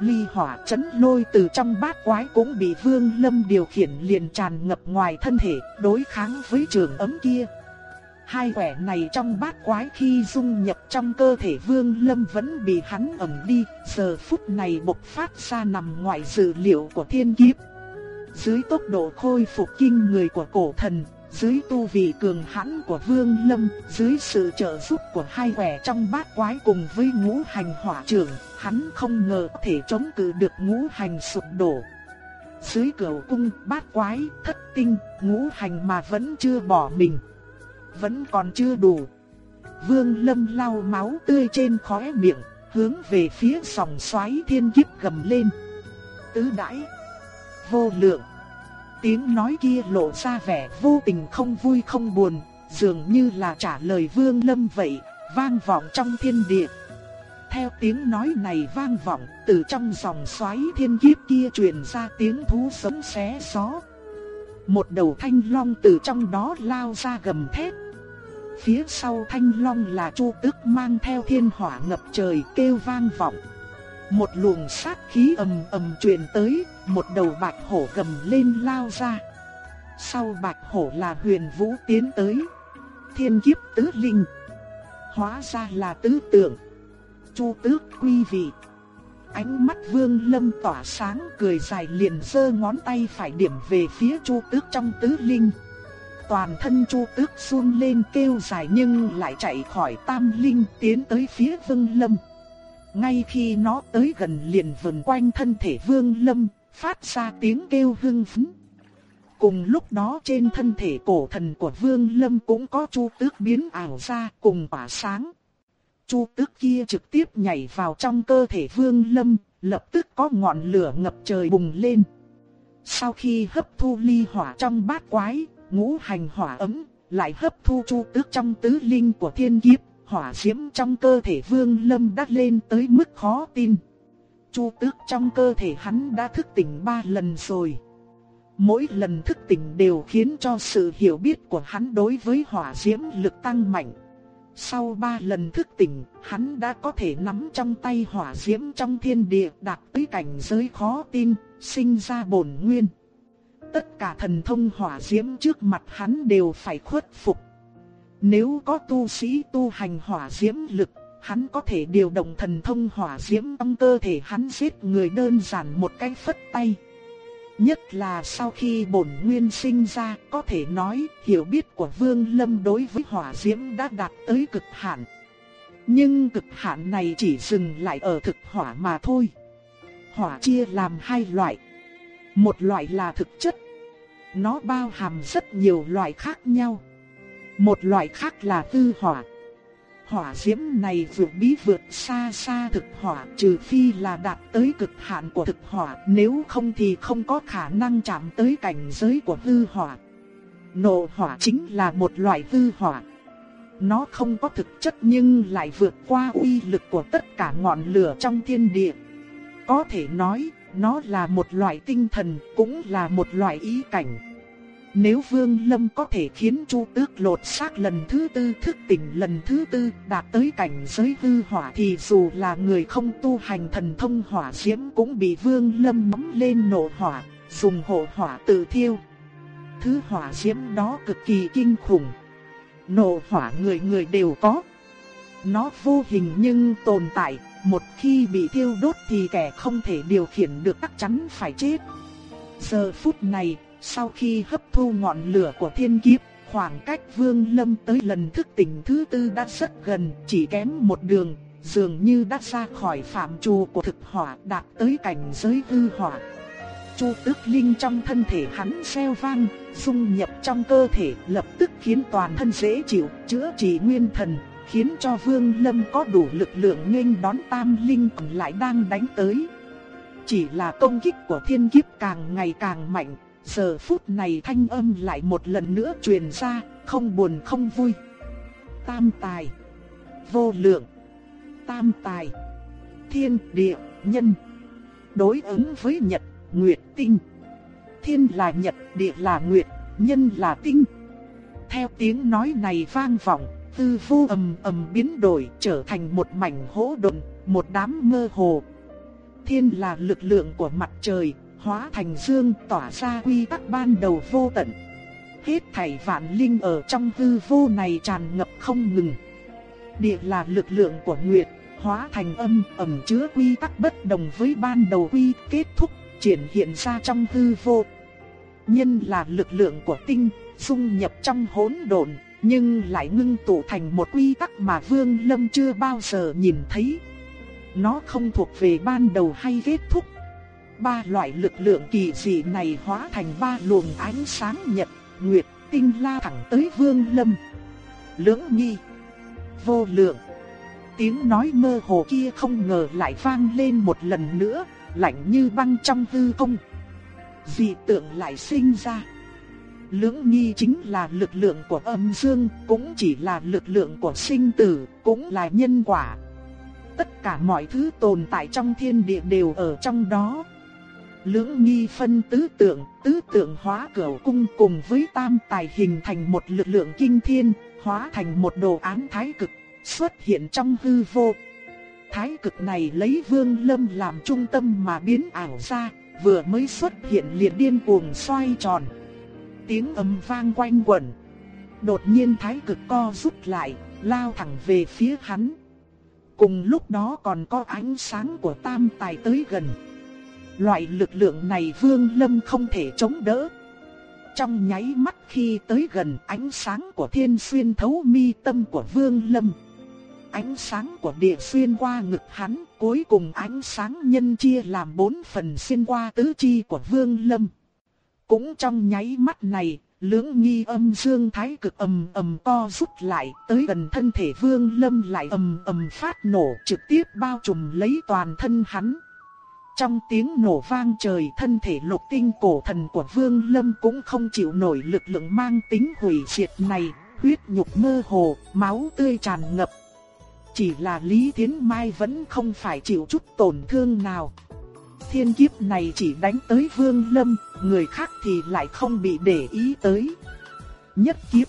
Ly hỏa chấn lôi từ trong bát quái cũng bị vương lâm điều khiển liền tràn ngập ngoài thân thể đối kháng với trường ấm kia. Hai quẻ này trong bát quái khi dung nhập trong cơ thể vương lâm vẫn bị hắn ẩn đi, giờ phút này bộc phát ra nằm ngoài dự liệu của thiên kiếp. Dưới tốc độ khôi phục kinh người của cổ thần, dưới tu vị cường hãn của Vương Lâm, dưới sự trợ giúp của hai quẻ trong bát quái cùng với ngũ hành hỏa trưởng, hắn không ngờ có thể chống cự được ngũ hành sụp đổ. Dưới cửa cung bát quái, thất tinh, ngũ hành mà vẫn chưa bỏ mình. Vẫn còn chưa đủ. Vương Lâm lau máu tươi trên khóe miệng, hướng về phía sòng xoáy thiên kiếp gầm lên. Tứ đãi, vô lượng. Tiếng nói kia lộ ra vẻ vô tình không vui không buồn, dường như là trả lời Vương Lâm vậy, vang vọng trong thiên địa. Theo tiếng nói này vang vọng, từ trong dòng xoáy thiên kiếp kia truyền ra tiếng thú sống xé gió. Một đầu thanh long từ trong đó lao ra gầm thét. Phía sau thanh long là chu tức mang theo thiên hỏa ngập trời kêu vang vọng. Một luồng sát khí ầm ầm truyền tới, một đầu bạch hổ gầm lên lao ra. Sau bạch hổ là huyền vũ tiến tới. Thiên kiếp tứ linh. Hóa ra là tứ tượng. Chu tước quy vị. Ánh mắt vương lâm tỏa sáng cười dài liền giơ ngón tay phải điểm về phía chu tước trong tứ linh. Toàn thân chu tước run lên kêu dài nhưng lại chạy khỏi tam linh tiến tới phía vương lâm. Ngay khi nó tới gần liền vần quanh thân thể vương lâm, phát ra tiếng kêu hưng phấn. Cùng lúc đó trên thân thể cổ thần của vương lâm cũng có chu tước biến ảo ra cùng tỏa sáng. Chu tước kia trực tiếp nhảy vào trong cơ thể vương lâm, lập tức có ngọn lửa ngập trời bùng lên. Sau khi hấp thu ly hỏa trong bát quái, ngũ hành hỏa ấm, lại hấp thu chu tước trong tứ linh của thiên kiếp, hỏa diễm trong cơ thể vương lâm đã lên tới mức khó tin. Chu tước trong cơ thể hắn đã thức tỉnh ba lần rồi. Mỗi lần thức tỉnh đều khiến cho sự hiểu biết của hắn đối với hỏa diễm lực tăng mạnh. Sau ba lần thức tỉnh, hắn đã có thể nắm trong tay hỏa diễm trong thiên địa đạt tới cảnh giới khó tin, sinh ra bổn nguyên. Tất cả thần thông hỏa diễm trước mặt hắn đều phải khuất phục. Nếu có tu sĩ tu hành hỏa diễm lực, hắn có thể điều động thần thông hỏa diễm trong cơ thể hắn giết người đơn giản một cái phất tay. Nhất là sau khi bổn nguyên sinh ra, có thể nói hiểu biết của Vương Lâm đối với hỏa diễm đã đạt tới cực hạn. Nhưng cực hạn này chỉ dừng lại ở thực hỏa mà thôi. Hỏa chia làm hai loại. Một loại là thực chất. Nó bao hàm rất nhiều loại khác nhau. Một loại khác là tư hỏa. Hỏa diễm này vượt bí vượt xa xa thực hỏa trừ phi là đạt tới cực hạn của thực hỏa nếu không thì không có khả năng chạm tới cảnh giới của tư hỏa. Nộ hỏa chính là một loại tư hỏa. Nó không có thực chất nhưng lại vượt qua uy lực của tất cả ngọn lửa trong thiên địa. Có thể nói, nó là một loại tinh thần, cũng là một loại ý cảnh. Nếu Vương Lâm có thể khiến Chu Tước lột xác lần thứ tư thức tỉnh lần thứ tư đạt tới cảnh giới hư hỏa thì dù là người không tu hành thần thông hỏa diễm cũng bị Vương Lâm mắm lên nổ hỏa, dùng hộ hỏa tự thiêu. Thứ hỏa diễm đó cực kỳ kinh khủng. Nổ hỏa người người đều có. Nó vô hình nhưng tồn tại, một khi bị thiêu đốt thì kẻ không thể điều khiển được chắc chắn phải chết. Giờ phút này, sau khi hấp thu ngọn lửa của thiên kiếp, khoảng cách Vương Lâm tới lần thức tỉnh thứ tư đã rất gần, chỉ kém một đường, dường như đã ra khỏi phạm trù của thực hỏa đạt tới cảnh giới hư hỏa. Chu tức linh trong thân thể hắn xeo vang, dung nhập trong cơ thể lập tức khiến toàn thân dễ chịu, chữa trị nguyên thần, khiến cho Vương Lâm có đủ lực lượng nghênh đón tam linh còn lại đang đánh tới. Chỉ là công kích của thiên kiếp càng ngày càng mạnh, Giờ phút này thanh âm lại một lần nữa truyền ra, không buồn không vui. Tam tài, vô lượng, tam tài, thiên địa, nhân. Đối ứng với nhật, nguyệt, tinh. Thiên là nhật, địa là nguyệt, nhân là tinh. Theo tiếng nói này vang vọng, tư vô ầm ầm biến đổi trở thành một mảnh hỗn độn, một đám mơ hồ. Thiên là lực lượng của mặt trời, hóa thành dương tỏa ra quy tắc ban đầu vô tận. Hết thảy vạn linh ở trong hư vô này tràn ngập không ngừng. Địa là lực lượng của Nguyệt, hóa thành âm ẩm chứa quy tắc bất đồng với ban đầu quy kết thúc, triển hiện ra trong hư vô. Nhân là lực lượng của tinh, dung nhập trong hỗn độn, nhưng lại ngưng tụ thành một quy tắc mà Vương Lâm chưa bao giờ nhìn thấy. Nó không thuộc về ban đầu hay kết thúc. Ba loại lực lượng kỳ dị này hóa thành ba luồng ánh sáng nhật, nguyệt, tinh la thẳng tới Vương Lâm. Lưỡng nghi, vô lượng. Tiếng nói mơ hồ kia không ngờ lại vang lên một lần nữa, lạnh như băng trong hư không. Dị tượng lại sinh ra. Lưỡng nghi chính là lực lượng của âm dương, cũng chỉ là lực lượng của sinh tử, cũng là nhân quả. Tất cả mọi thứ tồn tại trong thiên địa đều ở trong đó. Lưỡng nghi phân tứ tượng, tứ tượng hóa cửu cung cùng với tam tài hình thành một lực lượng kinh thiên, hóa thành một đồ án thái cực, xuất hiện trong hư vô. Thái cực này lấy vương lâm làm trung tâm mà biến ảo ra, vừa mới xuất hiện liền điên cuồng xoay tròn. Tiếng ầm vang quanh quẩn. Đột nhiên thái cực co rút lại, lao thẳng về phía hắn. Cùng lúc đó còn có ánh sáng của tam tài tới gần. Loại lực lượng này Vương Lâm không thể chống đỡ. Trong nháy mắt khi tới gần ánh sáng của thiên xuyên thấu mi tâm của Vương Lâm. Ánh sáng của địa xuyên qua ngực hắn, cuối cùng ánh sáng nhân chia làm bốn phần xuyên qua tứ chi của Vương Lâm. Cũng trong nháy mắt này, lưỡng nghi âm dương thái cực ầm ầm co rút lại, tới gần thân thể Vương Lâm lại ầm ầm phát nổ, trực tiếp bao trùm lấy toàn thân hắn. Trong tiếng nổ vang trời thân thể lục tinh cổ thần của Vương Lâm cũng không chịu nổi lực lượng mang tính hủy diệt này, huyết nhục mơ hồ, máu tươi tràn ngập. Chỉ là Lý Thiến Mai vẫn không phải chịu chút tổn thương nào. Thiên kiếp này chỉ đánh tới Vương Lâm, người khác thì lại không bị để ý tới. Nhất kiếp,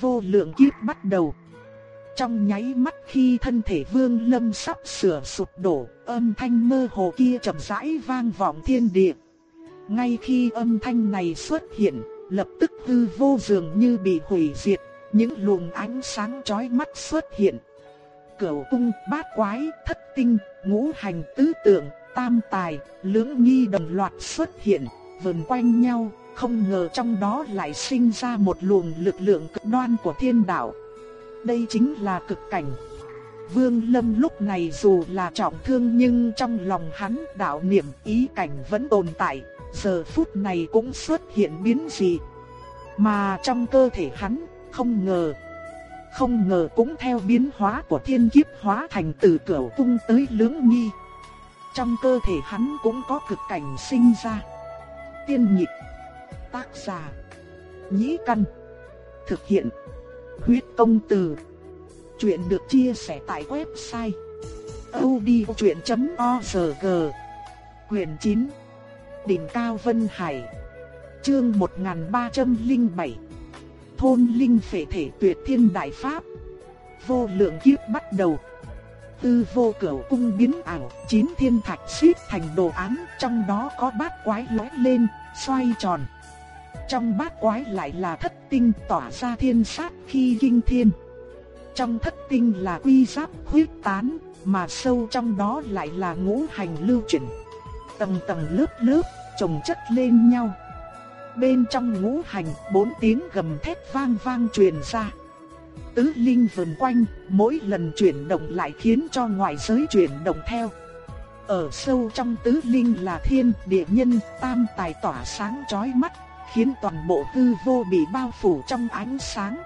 vô lượng kiếp bắt đầu. Trong nháy mắt khi thân thể Vương Lâm sắp sửa sụp đổ, âm thanh mơ hồ kia chậm rãi vang vọng thiên địa. Ngay khi âm thanh này xuất hiện, lập tức hư vô dường như bị hủy diệt, những luồng ánh sáng chói mắt xuất hiện. Cửu cung, bát quái, thất tinh, ngũ hành tứ tượng, tam tài, lưỡng nghi đồng loạt xuất hiện, vần quanh nhau, không ngờ trong đó lại sinh ra một luồng lực lượng cực đoan của thiên đạo. Đây chính là cực cảnh. Vương Lâm lúc này dù là trọng thương nhưng trong lòng hắn đạo niệm ý cảnh vẫn tồn tại, giờ phút này cũng xuất hiện biến gì. Mà trong cơ thể hắn, không ngờ, không ngờ cũng theo biến hóa của thiên kiếp hóa thành từ cửu cung tới lưỡng nghi. Trong cơ thể hắn cũng có cực cảnh sinh ra. Tiên nhịp, tác giả, nhĩ căn, thực hiện, huyết công từ. Chuyện được chia sẻ tại website odchuyện.org Quyền 9 Đỉnh Cao Vân Hải Chương 1307 Thôn Linh Phệ Thể Tuyệt Thiên Đại Pháp Vô lượng kiếp bắt đầu Tư vô cửu cung biến ảo, chín thiên thạch xếp thành đồ án, trong đó có bát quái lóe lên, xoay tròn. Trong bát quái lại là thất tinh tỏa ra thiên sát khi kinh thiên. Trong thất tinh là quy giáp huyết tán, mà sâu trong đó lại là ngũ hành lưu chuyển. Tầng tầng lớp lớp, chồng chất lên nhau. Bên trong ngũ hành, bốn tiếng gầm thét vang vang truyền ra tứ linh vần quanh, mỗi lần chuyển động lại khiến cho ngoại giới chuyển động theo. Ở sâu trong tứ linh là thiên, địa nhân, tam tài tỏa sáng chói mắt, khiến toàn bộ hư vô bị bao phủ trong ánh sáng.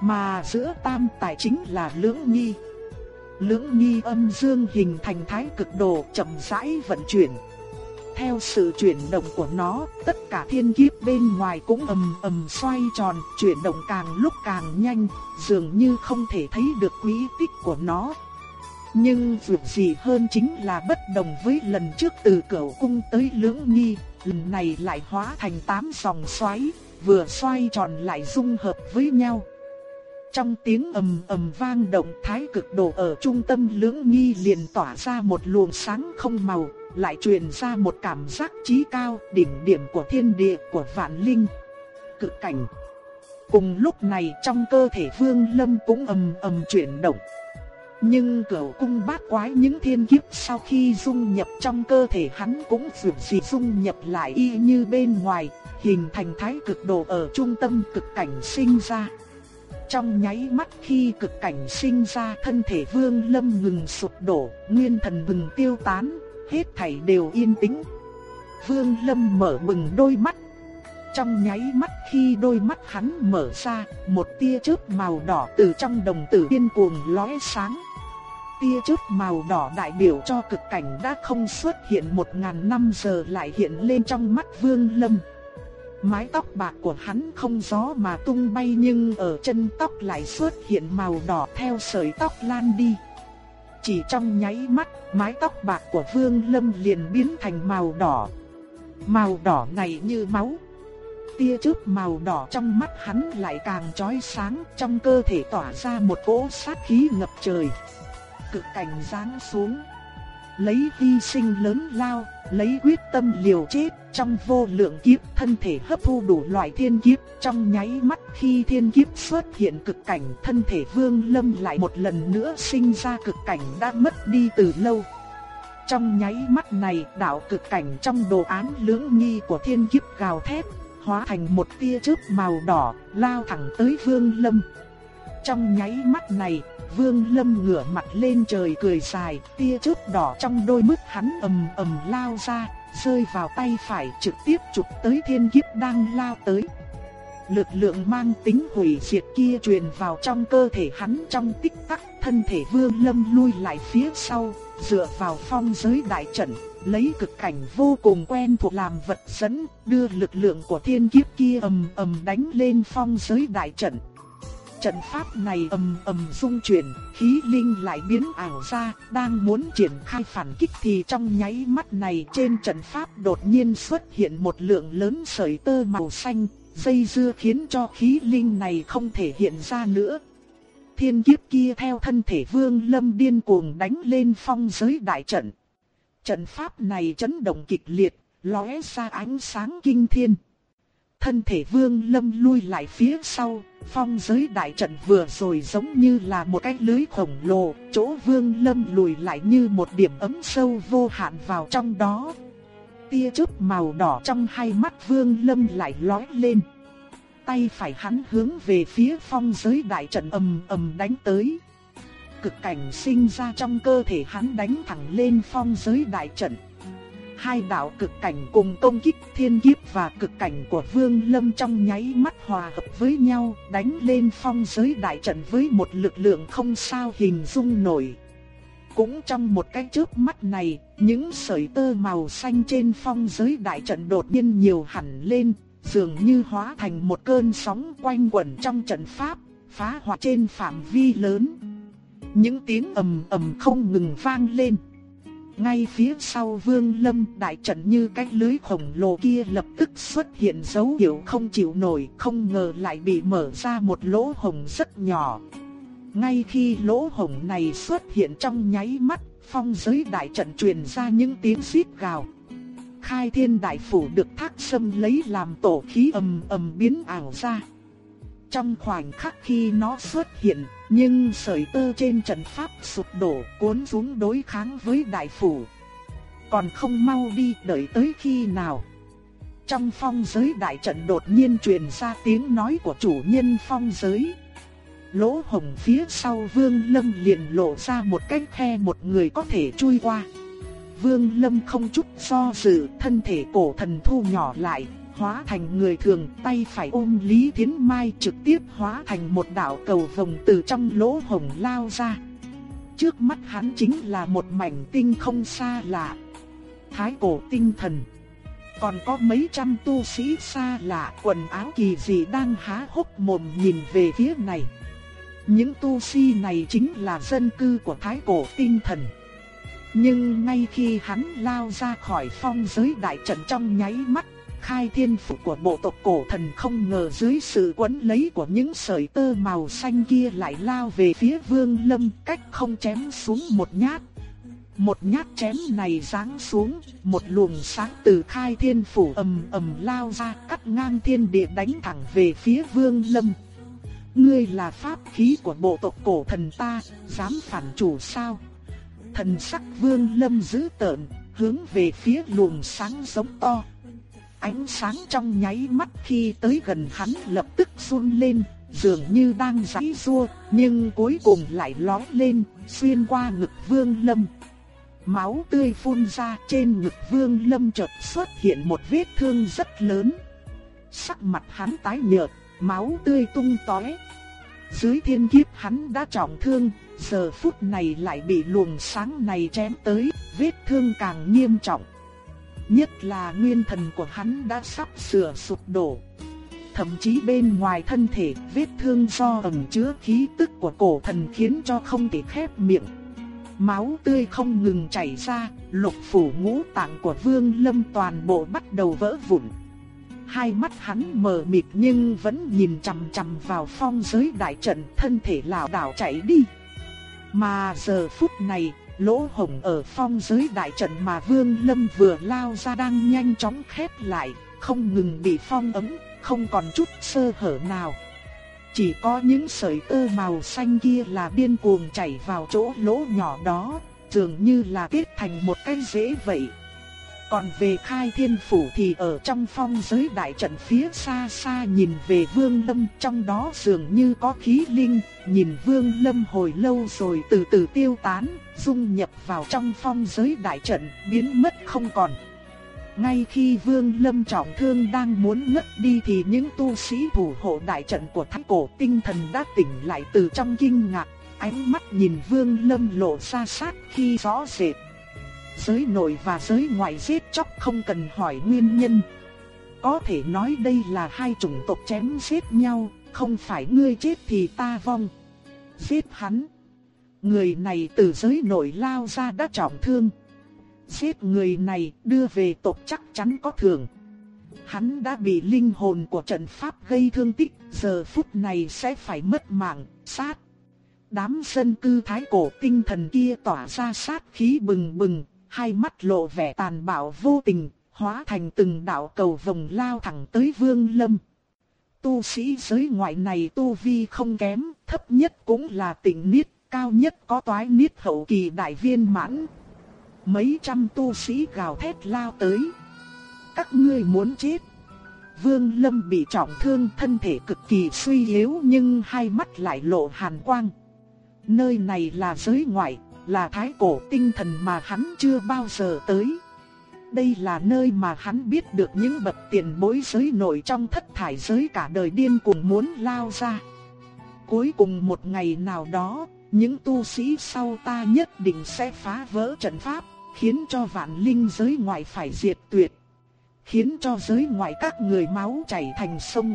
Mà giữa tam tài chính là lưỡng nghi. Lưỡng nghi âm dương hình thành thái cực đồ chậm rãi vận chuyển. Theo sự chuyển động của nó, tất cả thiên kiếp bên ngoài cũng ầm ầm xoay tròn, chuyển động càng lúc càng nhanh, dường như không thể thấy được quỹ tích của nó. Nhưng vượt gì hơn chính là bất đồng với lần trước từ cửu cung tới lưỡng nghi, lần này lại hóa thành tám dòng xoáy, vừa xoay tròn lại dung hợp với nhau. Trong tiếng ầm ầm vang động thái cực đồ ở trung tâm lưỡng nghi liền tỏa ra một luồng sáng không màu, lại truyền ra một cảm giác trí cao, đỉnh điểm của thiên địa của vạn linh. Cực cảnh. Cùng lúc này trong cơ thể Vương Lâm cũng ầm ầm chuyển động. Nhưng cửu cung bát quái những thiên kiếp sau khi dung nhập trong cơ thể hắn cũng dường gì dung nhập lại y như bên ngoài, hình thành thái cực đồ ở trung tâm cực cảnh sinh ra. Trong nháy mắt khi cực cảnh sinh ra thân thể vương lâm ngừng sụp đổ, nguyên thần ngừng tiêu tán, hết thảy đều yên tĩnh. Vương lâm mở bừng đôi mắt. Trong nháy mắt khi đôi mắt hắn mở ra, một tia chớp màu đỏ từ trong đồng tử điên cuồng lóe sáng. Tia chớp màu đỏ đại biểu cho cực cảnh đã không xuất hiện một ngàn năm giờ lại hiện lên trong mắt vương lâm. Mái tóc bạc của hắn không gió mà tung bay nhưng ở chân tóc lại xuất hiện màu đỏ theo sợi tóc lan đi. Chỉ trong nháy mắt, mái tóc bạc của Vương Lâm liền biến thành màu đỏ. Màu đỏ này như máu. Tia chớp màu đỏ trong mắt hắn lại càng chói sáng, trong cơ thể tỏa ra một cỗ sát khí ngập trời. Cực cảnh giáng xuống lấy hy sinh lớn lao, lấy quyết tâm liều chết, trong vô lượng kiếp thân thể hấp thu đủ loại thiên kiếp, trong nháy mắt khi thiên kiếp xuất hiện cực cảnh, thân thể Vương Lâm lại một lần nữa sinh ra cực cảnh đã mất đi từ lâu. Trong nháy mắt này, đạo cực cảnh trong đồ án lưỡng nghi của thiên kiếp gào thét, hóa thành một tia chớp màu đỏ, lao thẳng tới Vương Lâm. Trong nháy mắt này, Vương Lâm ngửa mặt lên trời cười dài, tia chớp đỏ trong đôi mắt hắn ầm ầm lao ra, rơi vào tay phải trực tiếp chụp tới thiên kiếp đang lao tới. Lực lượng mang tính hủy diệt kia truyền vào trong cơ thể hắn trong tích tắc, thân thể Vương Lâm lui lại phía sau, dựa vào phong giới đại trận, lấy cực cảnh vô cùng quen thuộc làm vật dẫn, đưa lực lượng của thiên kiếp kia ầm ầm đánh lên phong giới đại trận. Trận pháp này ầm ầm rung chuyển, khí linh lại biến ảo ra, đang muốn triển khai phản kích thì trong nháy mắt này trên trận pháp đột nhiên xuất hiện một lượng lớn sợi tơ màu xanh, dây dưa khiến cho khí linh này không thể hiện ra nữa. Thiên kiếp kia theo thân thể vương lâm điên cuồng đánh lên phong giới đại trận. Trận pháp này chấn động kịch liệt, lóe ra ánh sáng kinh thiên thân thể vương lâm lui lại phía sau, phong giới đại trận vừa rồi giống như là một cái lưới khổng lồ, chỗ vương lâm lùi lại như một điểm ấm sâu vô hạn vào trong đó. Tia chớp màu đỏ trong hai mắt vương lâm lại lói lên. Tay phải hắn hướng về phía phong giới đại trận ầm ầm đánh tới. Cực cảnh sinh ra trong cơ thể hắn đánh thẳng lên phong giới đại trận hai đạo cực cảnh cùng công kích thiên kiếp và cực cảnh của Vương Lâm trong nháy mắt hòa hợp với nhau, đánh lên phong giới đại trận với một lực lượng không sao hình dung nổi. Cũng trong một cái chớp mắt này, những sợi tơ màu xanh trên phong giới đại trận đột nhiên nhiều hẳn lên, dường như hóa thành một cơn sóng quanh quẩn trong trận pháp, phá hoại trên phạm vi lớn. Những tiếng ầm ầm không ngừng vang lên. Ngay phía sau vương lâm đại trận như cái lưới khổng lồ kia lập tức xuất hiện dấu hiệu không chịu nổi, không ngờ lại bị mở ra một lỗ hồng rất nhỏ. Ngay khi lỗ hồng này xuất hiện trong nháy mắt, phong giới đại trận truyền ra những tiếng xít gào. Khai thiên đại phủ được thác sâm lấy làm tổ khí ầm ầm biến ảo ra. Trong khoảnh khắc khi nó xuất hiện, nhưng sợi tơ trên trận pháp sụp đổ cuốn xuống đối kháng với đại phủ. Còn không mau đi đợi tới khi nào. Trong phong giới đại trận đột nhiên truyền ra tiếng nói của chủ nhân phong giới. Lỗ hồng phía sau vương lâm liền lộ ra một cái khe một người có thể chui qua. Vương lâm không chút do dự thân thể cổ thần thu nhỏ lại, hóa thành người thường, tay phải ôm Lý Thiến Mai trực tiếp hóa thành một đạo cầu vồng từ trong lỗ hồng lao ra. Trước mắt hắn chính là một mảnh tinh không xa lạ. Thái cổ tinh thần. Còn có mấy trăm tu sĩ xa lạ quần áo kỳ dị đang há hốc mồm nhìn về phía này. Những tu sĩ này chính là dân cư của thái cổ tinh thần. Nhưng ngay khi hắn lao ra khỏi phong giới đại trận trong nháy mắt khai thiên phủ của bộ tộc cổ thần không ngờ dưới sự quấn lấy của những sợi tơ màu xanh kia lại lao về phía vương lâm cách không chém xuống một nhát. Một nhát chém này giáng xuống, một luồng sáng từ khai thiên phủ ầm ầm lao ra cắt ngang thiên địa đánh thẳng về phía vương lâm. Ngươi là pháp khí của bộ tộc cổ thần ta, dám phản chủ sao? Thần sắc vương lâm dữ tợn, hướng về phía luồng sáng giống to. Ánh sáng trong nháy mắt khi tới gần hắn lập tức run lên, dường như đang giãy giụa, nhưng cuối cùng lại lói lên, xuyên qua ngực Vương Lâm. Máu tươi phun ra trên ngực Vương Lâm chợt xuất hiện một vết thương rất lớn. Sắc mặt hắn tái nhợt, máu tươi tung tóe. Dưới thiên kiếp hắn đã trọng thương, giờ phút này lại bị luồng sáng này chém tới, vết thương càng nghiêm trọng. Nhất là nguyên thần của hắn đã sắp sửa sụp đổ. Thậm chí bên ngoài thân thể, vết thương do ẩn chứa khí tức của cổ thần khiến cho không thể khép miệng. Máu tươi không ngừng chảy ra, lục phủ ngũ tạng của Vương Lâm toàn bộ bắt đầu vỡ vụn. Hai mắt hắn mờ mịt nhưng vẫn nhìn chằm chằm vào phong giới đại trận, thân thể lảo đảo chạy đi. Mà giờ phút này, lỗ hổng ở phong giới đại trận mà Vương Lâm vừa lao ra đang nhanh chóng khép lại, không ngừng bị phong ấm, không còn chút sơ hở nào. Chỉ có những sợi tơ màu xanh kia là điên cuồng chảy vào chỗ lỗ nhỏ đó, dường như là kết thành một cái rễ vậy. Còn về khai thiên phủ thì ở trong phong giới đại trận phía xa xa nhìn về vương lâm trong đó dường như có khí linh, nhìn vương lâm hồi lâu rồi từ từ tiêu tán, dung nhập vào trong phong giới đại trận, biến mất không còn. Ngay khi Vương Lâm trọng thương đang muốn ngất đi thì những tu sĩ thủ hộ đại trận của Thánh cổ tinh thần đã tỉnh lại từ trong kinh ngạc, ánh mắt nhìn Vương Lâm lộ ra sát khi rõ rệt. Giới nội và giới ngoại giết chóc không cần hỏi nguyên nhân. Có thể nói đây là hai chủng tộc chém giết nhau, không phải ngươi chết thì ta vong. Giết hắn. Người này từ giới nội lao ra đã trọng thương. Giết người này đưa về tộc chắc chắn có thưởng. Hắn đã bị linh hồn của trận pháp gây thương tích, giờ phút này sẽ phải mất mạng, sát. Đám dân cư thái cổ tinh thần kia tỏa ra sát khí bừng bừng, hai mắt lộ vẻ tàn bạo vô tình, hóa thành từng đạo cầu vồng lao thẳng tới vương lâm. Tu sĩ giới ngoại này tu vi không kém, thấp nhất cũng là tịnh niết, cao nhất có toái niết hậu kỳ đại viên mãn, Mấy trăm tu sĩ gào thét lao tới. Các ngươi muốn chết. Vương Lâm bị trọng thương thân thể cực kỳ suy yếu nhưng hai mắt lại lộ hàn quang. Nơi này là giới ngoại, là thái cổ tinh thần mà hắn chưa bao giờ tới. Đây là nơi mà hắn biết được những bậc tiền bối giới nội trong thất thải giới cả đời điên cuồng muốn lao ra. Cuối cùng một ngày nào đó, những tu sĩ sau ta nhất định sẽ phá vỡ trận pháp, khiến cho vạn linh giới ngoại phải diệt tuyệt, khiến cho giới ngoại các người máu chảy thành sông.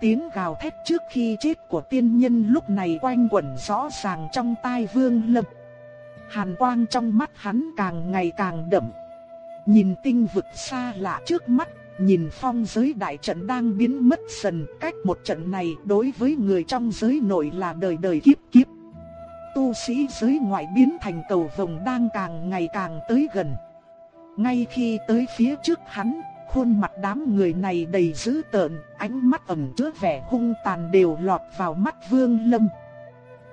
Tiếng gào thét trước khi chết của tiên nhân lúc này quanh quẩn rõ ràng trong tai Vương Lâm. Hàn quang trong mắt hắn càng ngày càng đậm. Nhìn tinh vực xa lạ trước mắt, nhìn phong giới đại trận đang biến mất dần, cách một trận này đối với người trong giới nội là đời đời kiếp kiếp tu sĩ giới ngoại biến thành cầu vồng đang càng ngày càng tới gần. Ngay khi tới phía trước hắn, khuôn mặt đám người này đầy dữ tợn, ánh mắt ẩn chứa vẻ hung tàn đều lọt vào mắt Vương Lâm.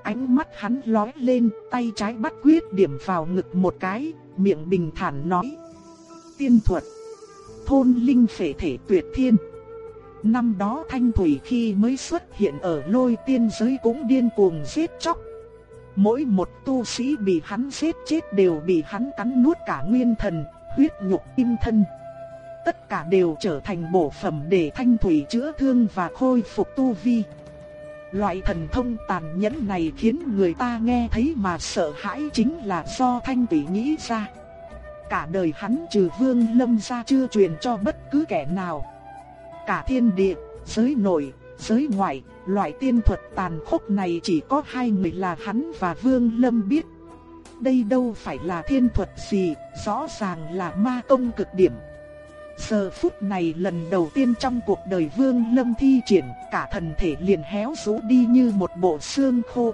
Ánh mắt hắn lóe lên, tay trái bắt quyết điểm vào ngực một cái, miệng bình thản nói: "Tiên thuật, thôn linh phệ thể tuyệt thiên." Năm đó Thanh Thủy khi mới xuất hiện ở Lôi Tiên giới cũng điên cuồng giết chóc, Mỗi một tu sĩ bị hắn giết chết đều bị hắn cắn nuốt cả nguyên thần, huyết nhục im thân. Tất cả đều trở thành bổ phẩm để thanh thủy chữa thương và khôi phục tu vi. Loại thần thông tàn nhẫn này khiến người ta nghe thấy mà sợ hãi chính là do thanh Tỷ nghĩ ra. Cả đời hắn trừ vương lâm ra chưa truyền cho bất cứ kẻ nào. Cả thiên địa, giới nội, giới ngoại, loại tiên thuật tàn khốc này chỉ có hai người là hắn và Vương Lâm biết. Đây đâu phải là thiên thuật gì, rõ ràng là ma công cực điểm. Giờ phút này lần đầu tiên trong cuộc đời Vương Lâm thi triển, cả thần thể liền héo rũ đi như một bộ xương khô.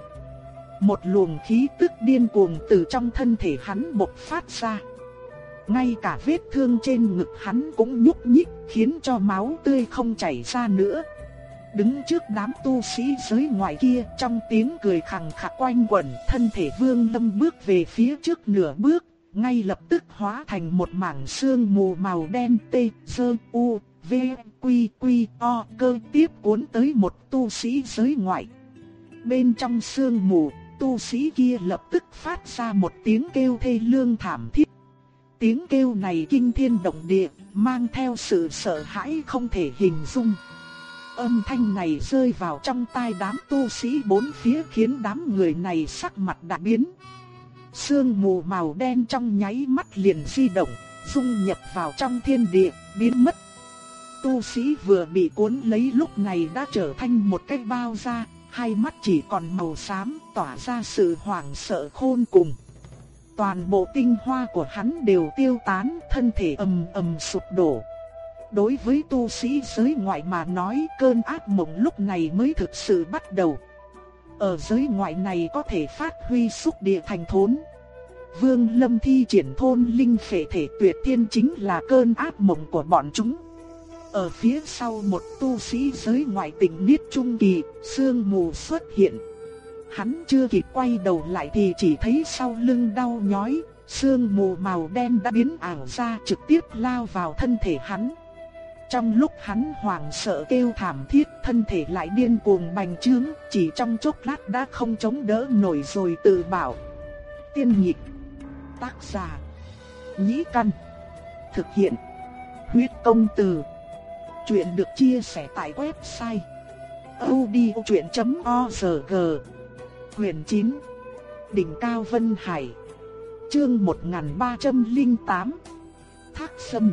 Một luồng khí tức điên cuồng từ trong thân thể hắn bộc phát ra. Ngay cả vết thương trên ngực hắn cũng nhúc nhích, khiến cho máu tươi không chảy ra nữa. Đứng trước đám tu sĩ giới ngoài kia trong tiếng cười khằng khặc quanh quẩn thân thể vương lâm bước về phía trước nửa bước, ngay lập tức hóa thành một mảng sương mù màu đen tê, sơ, u, v, quy, quy, o, cơ tiếp cuốn tới một tu sĩ giới ngoại. Bên trong sương mù, tu sĩ kia lập tức phát ra một tiếng kêu thê lương thảm thiết. Tiếng kêu này kinh thiên động địa, mang theo sự sợ hãi không thể hình dung. Âm thanh này rơi vào trong tai đám tu sĩ bốn phía khiến đám người này sắc mặt đại biến. Sương mù màu đen trong nháy mắt liền di động, dung nhập vào trong thiên địa, biến mất. Tu sĩ vừa bị cuốn lấy lúc này đã trở thành một cái bao da, hai mắt chỉ còn màu xám, tỏa ra sự hoảng sợ khôn cùng. Toàn bộ tinh hoa của hắn đều tiêu tán, thân thể ầm ầm sụp đổ. Đối với tu sĩ giới ngoại mà nói cơn ác mộng lúc này mới thực sự bắt đầu. Ở giới ngoại này có thể phát huy xúc địa thành thốn. Vương Lâm thi triển thôn linh phệ thể tuyệt thiên chính là cơn áp mộng của bọn chúng. Ở phía sau một tu sĩ giới ngoại tỉnh niết trung kỳ, sương mù xuất hiện. Hắn chưa kịp quay đầu lại thì chỉ thấy sau lưng đau nhói, sương mù màu đen đã biến ảo ra trực tiếp lao vào thân thể hắn. Trong lúc hắn hoảng sợ kêu thảm thiết, thân thể lại điên cuồng bành trướng, chỉ trong chốc lát đã không chống đỡ nổi rồi tự bảo. Tiên nhịp, tác giả, nhĩ căn, thực hiện, huyết công từ. Chuyện được chia sẻ tại website odchuyện.org Quyền 9 Đỉnh Cao Vân Hải Chương 1308 Thác Sâm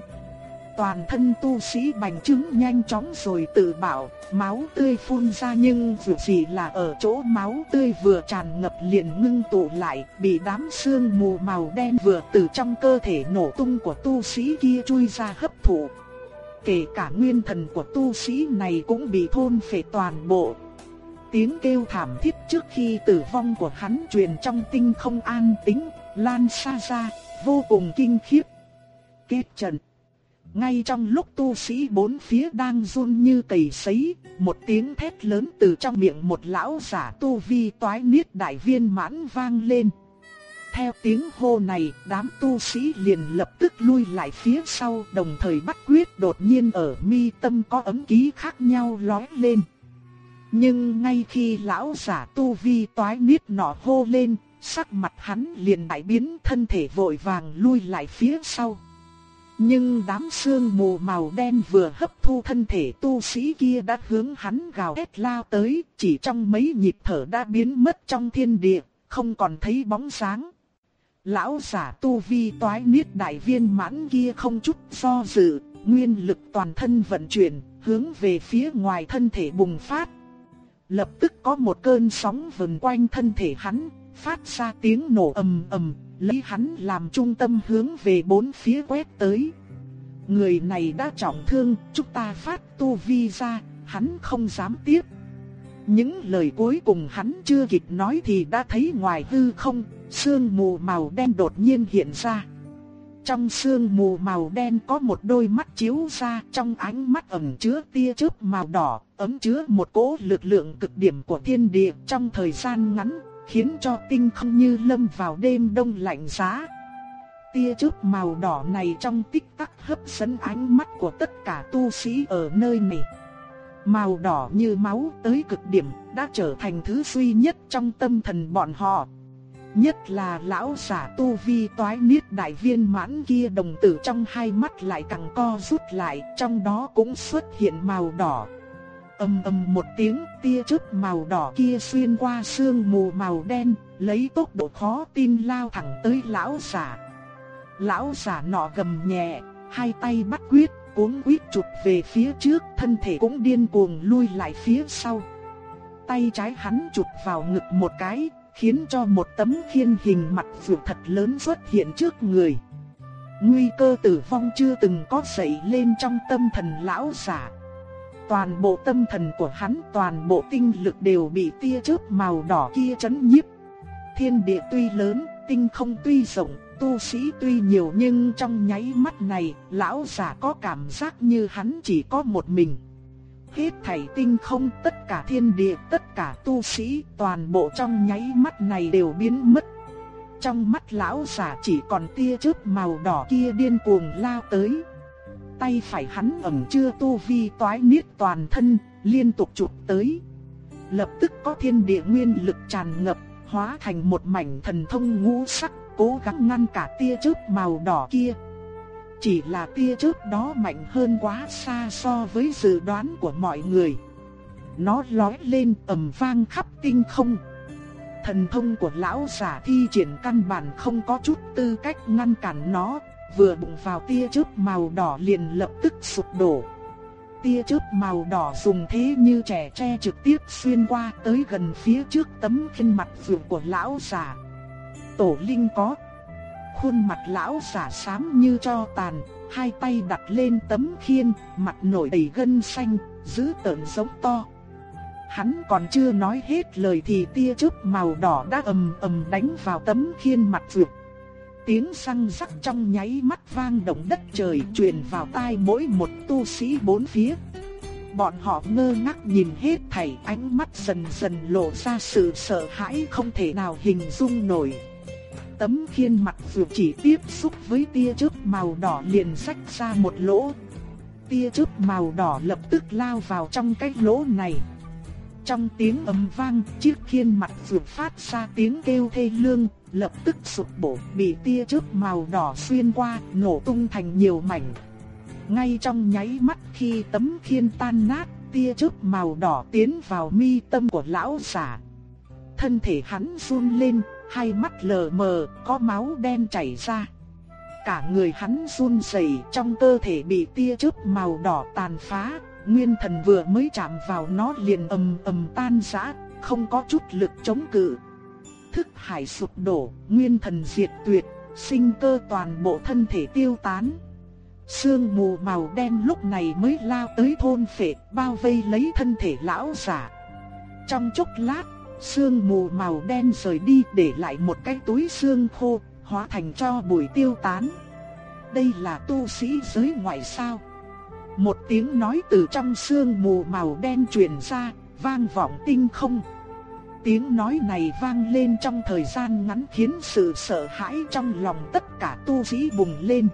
Toàn thân tu sĩ bành trướng nhanh chóng rồi tự bảo, máu tươi phun ra nhưng dù gì là ở chỗ máu tươi vừa tràn ngập liền ngưng tụ lại, bị đám sương mù màu đen vừa từ trong cơ thể nổ tung của tu sĩ kia chui ra hấp thụ. Kể cả nguyên thần của tu sĩ này cũng bị thôn phệ toàn bộ. Tiếng kêu thảm thiết trước khi tử vong của hắn truyền trong tinh không an tĩnh, lan xa ra, vô cùng kinh khiếp. Kết trận ngay trong lúc tu sĩ bốn phía đang run như cầy sấy, một tiếng thét lớn từ trong miệng một lão giả tu vi toái niết đại viên mãn vang lên. Theo tiếng hô này, đám tu sĩ liền lập tức lui lại phía sau, đồng thời bắt quyết đột nhiên ở mi tâm có ấm ký khác nhau lóe lên. Nhưng ngay khi lão giả tu vi toái niết nọ hô lên, sắc mặt hắn liền đại biến thân thể vội vàng lui lại phía sau. Nhưng đám sương mù màu đen vừa hấp thu thân thể tu sĩ kia đã hướng hắn gào thét lao tới, chỉ trong mấy nhịp thở đã biến mất trong thiên địa, không còn thấy bóng sáng. Lão giả tu vi toái niết đại viên mãn kia không chút do dự, nguyên lực toàn thân vận chuyển, hướng về phía ngoài thân thể bùng phát. Lập tức có một cơn sóng vần quanh thân thể hắn, phát ra tiếng nổ ầm ầm, lấy hắn làm trung tâm hướng về bốn phía quét tới. Người này đã trọng thương, chúng ta phát tu vi ra, hắn không dám tiếp. Những lời cuối cùng hắn chưa kịp nói thì đã thấy ngoài hư không, sương mù màu đen đột nhiên hiện ra. Trong sương mù màu đen có một đôi mắt chiếu ra, trong ánh mắt ẩn chứa tia chớp màu đỏ, ấm chứa một cỗ lực lượng cực điểm của thiên địa trong thời gian ngắn, khiến cho tinh không như lâm vào đêm đông lạnh giá. Tia chớp màu đỏ này trong tích tắc hấp dẫn ánh mắt của tất cả tu sĩ ở nơi này. Màu đỏ như máu tới cực điểm đã trở thành thứ duy nhất trong tâm thần bọn họ. Nhất là lão giả tu vi toái niết đại viên mãn kia đồng tử trong hai mắt lại càng co rút lại, trong đó cũng xuất hiện màu đỏ ầm ầm một tiếng, tia chớp màu đỏ kia xuyên qua sương mù màu đen, lấy tốc độ khó tin lao thẳng tới lão giả. Lão giả nọ gầm nhẹ, hai tay bắt quyết, cuống quyết chụp về phía trước, thân thể cũng điên cuồng lui lại phía sau. Tay trái hắn chụp vào ngực một cái, khiến cho một tấm khiên hình mặt phượng thật lớn xuất hiện trước người. Nguy cơ tử vong chưa từng có dậy lên trong tâm thần lão giả. Toàn bộ tâm thần của hắn, toàn bộ tinh lực đều bị tia chớp màu đỏ kia chấn nhiếp. Thiên địa tuy lớn, tinh không tuy rộng, tu sĩ tuy nhiều nhưng trong nháy mắt này, lão giả có cảm giác như hắn chỉ có một mình. Hết thảy tinh không tất cả thiên địa tất cả tu sĩ toàn bộ trong nháy mắt này đều biến mất. Trong mắt lão giả chỉ còn tia chớp màu đỏ kia điên cuồng lao tới. Tay phải hắn ẩm chưa tu vi toái niết toàn thân, liên tục chụp tới. Lập tức có thiên địa nguyên lực tràn ngập, hóa thành một mảnh thần thông ngũ sắc, cố gắng ngăn cả tia chớp màu đỏ kia. Chỉ là tia chớp đó mạnh hơn quá xa so với dự đoán của mọi người. Nó lói lên ầm vang khắp tinh không. Thần thông của lão giả thi triển căn bản không có chút tư cách ngăn cản nó, vừa đụng vào tia chớp màu đỏ liền lập tức sụp đổ. Tia chớp màu đỏ dùng thế như trẻ tre trực tiếp xuyên qua tới gần phía trước tấm khinh mặt vượng của lão giả. Tổ linh có khuôn mặt lão giả xám như cho tàn, hai tay đặt lên tấm khiên, mặt nổi đầy gân xanh, giữ tợn giống to. Hắn còn chưa nói hết lời thì tia chớp màu đỏ đã ầm ầm đánh vào tấm khiên mặt vượt. Tiếng răng rắc trong nháy mắt vang động đất trời truyền vào tai mỗi một tu sĩ bốn phía. Bọn họ ngơ ngác nhìn hết thảy ánh mắt dần dần lộ ra sự sợ hãi không thể nào hình dung nổi. Tấm khiên mặt dù chỉ tiếp xúc với tia chớp màu đỏ liền rách ra một lỗ. Tia chớp màu đỏ lập tức lao vào trong cái lỗ này. Trong tiếng ầm vang, chiếc khiên mặt dù phát ra tiếng kêu thê lương, lập tức sụp đổ, bị tia chớp màu đỏ xuyên qua, nổ tung thành nhiều mảnh. Ngay trong nháy mắt khi tấm khiên tan nát, tia chớp màu đỏ tiến vào mi tâm của lão giả. Thân thể hắn run lên, hai mắt lờ mờ, có máu đen chảy ra. Cả người hắn run rẩy, trong cơ thể bị tia chớp màu đỏ tàn phá, nguyên thần vừa mới chạm vào nó liền ầm ầm tan rã, không có chút lực chống cự. Thức hải sụp đổ, nguyên thần diệt tuyệt, sinh cơ toàn bộ thân thể tiêu tán. Sương mù màu đen lúc này mới lao tới thôn phệ, bao vây lấy thân thể lão giả. Trong chốc lát, sương mù màu đen rời đi để lại một cái túi xương khô, hóa thành cho bụi tiêu tán. Đây là tu sĩ giới ngoại sao? Một tiếng nói từ trong sương mù màu đen truyền ra, vang vọng tinh không. Tiếng nói này vang lên trong thời gian ngắn khiến sự sợ hãi trong lòng tất cả tu sĩ bùng lên.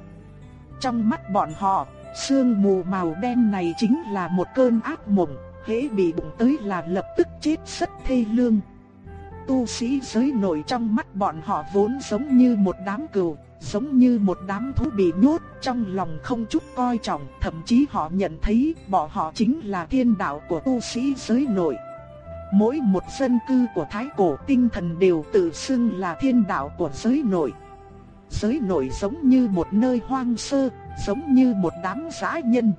Trong mắt bọn họ, sương mù màu đen này chính là một cơn ác mộng, hễ bị đụng tới là lập tức chết rất thê lương. Tu sĩ giới nổi trong mắt bọn họ vốn giống như một đám cừu, giống như một đám thú bị nhốt, trong lòng không chút coi trọng, thậm chí họ nhận thấy bọn họ chính là thiên đạo của tu sĩ giới nổi Mỗi một dân cư của Thái Cổ tinh thần đều tự xưng là thiên đạo của giới nội. Giới nội giống như một nơi hoang sơ, giống như một đám giã nhân.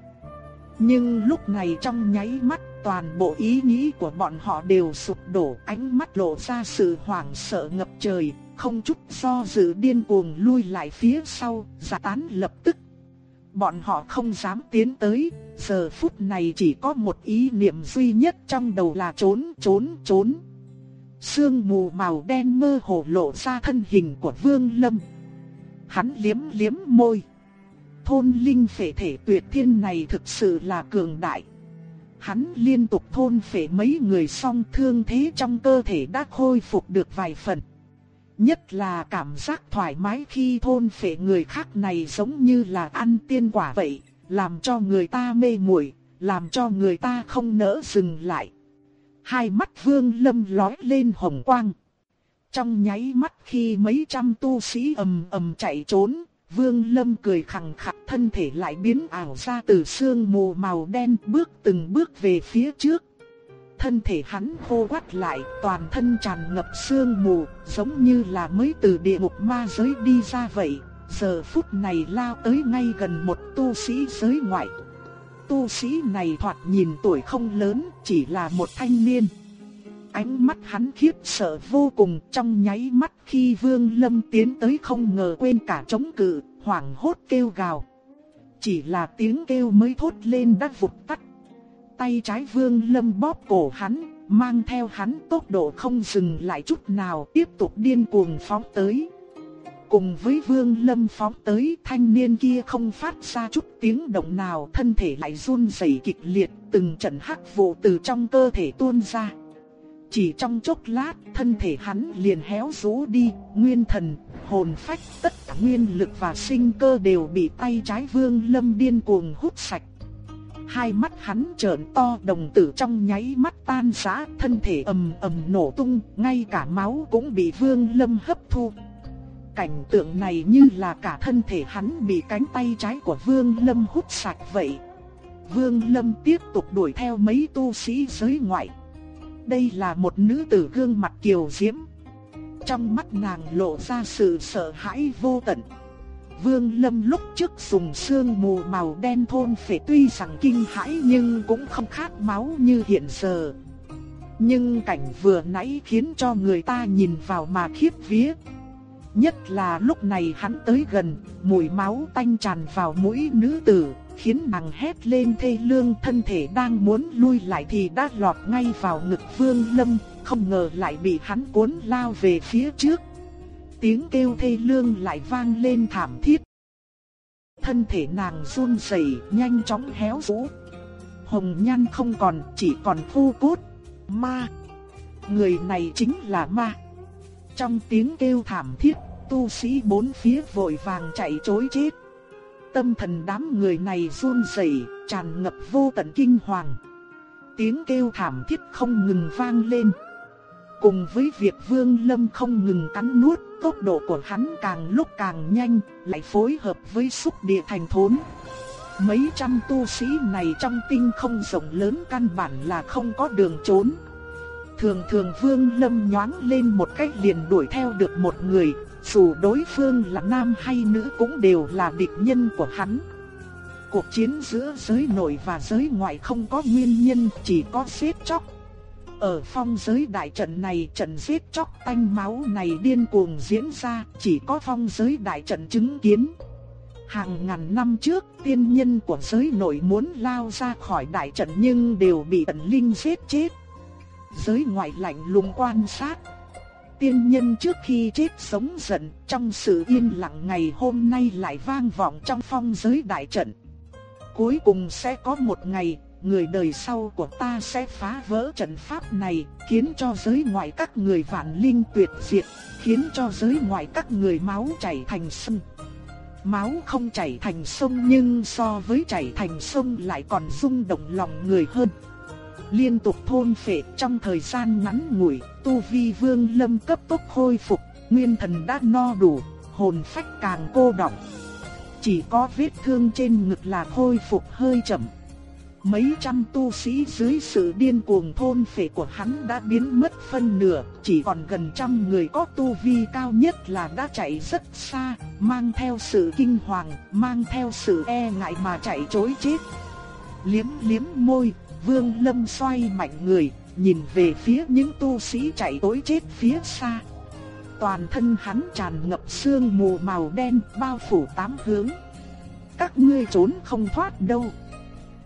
Nhưng lúc này trong nháy mắt toàn bộ ý nghĩ của bọn họ đều sụp đổ, ánh mắt lộ ra sự hoảng sợ ngập trời, không chút do dự điên cuồng lui lại phía sau, giả tán lập tức. Bọn họ không dám tiến tới, giờ phút này chỉ có một ý niệm duy nhất trong đầu là trốn, trốn, trốn. Sương mù màu đen mơ hồ lộ ra thân hình của Vương Lâm. Hắn liếm liếm môi. Thôn linh phệ thể tuyệt thiên này thực sự là cường đại. Hắn liên tục thôn phệ mấy người song thương thế trong cơ thể đã khôi phục được vài phần. Nhất là cảm giác thoải mái khi thôn phệ người khác này giống như là ăn tiên quả vậy, làm cho người ta mê muội, làm cho người ta không nỡ dừng lại. Hai mắt vương lâm lói lên hồng quang. Trong nháy mắt khi mấy trăm tu sĩ ầm ầm chạy trốn, Vương Lâm cười khẳng khặc thân thể lại biến ảo ra từ sương mù màu đen bước từng bước về phía trước. Thân thể hắn khô quắt lại, toàn thân tràn ngập sương mù, giống như là mới từ địa ngục ma giới đi ra vậy. Giờ phút này lao tới ngay gần một tu sĩ giới ngoại. Tu sĩ này thoạt nhìn tuổi không lớn, chỉ là một thanh niên. Ánh mắt hắn khiếp sợ vô cùng trong nháy mắt khi Vương Lâm tiến tới không ngờ quên cả chống cự, hoảng hốt kêu gào. Chỉ là tiếng kêu mới thốt lên đã vụt tắt. Tay trái Vương Lâm bóp cổ hắn, mang theo hắn tốc độ không dừng lại chút nào tiếp tục điên cuồng phóng tới. Cùng với Vương Lâm phóng tới thanh niên kia không phát ra chút tiếng động nào thân thể lại run rẩy kịch liệt từng trận hắc vụ từ trong cơ thể tuôn ra. Chỉ trong chốc lát, thân thể hắn liền héo rũ đi, nguyên thần, hồn phách, tất cả nguyên lực và sinh cơ đều bị tay trái Vương Lâm điên cuồng hút sạch. Hai mắt hắn trợn to đồng tử trong nháy mắt tan rã, thân thể ầm ầm nổ tung, ngay cả máu cũng bị Vương Lâm hấp thu. Cảnh tượng này như là cả thân thể hắn bị cánh tay trái của Vương Lâm hút sạch vậy. Vương Lâm tiếp tục đuổi theo mấy tu sĩ giới ngoại. Đây là một nữ tử gương mặt kiều diễm. Trong mắt nàng lộ ra sự sợ hãi vô tận. Vương Lâm lúc trước dùng xương mù màu đen thôn phệ tuy rằng kinh hãi nhưng cũng không khát máu như hiện giờ. Nhưng cảnh vừa nãy khiến cho người ta nhìn vào mà khiếp vía. Nhất là lúc này hắn tới gần, mùi máu tanh tràn vào mũi nữ tử, khiến nàng hét lên thê lương thân thể đang muốn lui lại thì đã lọt ngay vào ngực Vương Lâm, không ngờ lại bị hắn cuốn lao về phía trước. Tiếng kêu thê lương lại vang lên thảm thiết. Thân thể nàng run rẩy, nhanh chóng héo rũ. Hồng nhan không còn, chỉ còn phu cốt. Ma. Người này chính là ma. Trong tiếng kêu thảm thiết, tu sĩ bốn phía vội vàng chạy trối chết. Tâm thần đám người này run rẩy, tràn ngập vô tận kinh hoàng. Tiếng kêu thảm thiết không ngừng vang lên. Cùng với việc Vương Lâm không ngừng cắn nuốt, tốc độ của hắn càng lúc càng nhanh, lại phối hợp với xúc địa thành thốn. Mấy trăm tu sĩ này trong tinh không rộng lớn căn bản là không có đường trốn. Thường thường Vương Lâm nhoáng lên một cách liền đuổi theo được một người, dù đối phương là nam hay nữ cũng đều là địch nhân của hắn. Cuộc chiến giữa giới nội và giới ngoại không có nguyên nhân, chỉ có xếp chóc. Ở phong giới đại trận này, trận giết chóc tanh máu này điên cuồng diễn ra, chỉ có phong giới đại trận chứng kiến. Hàng ngàn năm trước, tiên nhân của giới nội muốn lao ra khỏi đại trận nhưng đều bị tận linh giết chết. Giới ngoại lạnh lùng quan sát, tiên nhân trước khi chết sống giận, trong sự yên lặng ngày hôm nay lại vang vọng trong phong giới đại trận. Cuối cùng sẽ có một ngày, người đời sau của ta sẽ phá vỡ trận pháp này, khiến cho giới ngoại các người vạn linh tuyệt diệt, khiến cho giới ngoại các người máu chảy thành sông. Máu không chảy thành sông nhưng so với chảy thành sông lại còn rung động lòng người hơn liên tục thôn phệ trong thời gian ngắn ngủi, tu vi vương lâm cấp tốc khôi phục, nguyên thần đã no đủ, hồn phách càng cô đọng. Chỉ có vết thương trên ngực là khôi phục hơi chậm. Mấy trăm tu sĩ dưới sự điên cuồng thôn phệ của hắn đã biến mất phân nửa, chỉ còn gần trăm người có tu vi cao nhất là đã chạy rất xa, mang theo sự kinh hoàng, mang theo sự e ngại mà chạy trối chết. Liếm liếm môi, Vương Lâm xoay mạnh người, nhìn về phía những tu sĩ chạy tối chết phía xa. Toàn thân hắn tràn ngập sương mù màu đen bao phủ tám hướng. Các ngươi trốn không thoát đâu.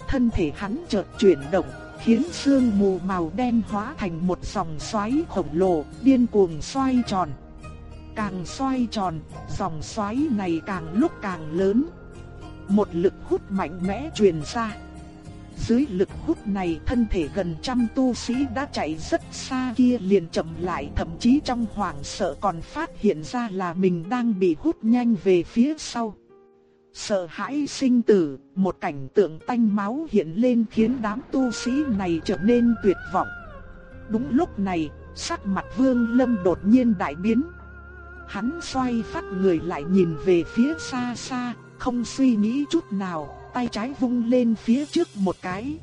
Thân thể hắn chợt chuyển động, khiến sương mù màu đen hóa thành một dòng xoáy khổng lồ, điên cuồng xoay tròn. Càng xoay tròn, dòng xoáy này càng lúc càng lớn. Một lực hút mạnh mẽ truyền ra. Dưới lực hút này thân thể gần trăm tu sĩ đã chạy rất xa kia liền chậm lại thậm chí trong hoảng sợ còn phát hiện ra là mình đang bị hút nhanh về phía sau. Sợ hãi sinh tử, một cảnh tượng tanh máu hiện lên khiến đám tu sĩ này trở nên tuyệt vọng. Đúng lúc này, sắc mặt vương lâm đột nhiên đại biến. Hắn xoay phát người lại nhìn về phía xa xa, không suy nghĩ chút nào, tay trái vung lên phía trước một cái.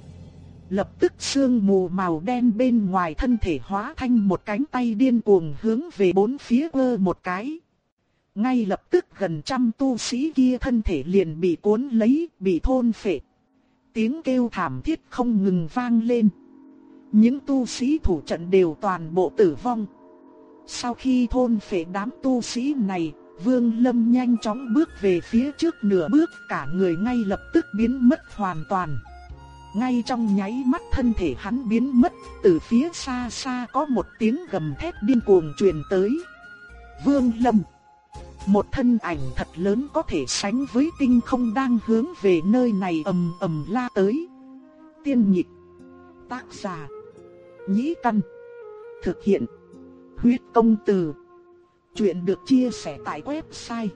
Lập tức sương mù màu đen bên ngoài thân thể hóa thành một cánh tay điên cuồng hướng về bốn phía quơ một cái. Ngay lập tức gần trăm tu sĩ kia thân thể liền bị cuốn lấy, bị thôn phệ. Tiếng kêu thảm thiết không ngừng vang lên. Những tu sĩ thủ trận đều toàn bộ tử vong. Sau khi thôn phệ đám tu sĩ này, Vương Lâm nhanh chóng bước về phía trước nửa bước cả người ngay lập tức biến mất hoàn toàn. Ngay trong nháy mắt thân thể hắn biến mất, từ phía xa xa có một tiếng gầm thét điên cuồng truyền tới. Vương Lâm Một thân ảnh thật lớn có thể sánh với tinh không đang hướng về nơi này ầm ầm la tới. tiên nhịp. Tác giả. Nhĩ Căn. Thực hiện. Huyết công từ. Chuyện được chia sẻ tại website.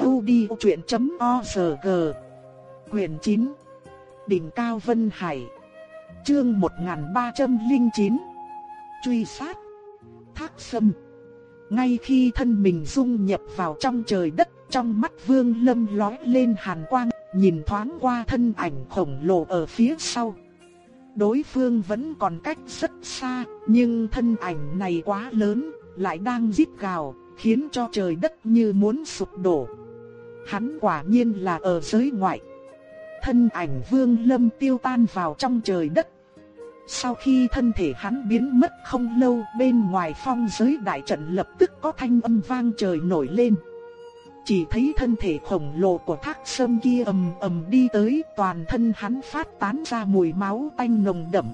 odchuyện.org Quyền 9 Đỉnh Cao Vân Hải. Chương 1309 Truy sát. Thác Sâm. Ngay khi thân mình dung nhập vào trong trời đất, Trong mắt Vương Lâm lói lên hàn quang, Nhìn thoáng qua thân ảnh khổng lồ ở phía sau. Đối phương vẫn còn cách rất xa, Nhưng thân ảnh này quá lớn lại đang rít gào Khiến cho trời đất như muốn sụp đổ Hắn quả nhiên là ở giới ngoại thân ảnh vương lâm tiêu tan vào trong trời đất. Sau khi thân thể hắn biến mất không lâu bên ngoài phong giới đại trận lập tức có thanh âm vang trời nổi lên. Chỉ thấy thân thể khổng lồ của thác sâm kia ầm ầm đi tới toàn thân hắn phát tán ra mùi máu tanh nồng đậm.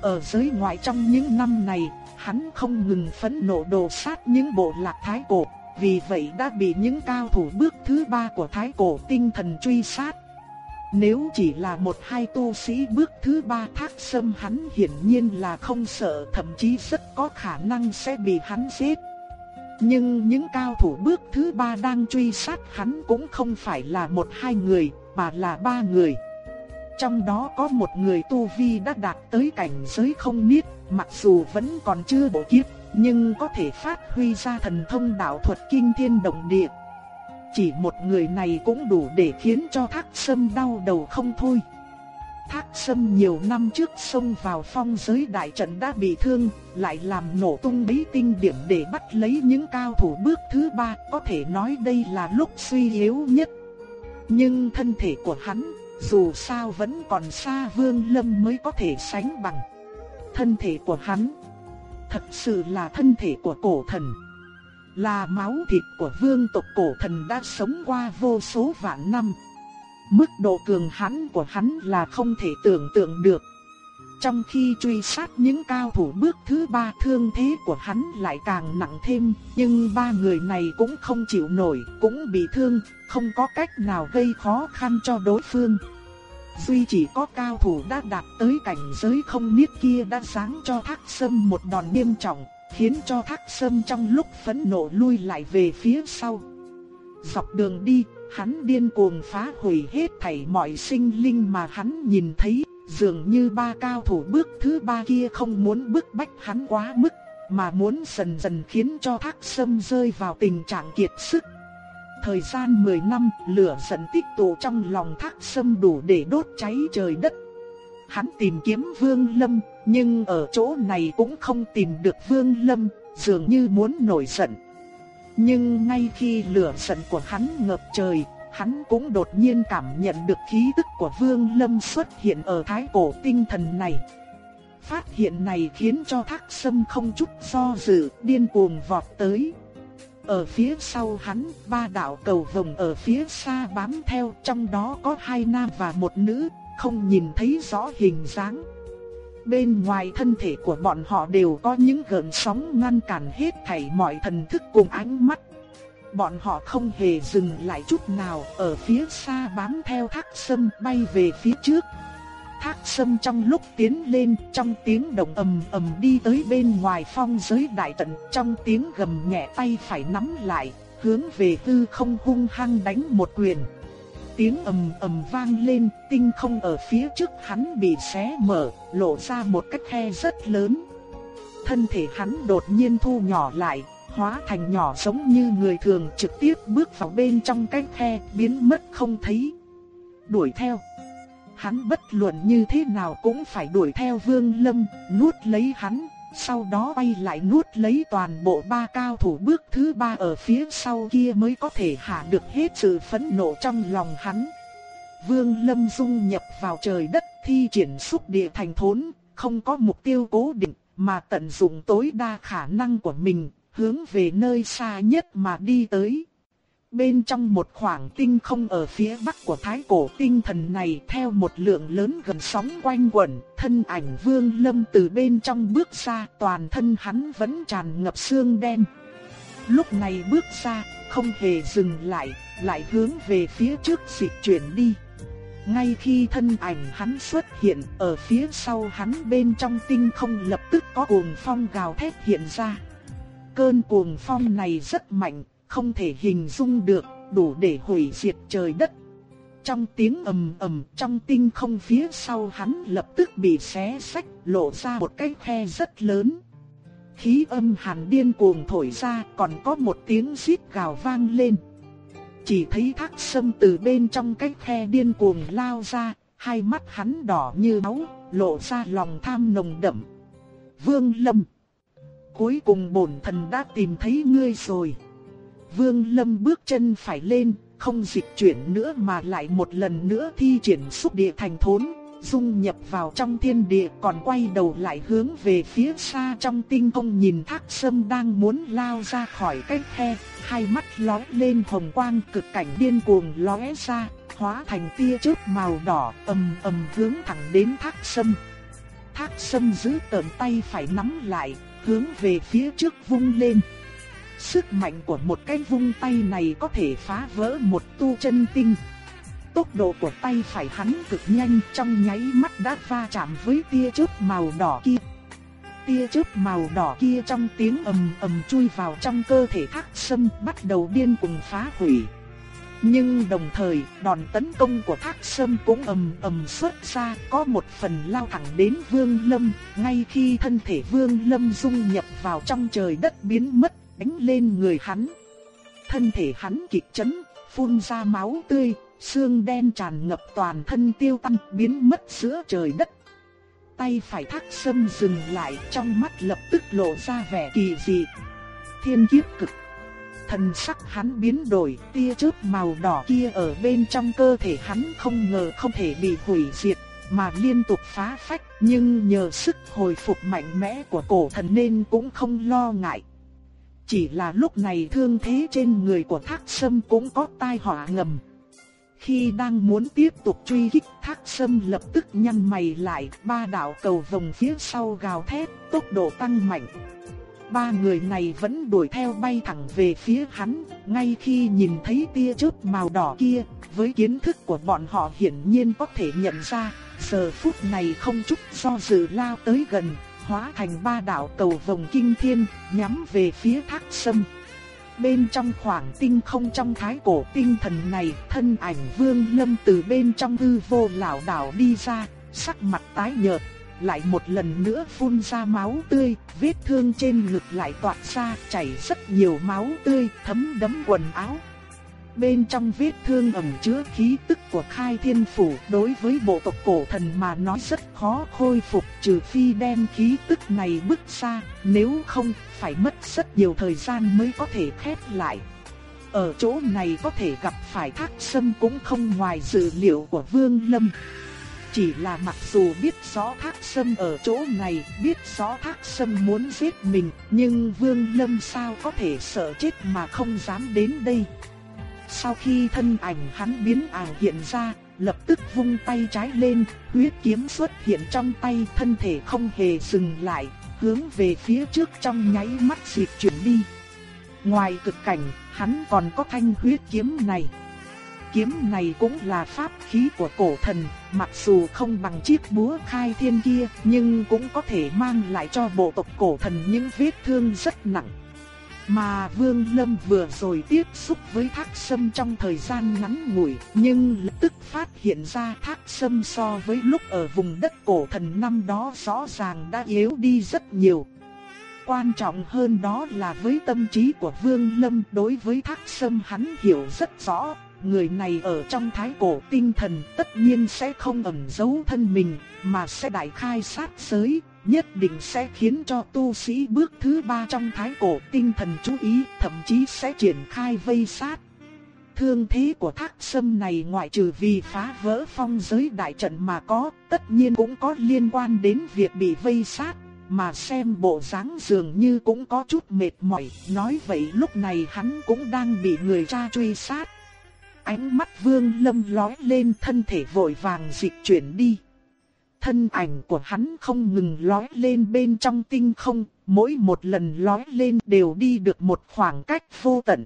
Ở giới ngoại trong những năm này, hắn không ngừng phẫn nộ đồ sát những bộ lạc thái cổ, vì vậy đã bị những cao thủ bước thứ ba của thái cổ tinh thần truy sát. Nếu chỉ là một hai tu sĩ bước thứ ba thác sâm hắn hiển nhiên là không sợ thậm chí rất có khả năng sẽ bị hắn giết. Nhưng những cao thủ bước thứ ba đang truy sát hắn cũng không phải là một hai người mà là ba người. Trong đó có một người tu vi đã đạt tới cảnh giới không niết, mặc dù vẫn còn chưa bổ kiếp, nhưng có thể phát huy ra thần thông đạo thuật kinh thiên động địa. Chỉ một người này cũng đủ để khiến cho thác sâm đau đầu không thôi. Thác sâm nhiều năm trước xông vào phong giới đại trận đã bị thương, lại làm nổ tung bí tinh điểm để bắt lấy những cao thủ bước thứ ba, có thể nói đây là lúc suy yếu nhất. Nhưng thân thể của hắn, dù sao vẫn còn xa vương lâm mới có thể sánh bằng. Thân thể của hắn, thật sự là thân thể của cổ thần. Là máu thịt của vương tộc cổ thần đã sống qua vô số vạn năm. Mức độ cường hãn của hắn là không thể tưởng tượng được. Trong khi truy sát những cao thủ bước thứ ba thương thế của hắn lại càng nặng thêm, nhưng ba người này cũng không chịu nổi, cũng bị thương, không có cách nào gây khó khăn cho đối phương. Duy chỉ có cao thủ đã đạt tới cảnh giới không niết kia đã sáng cho thác sâm một đòn nghiêm trọng, khiến cho thác sâm trong lúc phẫn nộ lui lại về phía sau. Dọc đường đi, hắn điên cuồng phá hủy hết thảy mọi sinh linh mà hắn nhìn thấy, dường như ba cao thủ bước thứ ba kia không muốn bức bách hắn quá mức, mà muốn dần dần khiến cho thác sâm rơi vào tình trạng kiệt sức. Thời gian 10 năm, lửa giận tích tụ trong lòng thác sâm đủ để đốt cháy trời đất. Hắn tìm kiếm Vương Lâm, nhưng ở chỗ này cũng không tìm được Vương Lâm, dường như muốn nổi giận. Nhưng ngay khi lửa giận của hắn ngập trời, hắn cũng đột nhiên cảm nhận được khí tức của Vương Lâm xuất hiện ở thái cổ tinh thần này. Phát hiện này khiến cho Thác Sâm không chút do dự, điên cuồng vọt tới. Ở phía sau hắn, ba đạo cầu vồng ở phía xa bám theo, trong đó có hai nam và một nữ, không nhìn thấy rõ hình dáng. Bên ngoài thân thể của bọn họ đều có những gợn sóng ngăn cản hết thảy mọi thần thức cùng ánh mắt. Bọn họ không hề dừng lại chút nào, ở phía xa bám theo thác sâm bay về phía trước. Thác sâm trong lúc tiến lên, trong tiếng động ầm ầm đi tới bên ngoài phong giới đại trận, trong tiếng gầm nhẹ tay phải nắm lại, hướng về tư không hung hăng đánh một quyền tiếng ầm ầm vang lên, tinh không ở phía trước hắn bị xé mở, lộ ra một cái khe rất lớn. Thân thể hắn đột nhiên thu nhỏ lại, hóa thành nhỏ giống như người thường trực tiếp bước vào bên trong cái khe, biến mất không thấy. Đuổi theo. Hắn bất luận như thế nào cũng phải đuổi theo Vương Lâm, nuốt lấy hắn, sau đó bay lại nuốt lấy toàn bộ ba cao thủ bước thứ ba ở phía sau kia mới có thể hạ được hết sự phẫn nộ trong lòng hắn. Vương Lâm dung nhập vào trời đất thi triển xúc địa thành thốn, không có mục tiêu cố định, mà tận dụng tối đa khả năng của mình, hướng về nơi xa nhất mà đi tới. Bên trong một khoảng tinh không ở phía bắc của thái cổ tinh thần này theo một lượng lớn gần sóng quanh quẩn, thân ảnh vương lâm từ bên trong bước ra toàn thân hắn vẫn tràn ngập xương đen. Lúc này bước ra, không hề dừng lại, lại hướng về phía trước dịch chuyển đi. ngay khi thân ảnh hắn xuất hiện ở phía sau hắn bên trong tinh không lập tức có cuồng phong gào thét hiện ra. Cơn cuồng phong này rất mạnh, không thể hình dung được, đủ để hủy diệt trời đất. Trong tiếng ầm ầm trong tinh không phía sau hắn lập tức bị xé sách, lộ ra một cái khe rất lớn. Khí âm hàn điên cuồng thổi ra, còn có một tiếng rít gào vang lên. Chỉ thấy thác sâm từ bên trong cái khe điên cuồng lao ra, hai mắt hắn đỏ như máu, lộ ra lòng tham nồng đậm. Vương Lâm Cuối cùng bổn thần đã tìm thấy ngươi rồi. Vương Lâm bước chân phải lên, không dịch chuyển nữa mà lại một lần nữa thi triển xúc địa thành thốn, dung nhập vào trong thiên địa còn quay đầu lại hướng về phía xa trong tinh không nhìn thác sâm đang muốn lao ra khỏi cái khe, hai mắt lóe lên hồng quang cực cảnh điên cuồng lóe ra, hóa thành tia chớp màu đỏ ầm ầm hướng thẳng đến thác sâm. Thác sâm giữ tợn tay phải nắm lại, hướng về phía trước vung lên. Sức mạnh của một cái vung tay này có thể phá vỡ một tu chân tinh. Tốc độ của tay phải hắn cực nhanh trong nháy mắt đã va chạm với tia chớp màu đỏ kia. Tia chớp màu đỏ kia trong tiếng ầm ầm chui vào trong cơ thể thác sâm bắt đầu điên cuồng phá hủy. Nhưng đồng thời, đòn tấn công của thác sâm cũng ầm ầm xuất ra, có một phần lao thẳng đến Vương Lâm, ngay khi thân thể Vương Lâm dung nhập vào trong trời đất biến mất, đánh lên người hắn. Thân thể hắn kịch chấn, phun ra máu tươi, xương đen tràn ngập toàn thân tiêu tan biến mất giữa trời đất. Tay phải thác sâm dừng lại trong mắt lập tức lộ ra vẻ kỳ dị. Thiên kiếp cực. Thần sắc hắn biến đổi, tia chớp màu đỏ kia ở bên trong cơ thể hắn không ngờ không thể bị hủy diệt, mà liên tục phá phách, nhưng nhờ sức hồi phục mạnh mẽ của cổ thần nên cũng không lo ngại. Chỉ là lúc này thương thế trên người của thác sâm cũng có tai họa ngầm. Khi đang muốn tiếp tục truy kích thác sâm lập tức nhăn mày lại, ba đạo cầu vòng phía sau gào thét, tốc độ tăng mạnh. Ba người này vẫn đuổi theo bay thẳng về phía hắn, ngay khi nhìn thấy tia chớp màu đỏ kia, với kiến thức của bọn họ hiển nhiên có thể nhận ra, giờ phút này không chút do dự lao tới gần, hóa thành ba đạo cầu vòng kinh thiên, nhắm về phía thác sâm. Bên trong khoảng tinh không trong thái cổ tinh thần này, thân ảnh vương lâm từ bên trong hư vô lão đảo đi ra, sắc mặt tái nhợt, lại một lần nữa phun ra máu tươi, vết thương trên ngực lại toát ra, chảy rất nhiều máu tươi, thấm đẫm quần áo. Bên trong vết thương ẩn chứa khí tức của khai thiên phủ đối với bộ tộc cổ thần mà nói rất khó khôi phục trừ phi đem khí tức này bước ra, nếu không phải mất rất nhiều thời gian mới có thể khép lại. Ở chỗ này có thể gặp phải thác sâm cũng không ngoài dự liệu của Vương Lâm. Chỉ là mặc dù biết rõ thác sâm ở chỗ này, biết rõ thác sâm muốn giết mình, nhưng Vương Lâm sao có thể sợ chết mà không dám đến đây. Sau khi thân ảnh hắn biến ảo hiện ra, lập tức vung tay trái lên, huyết kiếm xuất hiện trong tay, thân thể không hề dừng lại, hướng về phía trước trong nháy mắt dịch chuyển đi. Ngoài cực cảnh, hắn còn có thanh huyết kiếm này. Kiếm này cũng là pháp khí của cổ thần, mặc dù không bằng chiếc búa khai thiên kia, nhưng cũng có thể mang lại cho bộ tộc cổ thần những vết thương rất nặng. Mà Vương Lâm vừa rồi tiếp xúc với thác sâm trong thời gian ngắn ngủi, nhưng lập tức phát hiện ra thác sâm so với lúc ở vùng đất cổ thần năm đó rõ ràng đã yếu đi rất nhiều. Quan trọng hơn đó là với tâm trí của Vương Lâm đối với thác sâm hắn hiểu rất rõ, người này ở trong thái cổ tinh thần tất nhiên sẽ không ẩn giấu thân mình, mà sẽ đại khai sát giới, nhất định sẽ khiến cho tu sĩ bước thứ ba trong thái cổ tinh thần chú ý, thậm chí sẽ triển khai vây sát. Thương thế của thác sâm này ngoại trừ vì phá vỡ phong giới đại trận mà có, tất nhiên cũng có liên quan đến việc bị vây sát, mà xem bộ dáng dường như cũng có chút mệt mỏi, nói vậy lúc này hắn cũng đang bị người cha truy sát. Ánh mắt vương lâm lói lên thân thể vội vàng dịch chuyển đi. Thân ảnh của hắn không ngừng lói lên bên trong tinh không, mỗi một lần lói lên đều đi được một khoảng cách vô tận.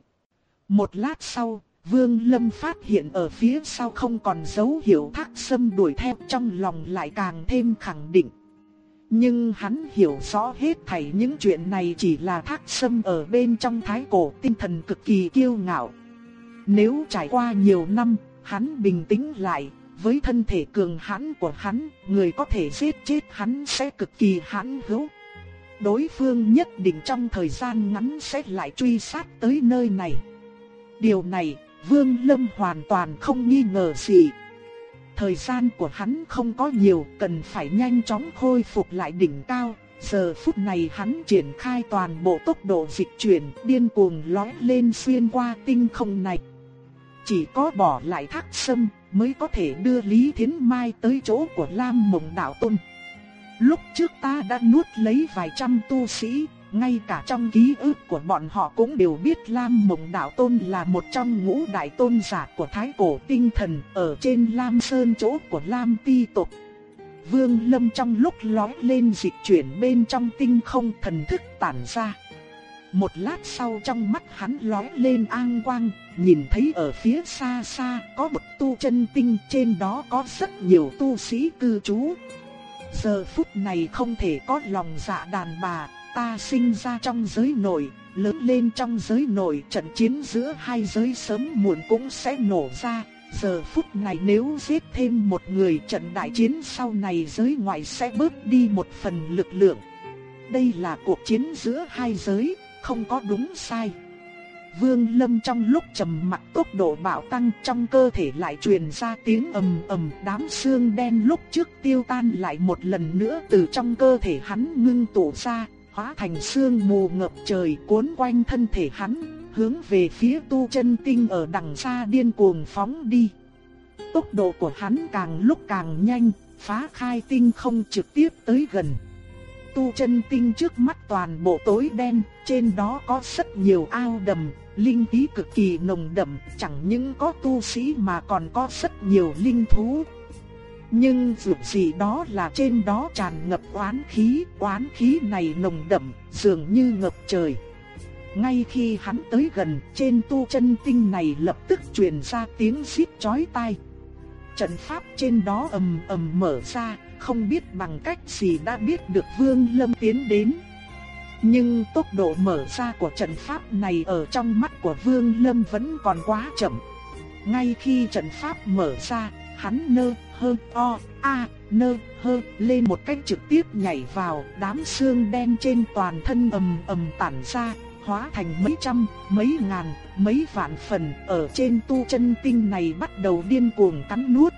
Một lát sau, Vương Lâm phát hiện ở phía sau không còn dấu hiệu thác sâm đuổi theo trong lòng lại càng thêm khẳng định. Nhưng hắn hiểu rõ hết thảy những chuyện này chỉ là thác sâm ở bên trong thái cổ tinh thần cực kỳ kiêu ngạo. Nếu trải qua nhiều năm, hắn bình tĩnh lại, với thân thể cường hãn của hắn, người có thể giết chết hắn sẽ cực kỳ hãn hữu. Đối phương nhất định trong thời gian ngắn sẽ lại truy sát tới nơi này. Điều này, Vương Lâm hoàn toàn không nghi ngờ gì. Thời gian của hắn không có nhiều, cần phải nhanh chóng khôi phục lại đỉnh cao. Giờ phút này hắn triển khai toàn bộ tốc độ dịch chuyển, điên cuồng lói lên xuyên qua tinh không này. Chỉ có bỏ lại thác sâm mới có thể đưa Lý Thiến Mai tới chỗ của Lam Mộng Đạo Tôn. Lúc trước ta đã nuốt lấy vài trăm tu sĩ, ngay cả trong ký ức của bọn họ cũng đều biết Lam Mộng Đạo Tôn là một trong ngũ đại tôn giả của Thái Cổ Tinh Thần ở trên Lam Sơn chỗ của Lam Ti Tộc. Vương Lâm trong lúc lói lên dịch chuyển bên trong tinh không thần thức tản ra. Một lát sau trong mắt hắn lóe lên an quang, nhìn thấy ở phía xa xa có một tu chân tinh trên đó có rất nhiều tu sĩ cư trú. Giờ phút này không thể có lòng dạ đàn bà, ta sinh ra trong giới nội, lớn lên trong giới nội trận chiến giữa hai giới sớm muộn cũng sẽ nổ ra. Giờ phút này nếu giết thêm một người trận đại chiến sau này giới ngoại sẽ bớt đi một phần lực lượng. Đây là cuộc chiến giữa hai giới, không có đúng sai. Vương Lâm trong lúc trầm mặt tốc độ bạo tăng trong cơ thể lại truyền ra tiếng ầm ầm đám xương đen lúc trước tiêu tan lại một lần nữa từ trong cơ thể hắn ngưng tụ ra, hóa thành xương mù ngập trời cuốn quanh thân thể hắn, hướng về phía tu chân tinh ở đằng xa điên cuồng phóng đi. Tốc độ của hắn càng lúc càng nhanh, phá khai tinh không trực tiếp tới gần tu chân tinh trước mắt toàn bộ tối đen, trên đó có rất nhiều ao đầm, linh khí cực kỳ nồng đậm, chẳng những có tu sĩ mà còn có rất nhiều linh thú. Nhưng dù gì đó là trên đó tràn ngập oán khí, oán khí này nồng đậm, dường như ngập trời. Ngay khi hắn tới gần, trên tu chân tinh này lập tức truyền ra tiếng xít chói tai. Trận pháp trên đó ầm ầm mở ra, không biết bằng cách gì đã biết được Vương Lâm tiến đến. Nhưng tốc độ mở ra của trận pháp này ở trong mắt của Vương Lâm vẫn còn quá chậm. Ngay khi trận pháp mở ra, hắn nơ hơ o a nơ hơ lên một cách trực tiếp nhảy vào, đám xương đen trên toàn thân ầm ầm tản ra, hóa thành mấy trăm, mấy ngàn, mấy vạn phần ở trên tu chân tinh này bắt đầu điên cuồng cắn nuốt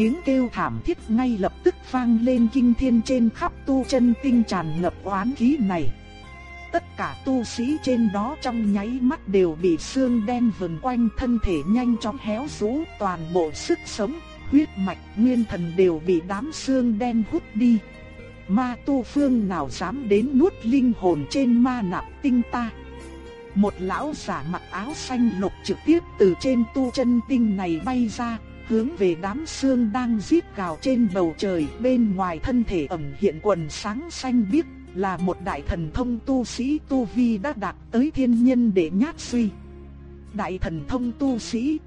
tiếng kêu thảm thiết ngay lập tức vang lên kinh thiên trên khắp tu chân tinh tràn ngập oán khí này. Tất cả tu sĩ trên đó trong nháy mắt đều bị xương đen vần quanh thân thể nhanh chóng héo rũ toàn bộ sức sống, huyết mạch, nguyên thần đều bị đám xương đen hút đi. Ma tu phương nào dám đến nuốt linh hồn trên ma nạp tinh ta. Một lão giả mặc áo xanh lục trực tiếp từ trên tu chân tinh này bay ra, hướng về đám xương đang giết gào trên bầu trời, bên ngoài thân thể ẩn hiện quần sáng xanh biếc, là một đại thần thông tu sĩ tu vi đã đạt tới thiên nhân để nhát suy. Đại thần thông tu sĩ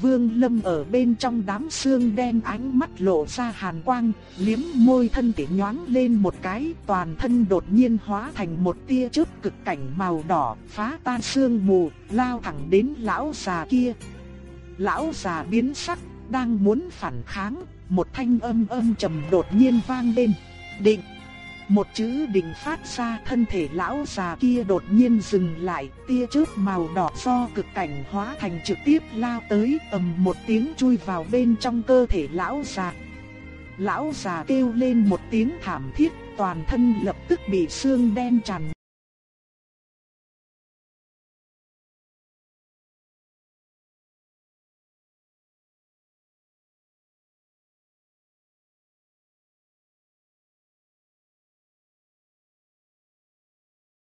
Vương Lâm ở bên trong đám xương đen ánh mắt lộ ra hàn quang, liếm môi thân thể nhoáng lên một cái, toàn thân đột nhiên hóa thành một tia chớp cực cảnh màu đỏ, phá tan xương mù, lao thẳng đến lão già kia. Lão già biến sắc, đang muốn phản kháng, một thanh âm âm trầm đột nhiên vang lên. Định. Một chữ định phát ra thân thể lão già kia đột nhiên dừng lại, tia chớp màu đỏ do cực cảnh hóa thành trực tiếp lao tới, ầm một tiếng chui vào bên trong cơ thể lão già. Lão già kêu lên một tiếng thảm thiết, toàn thân lập tức bị xương đen tràn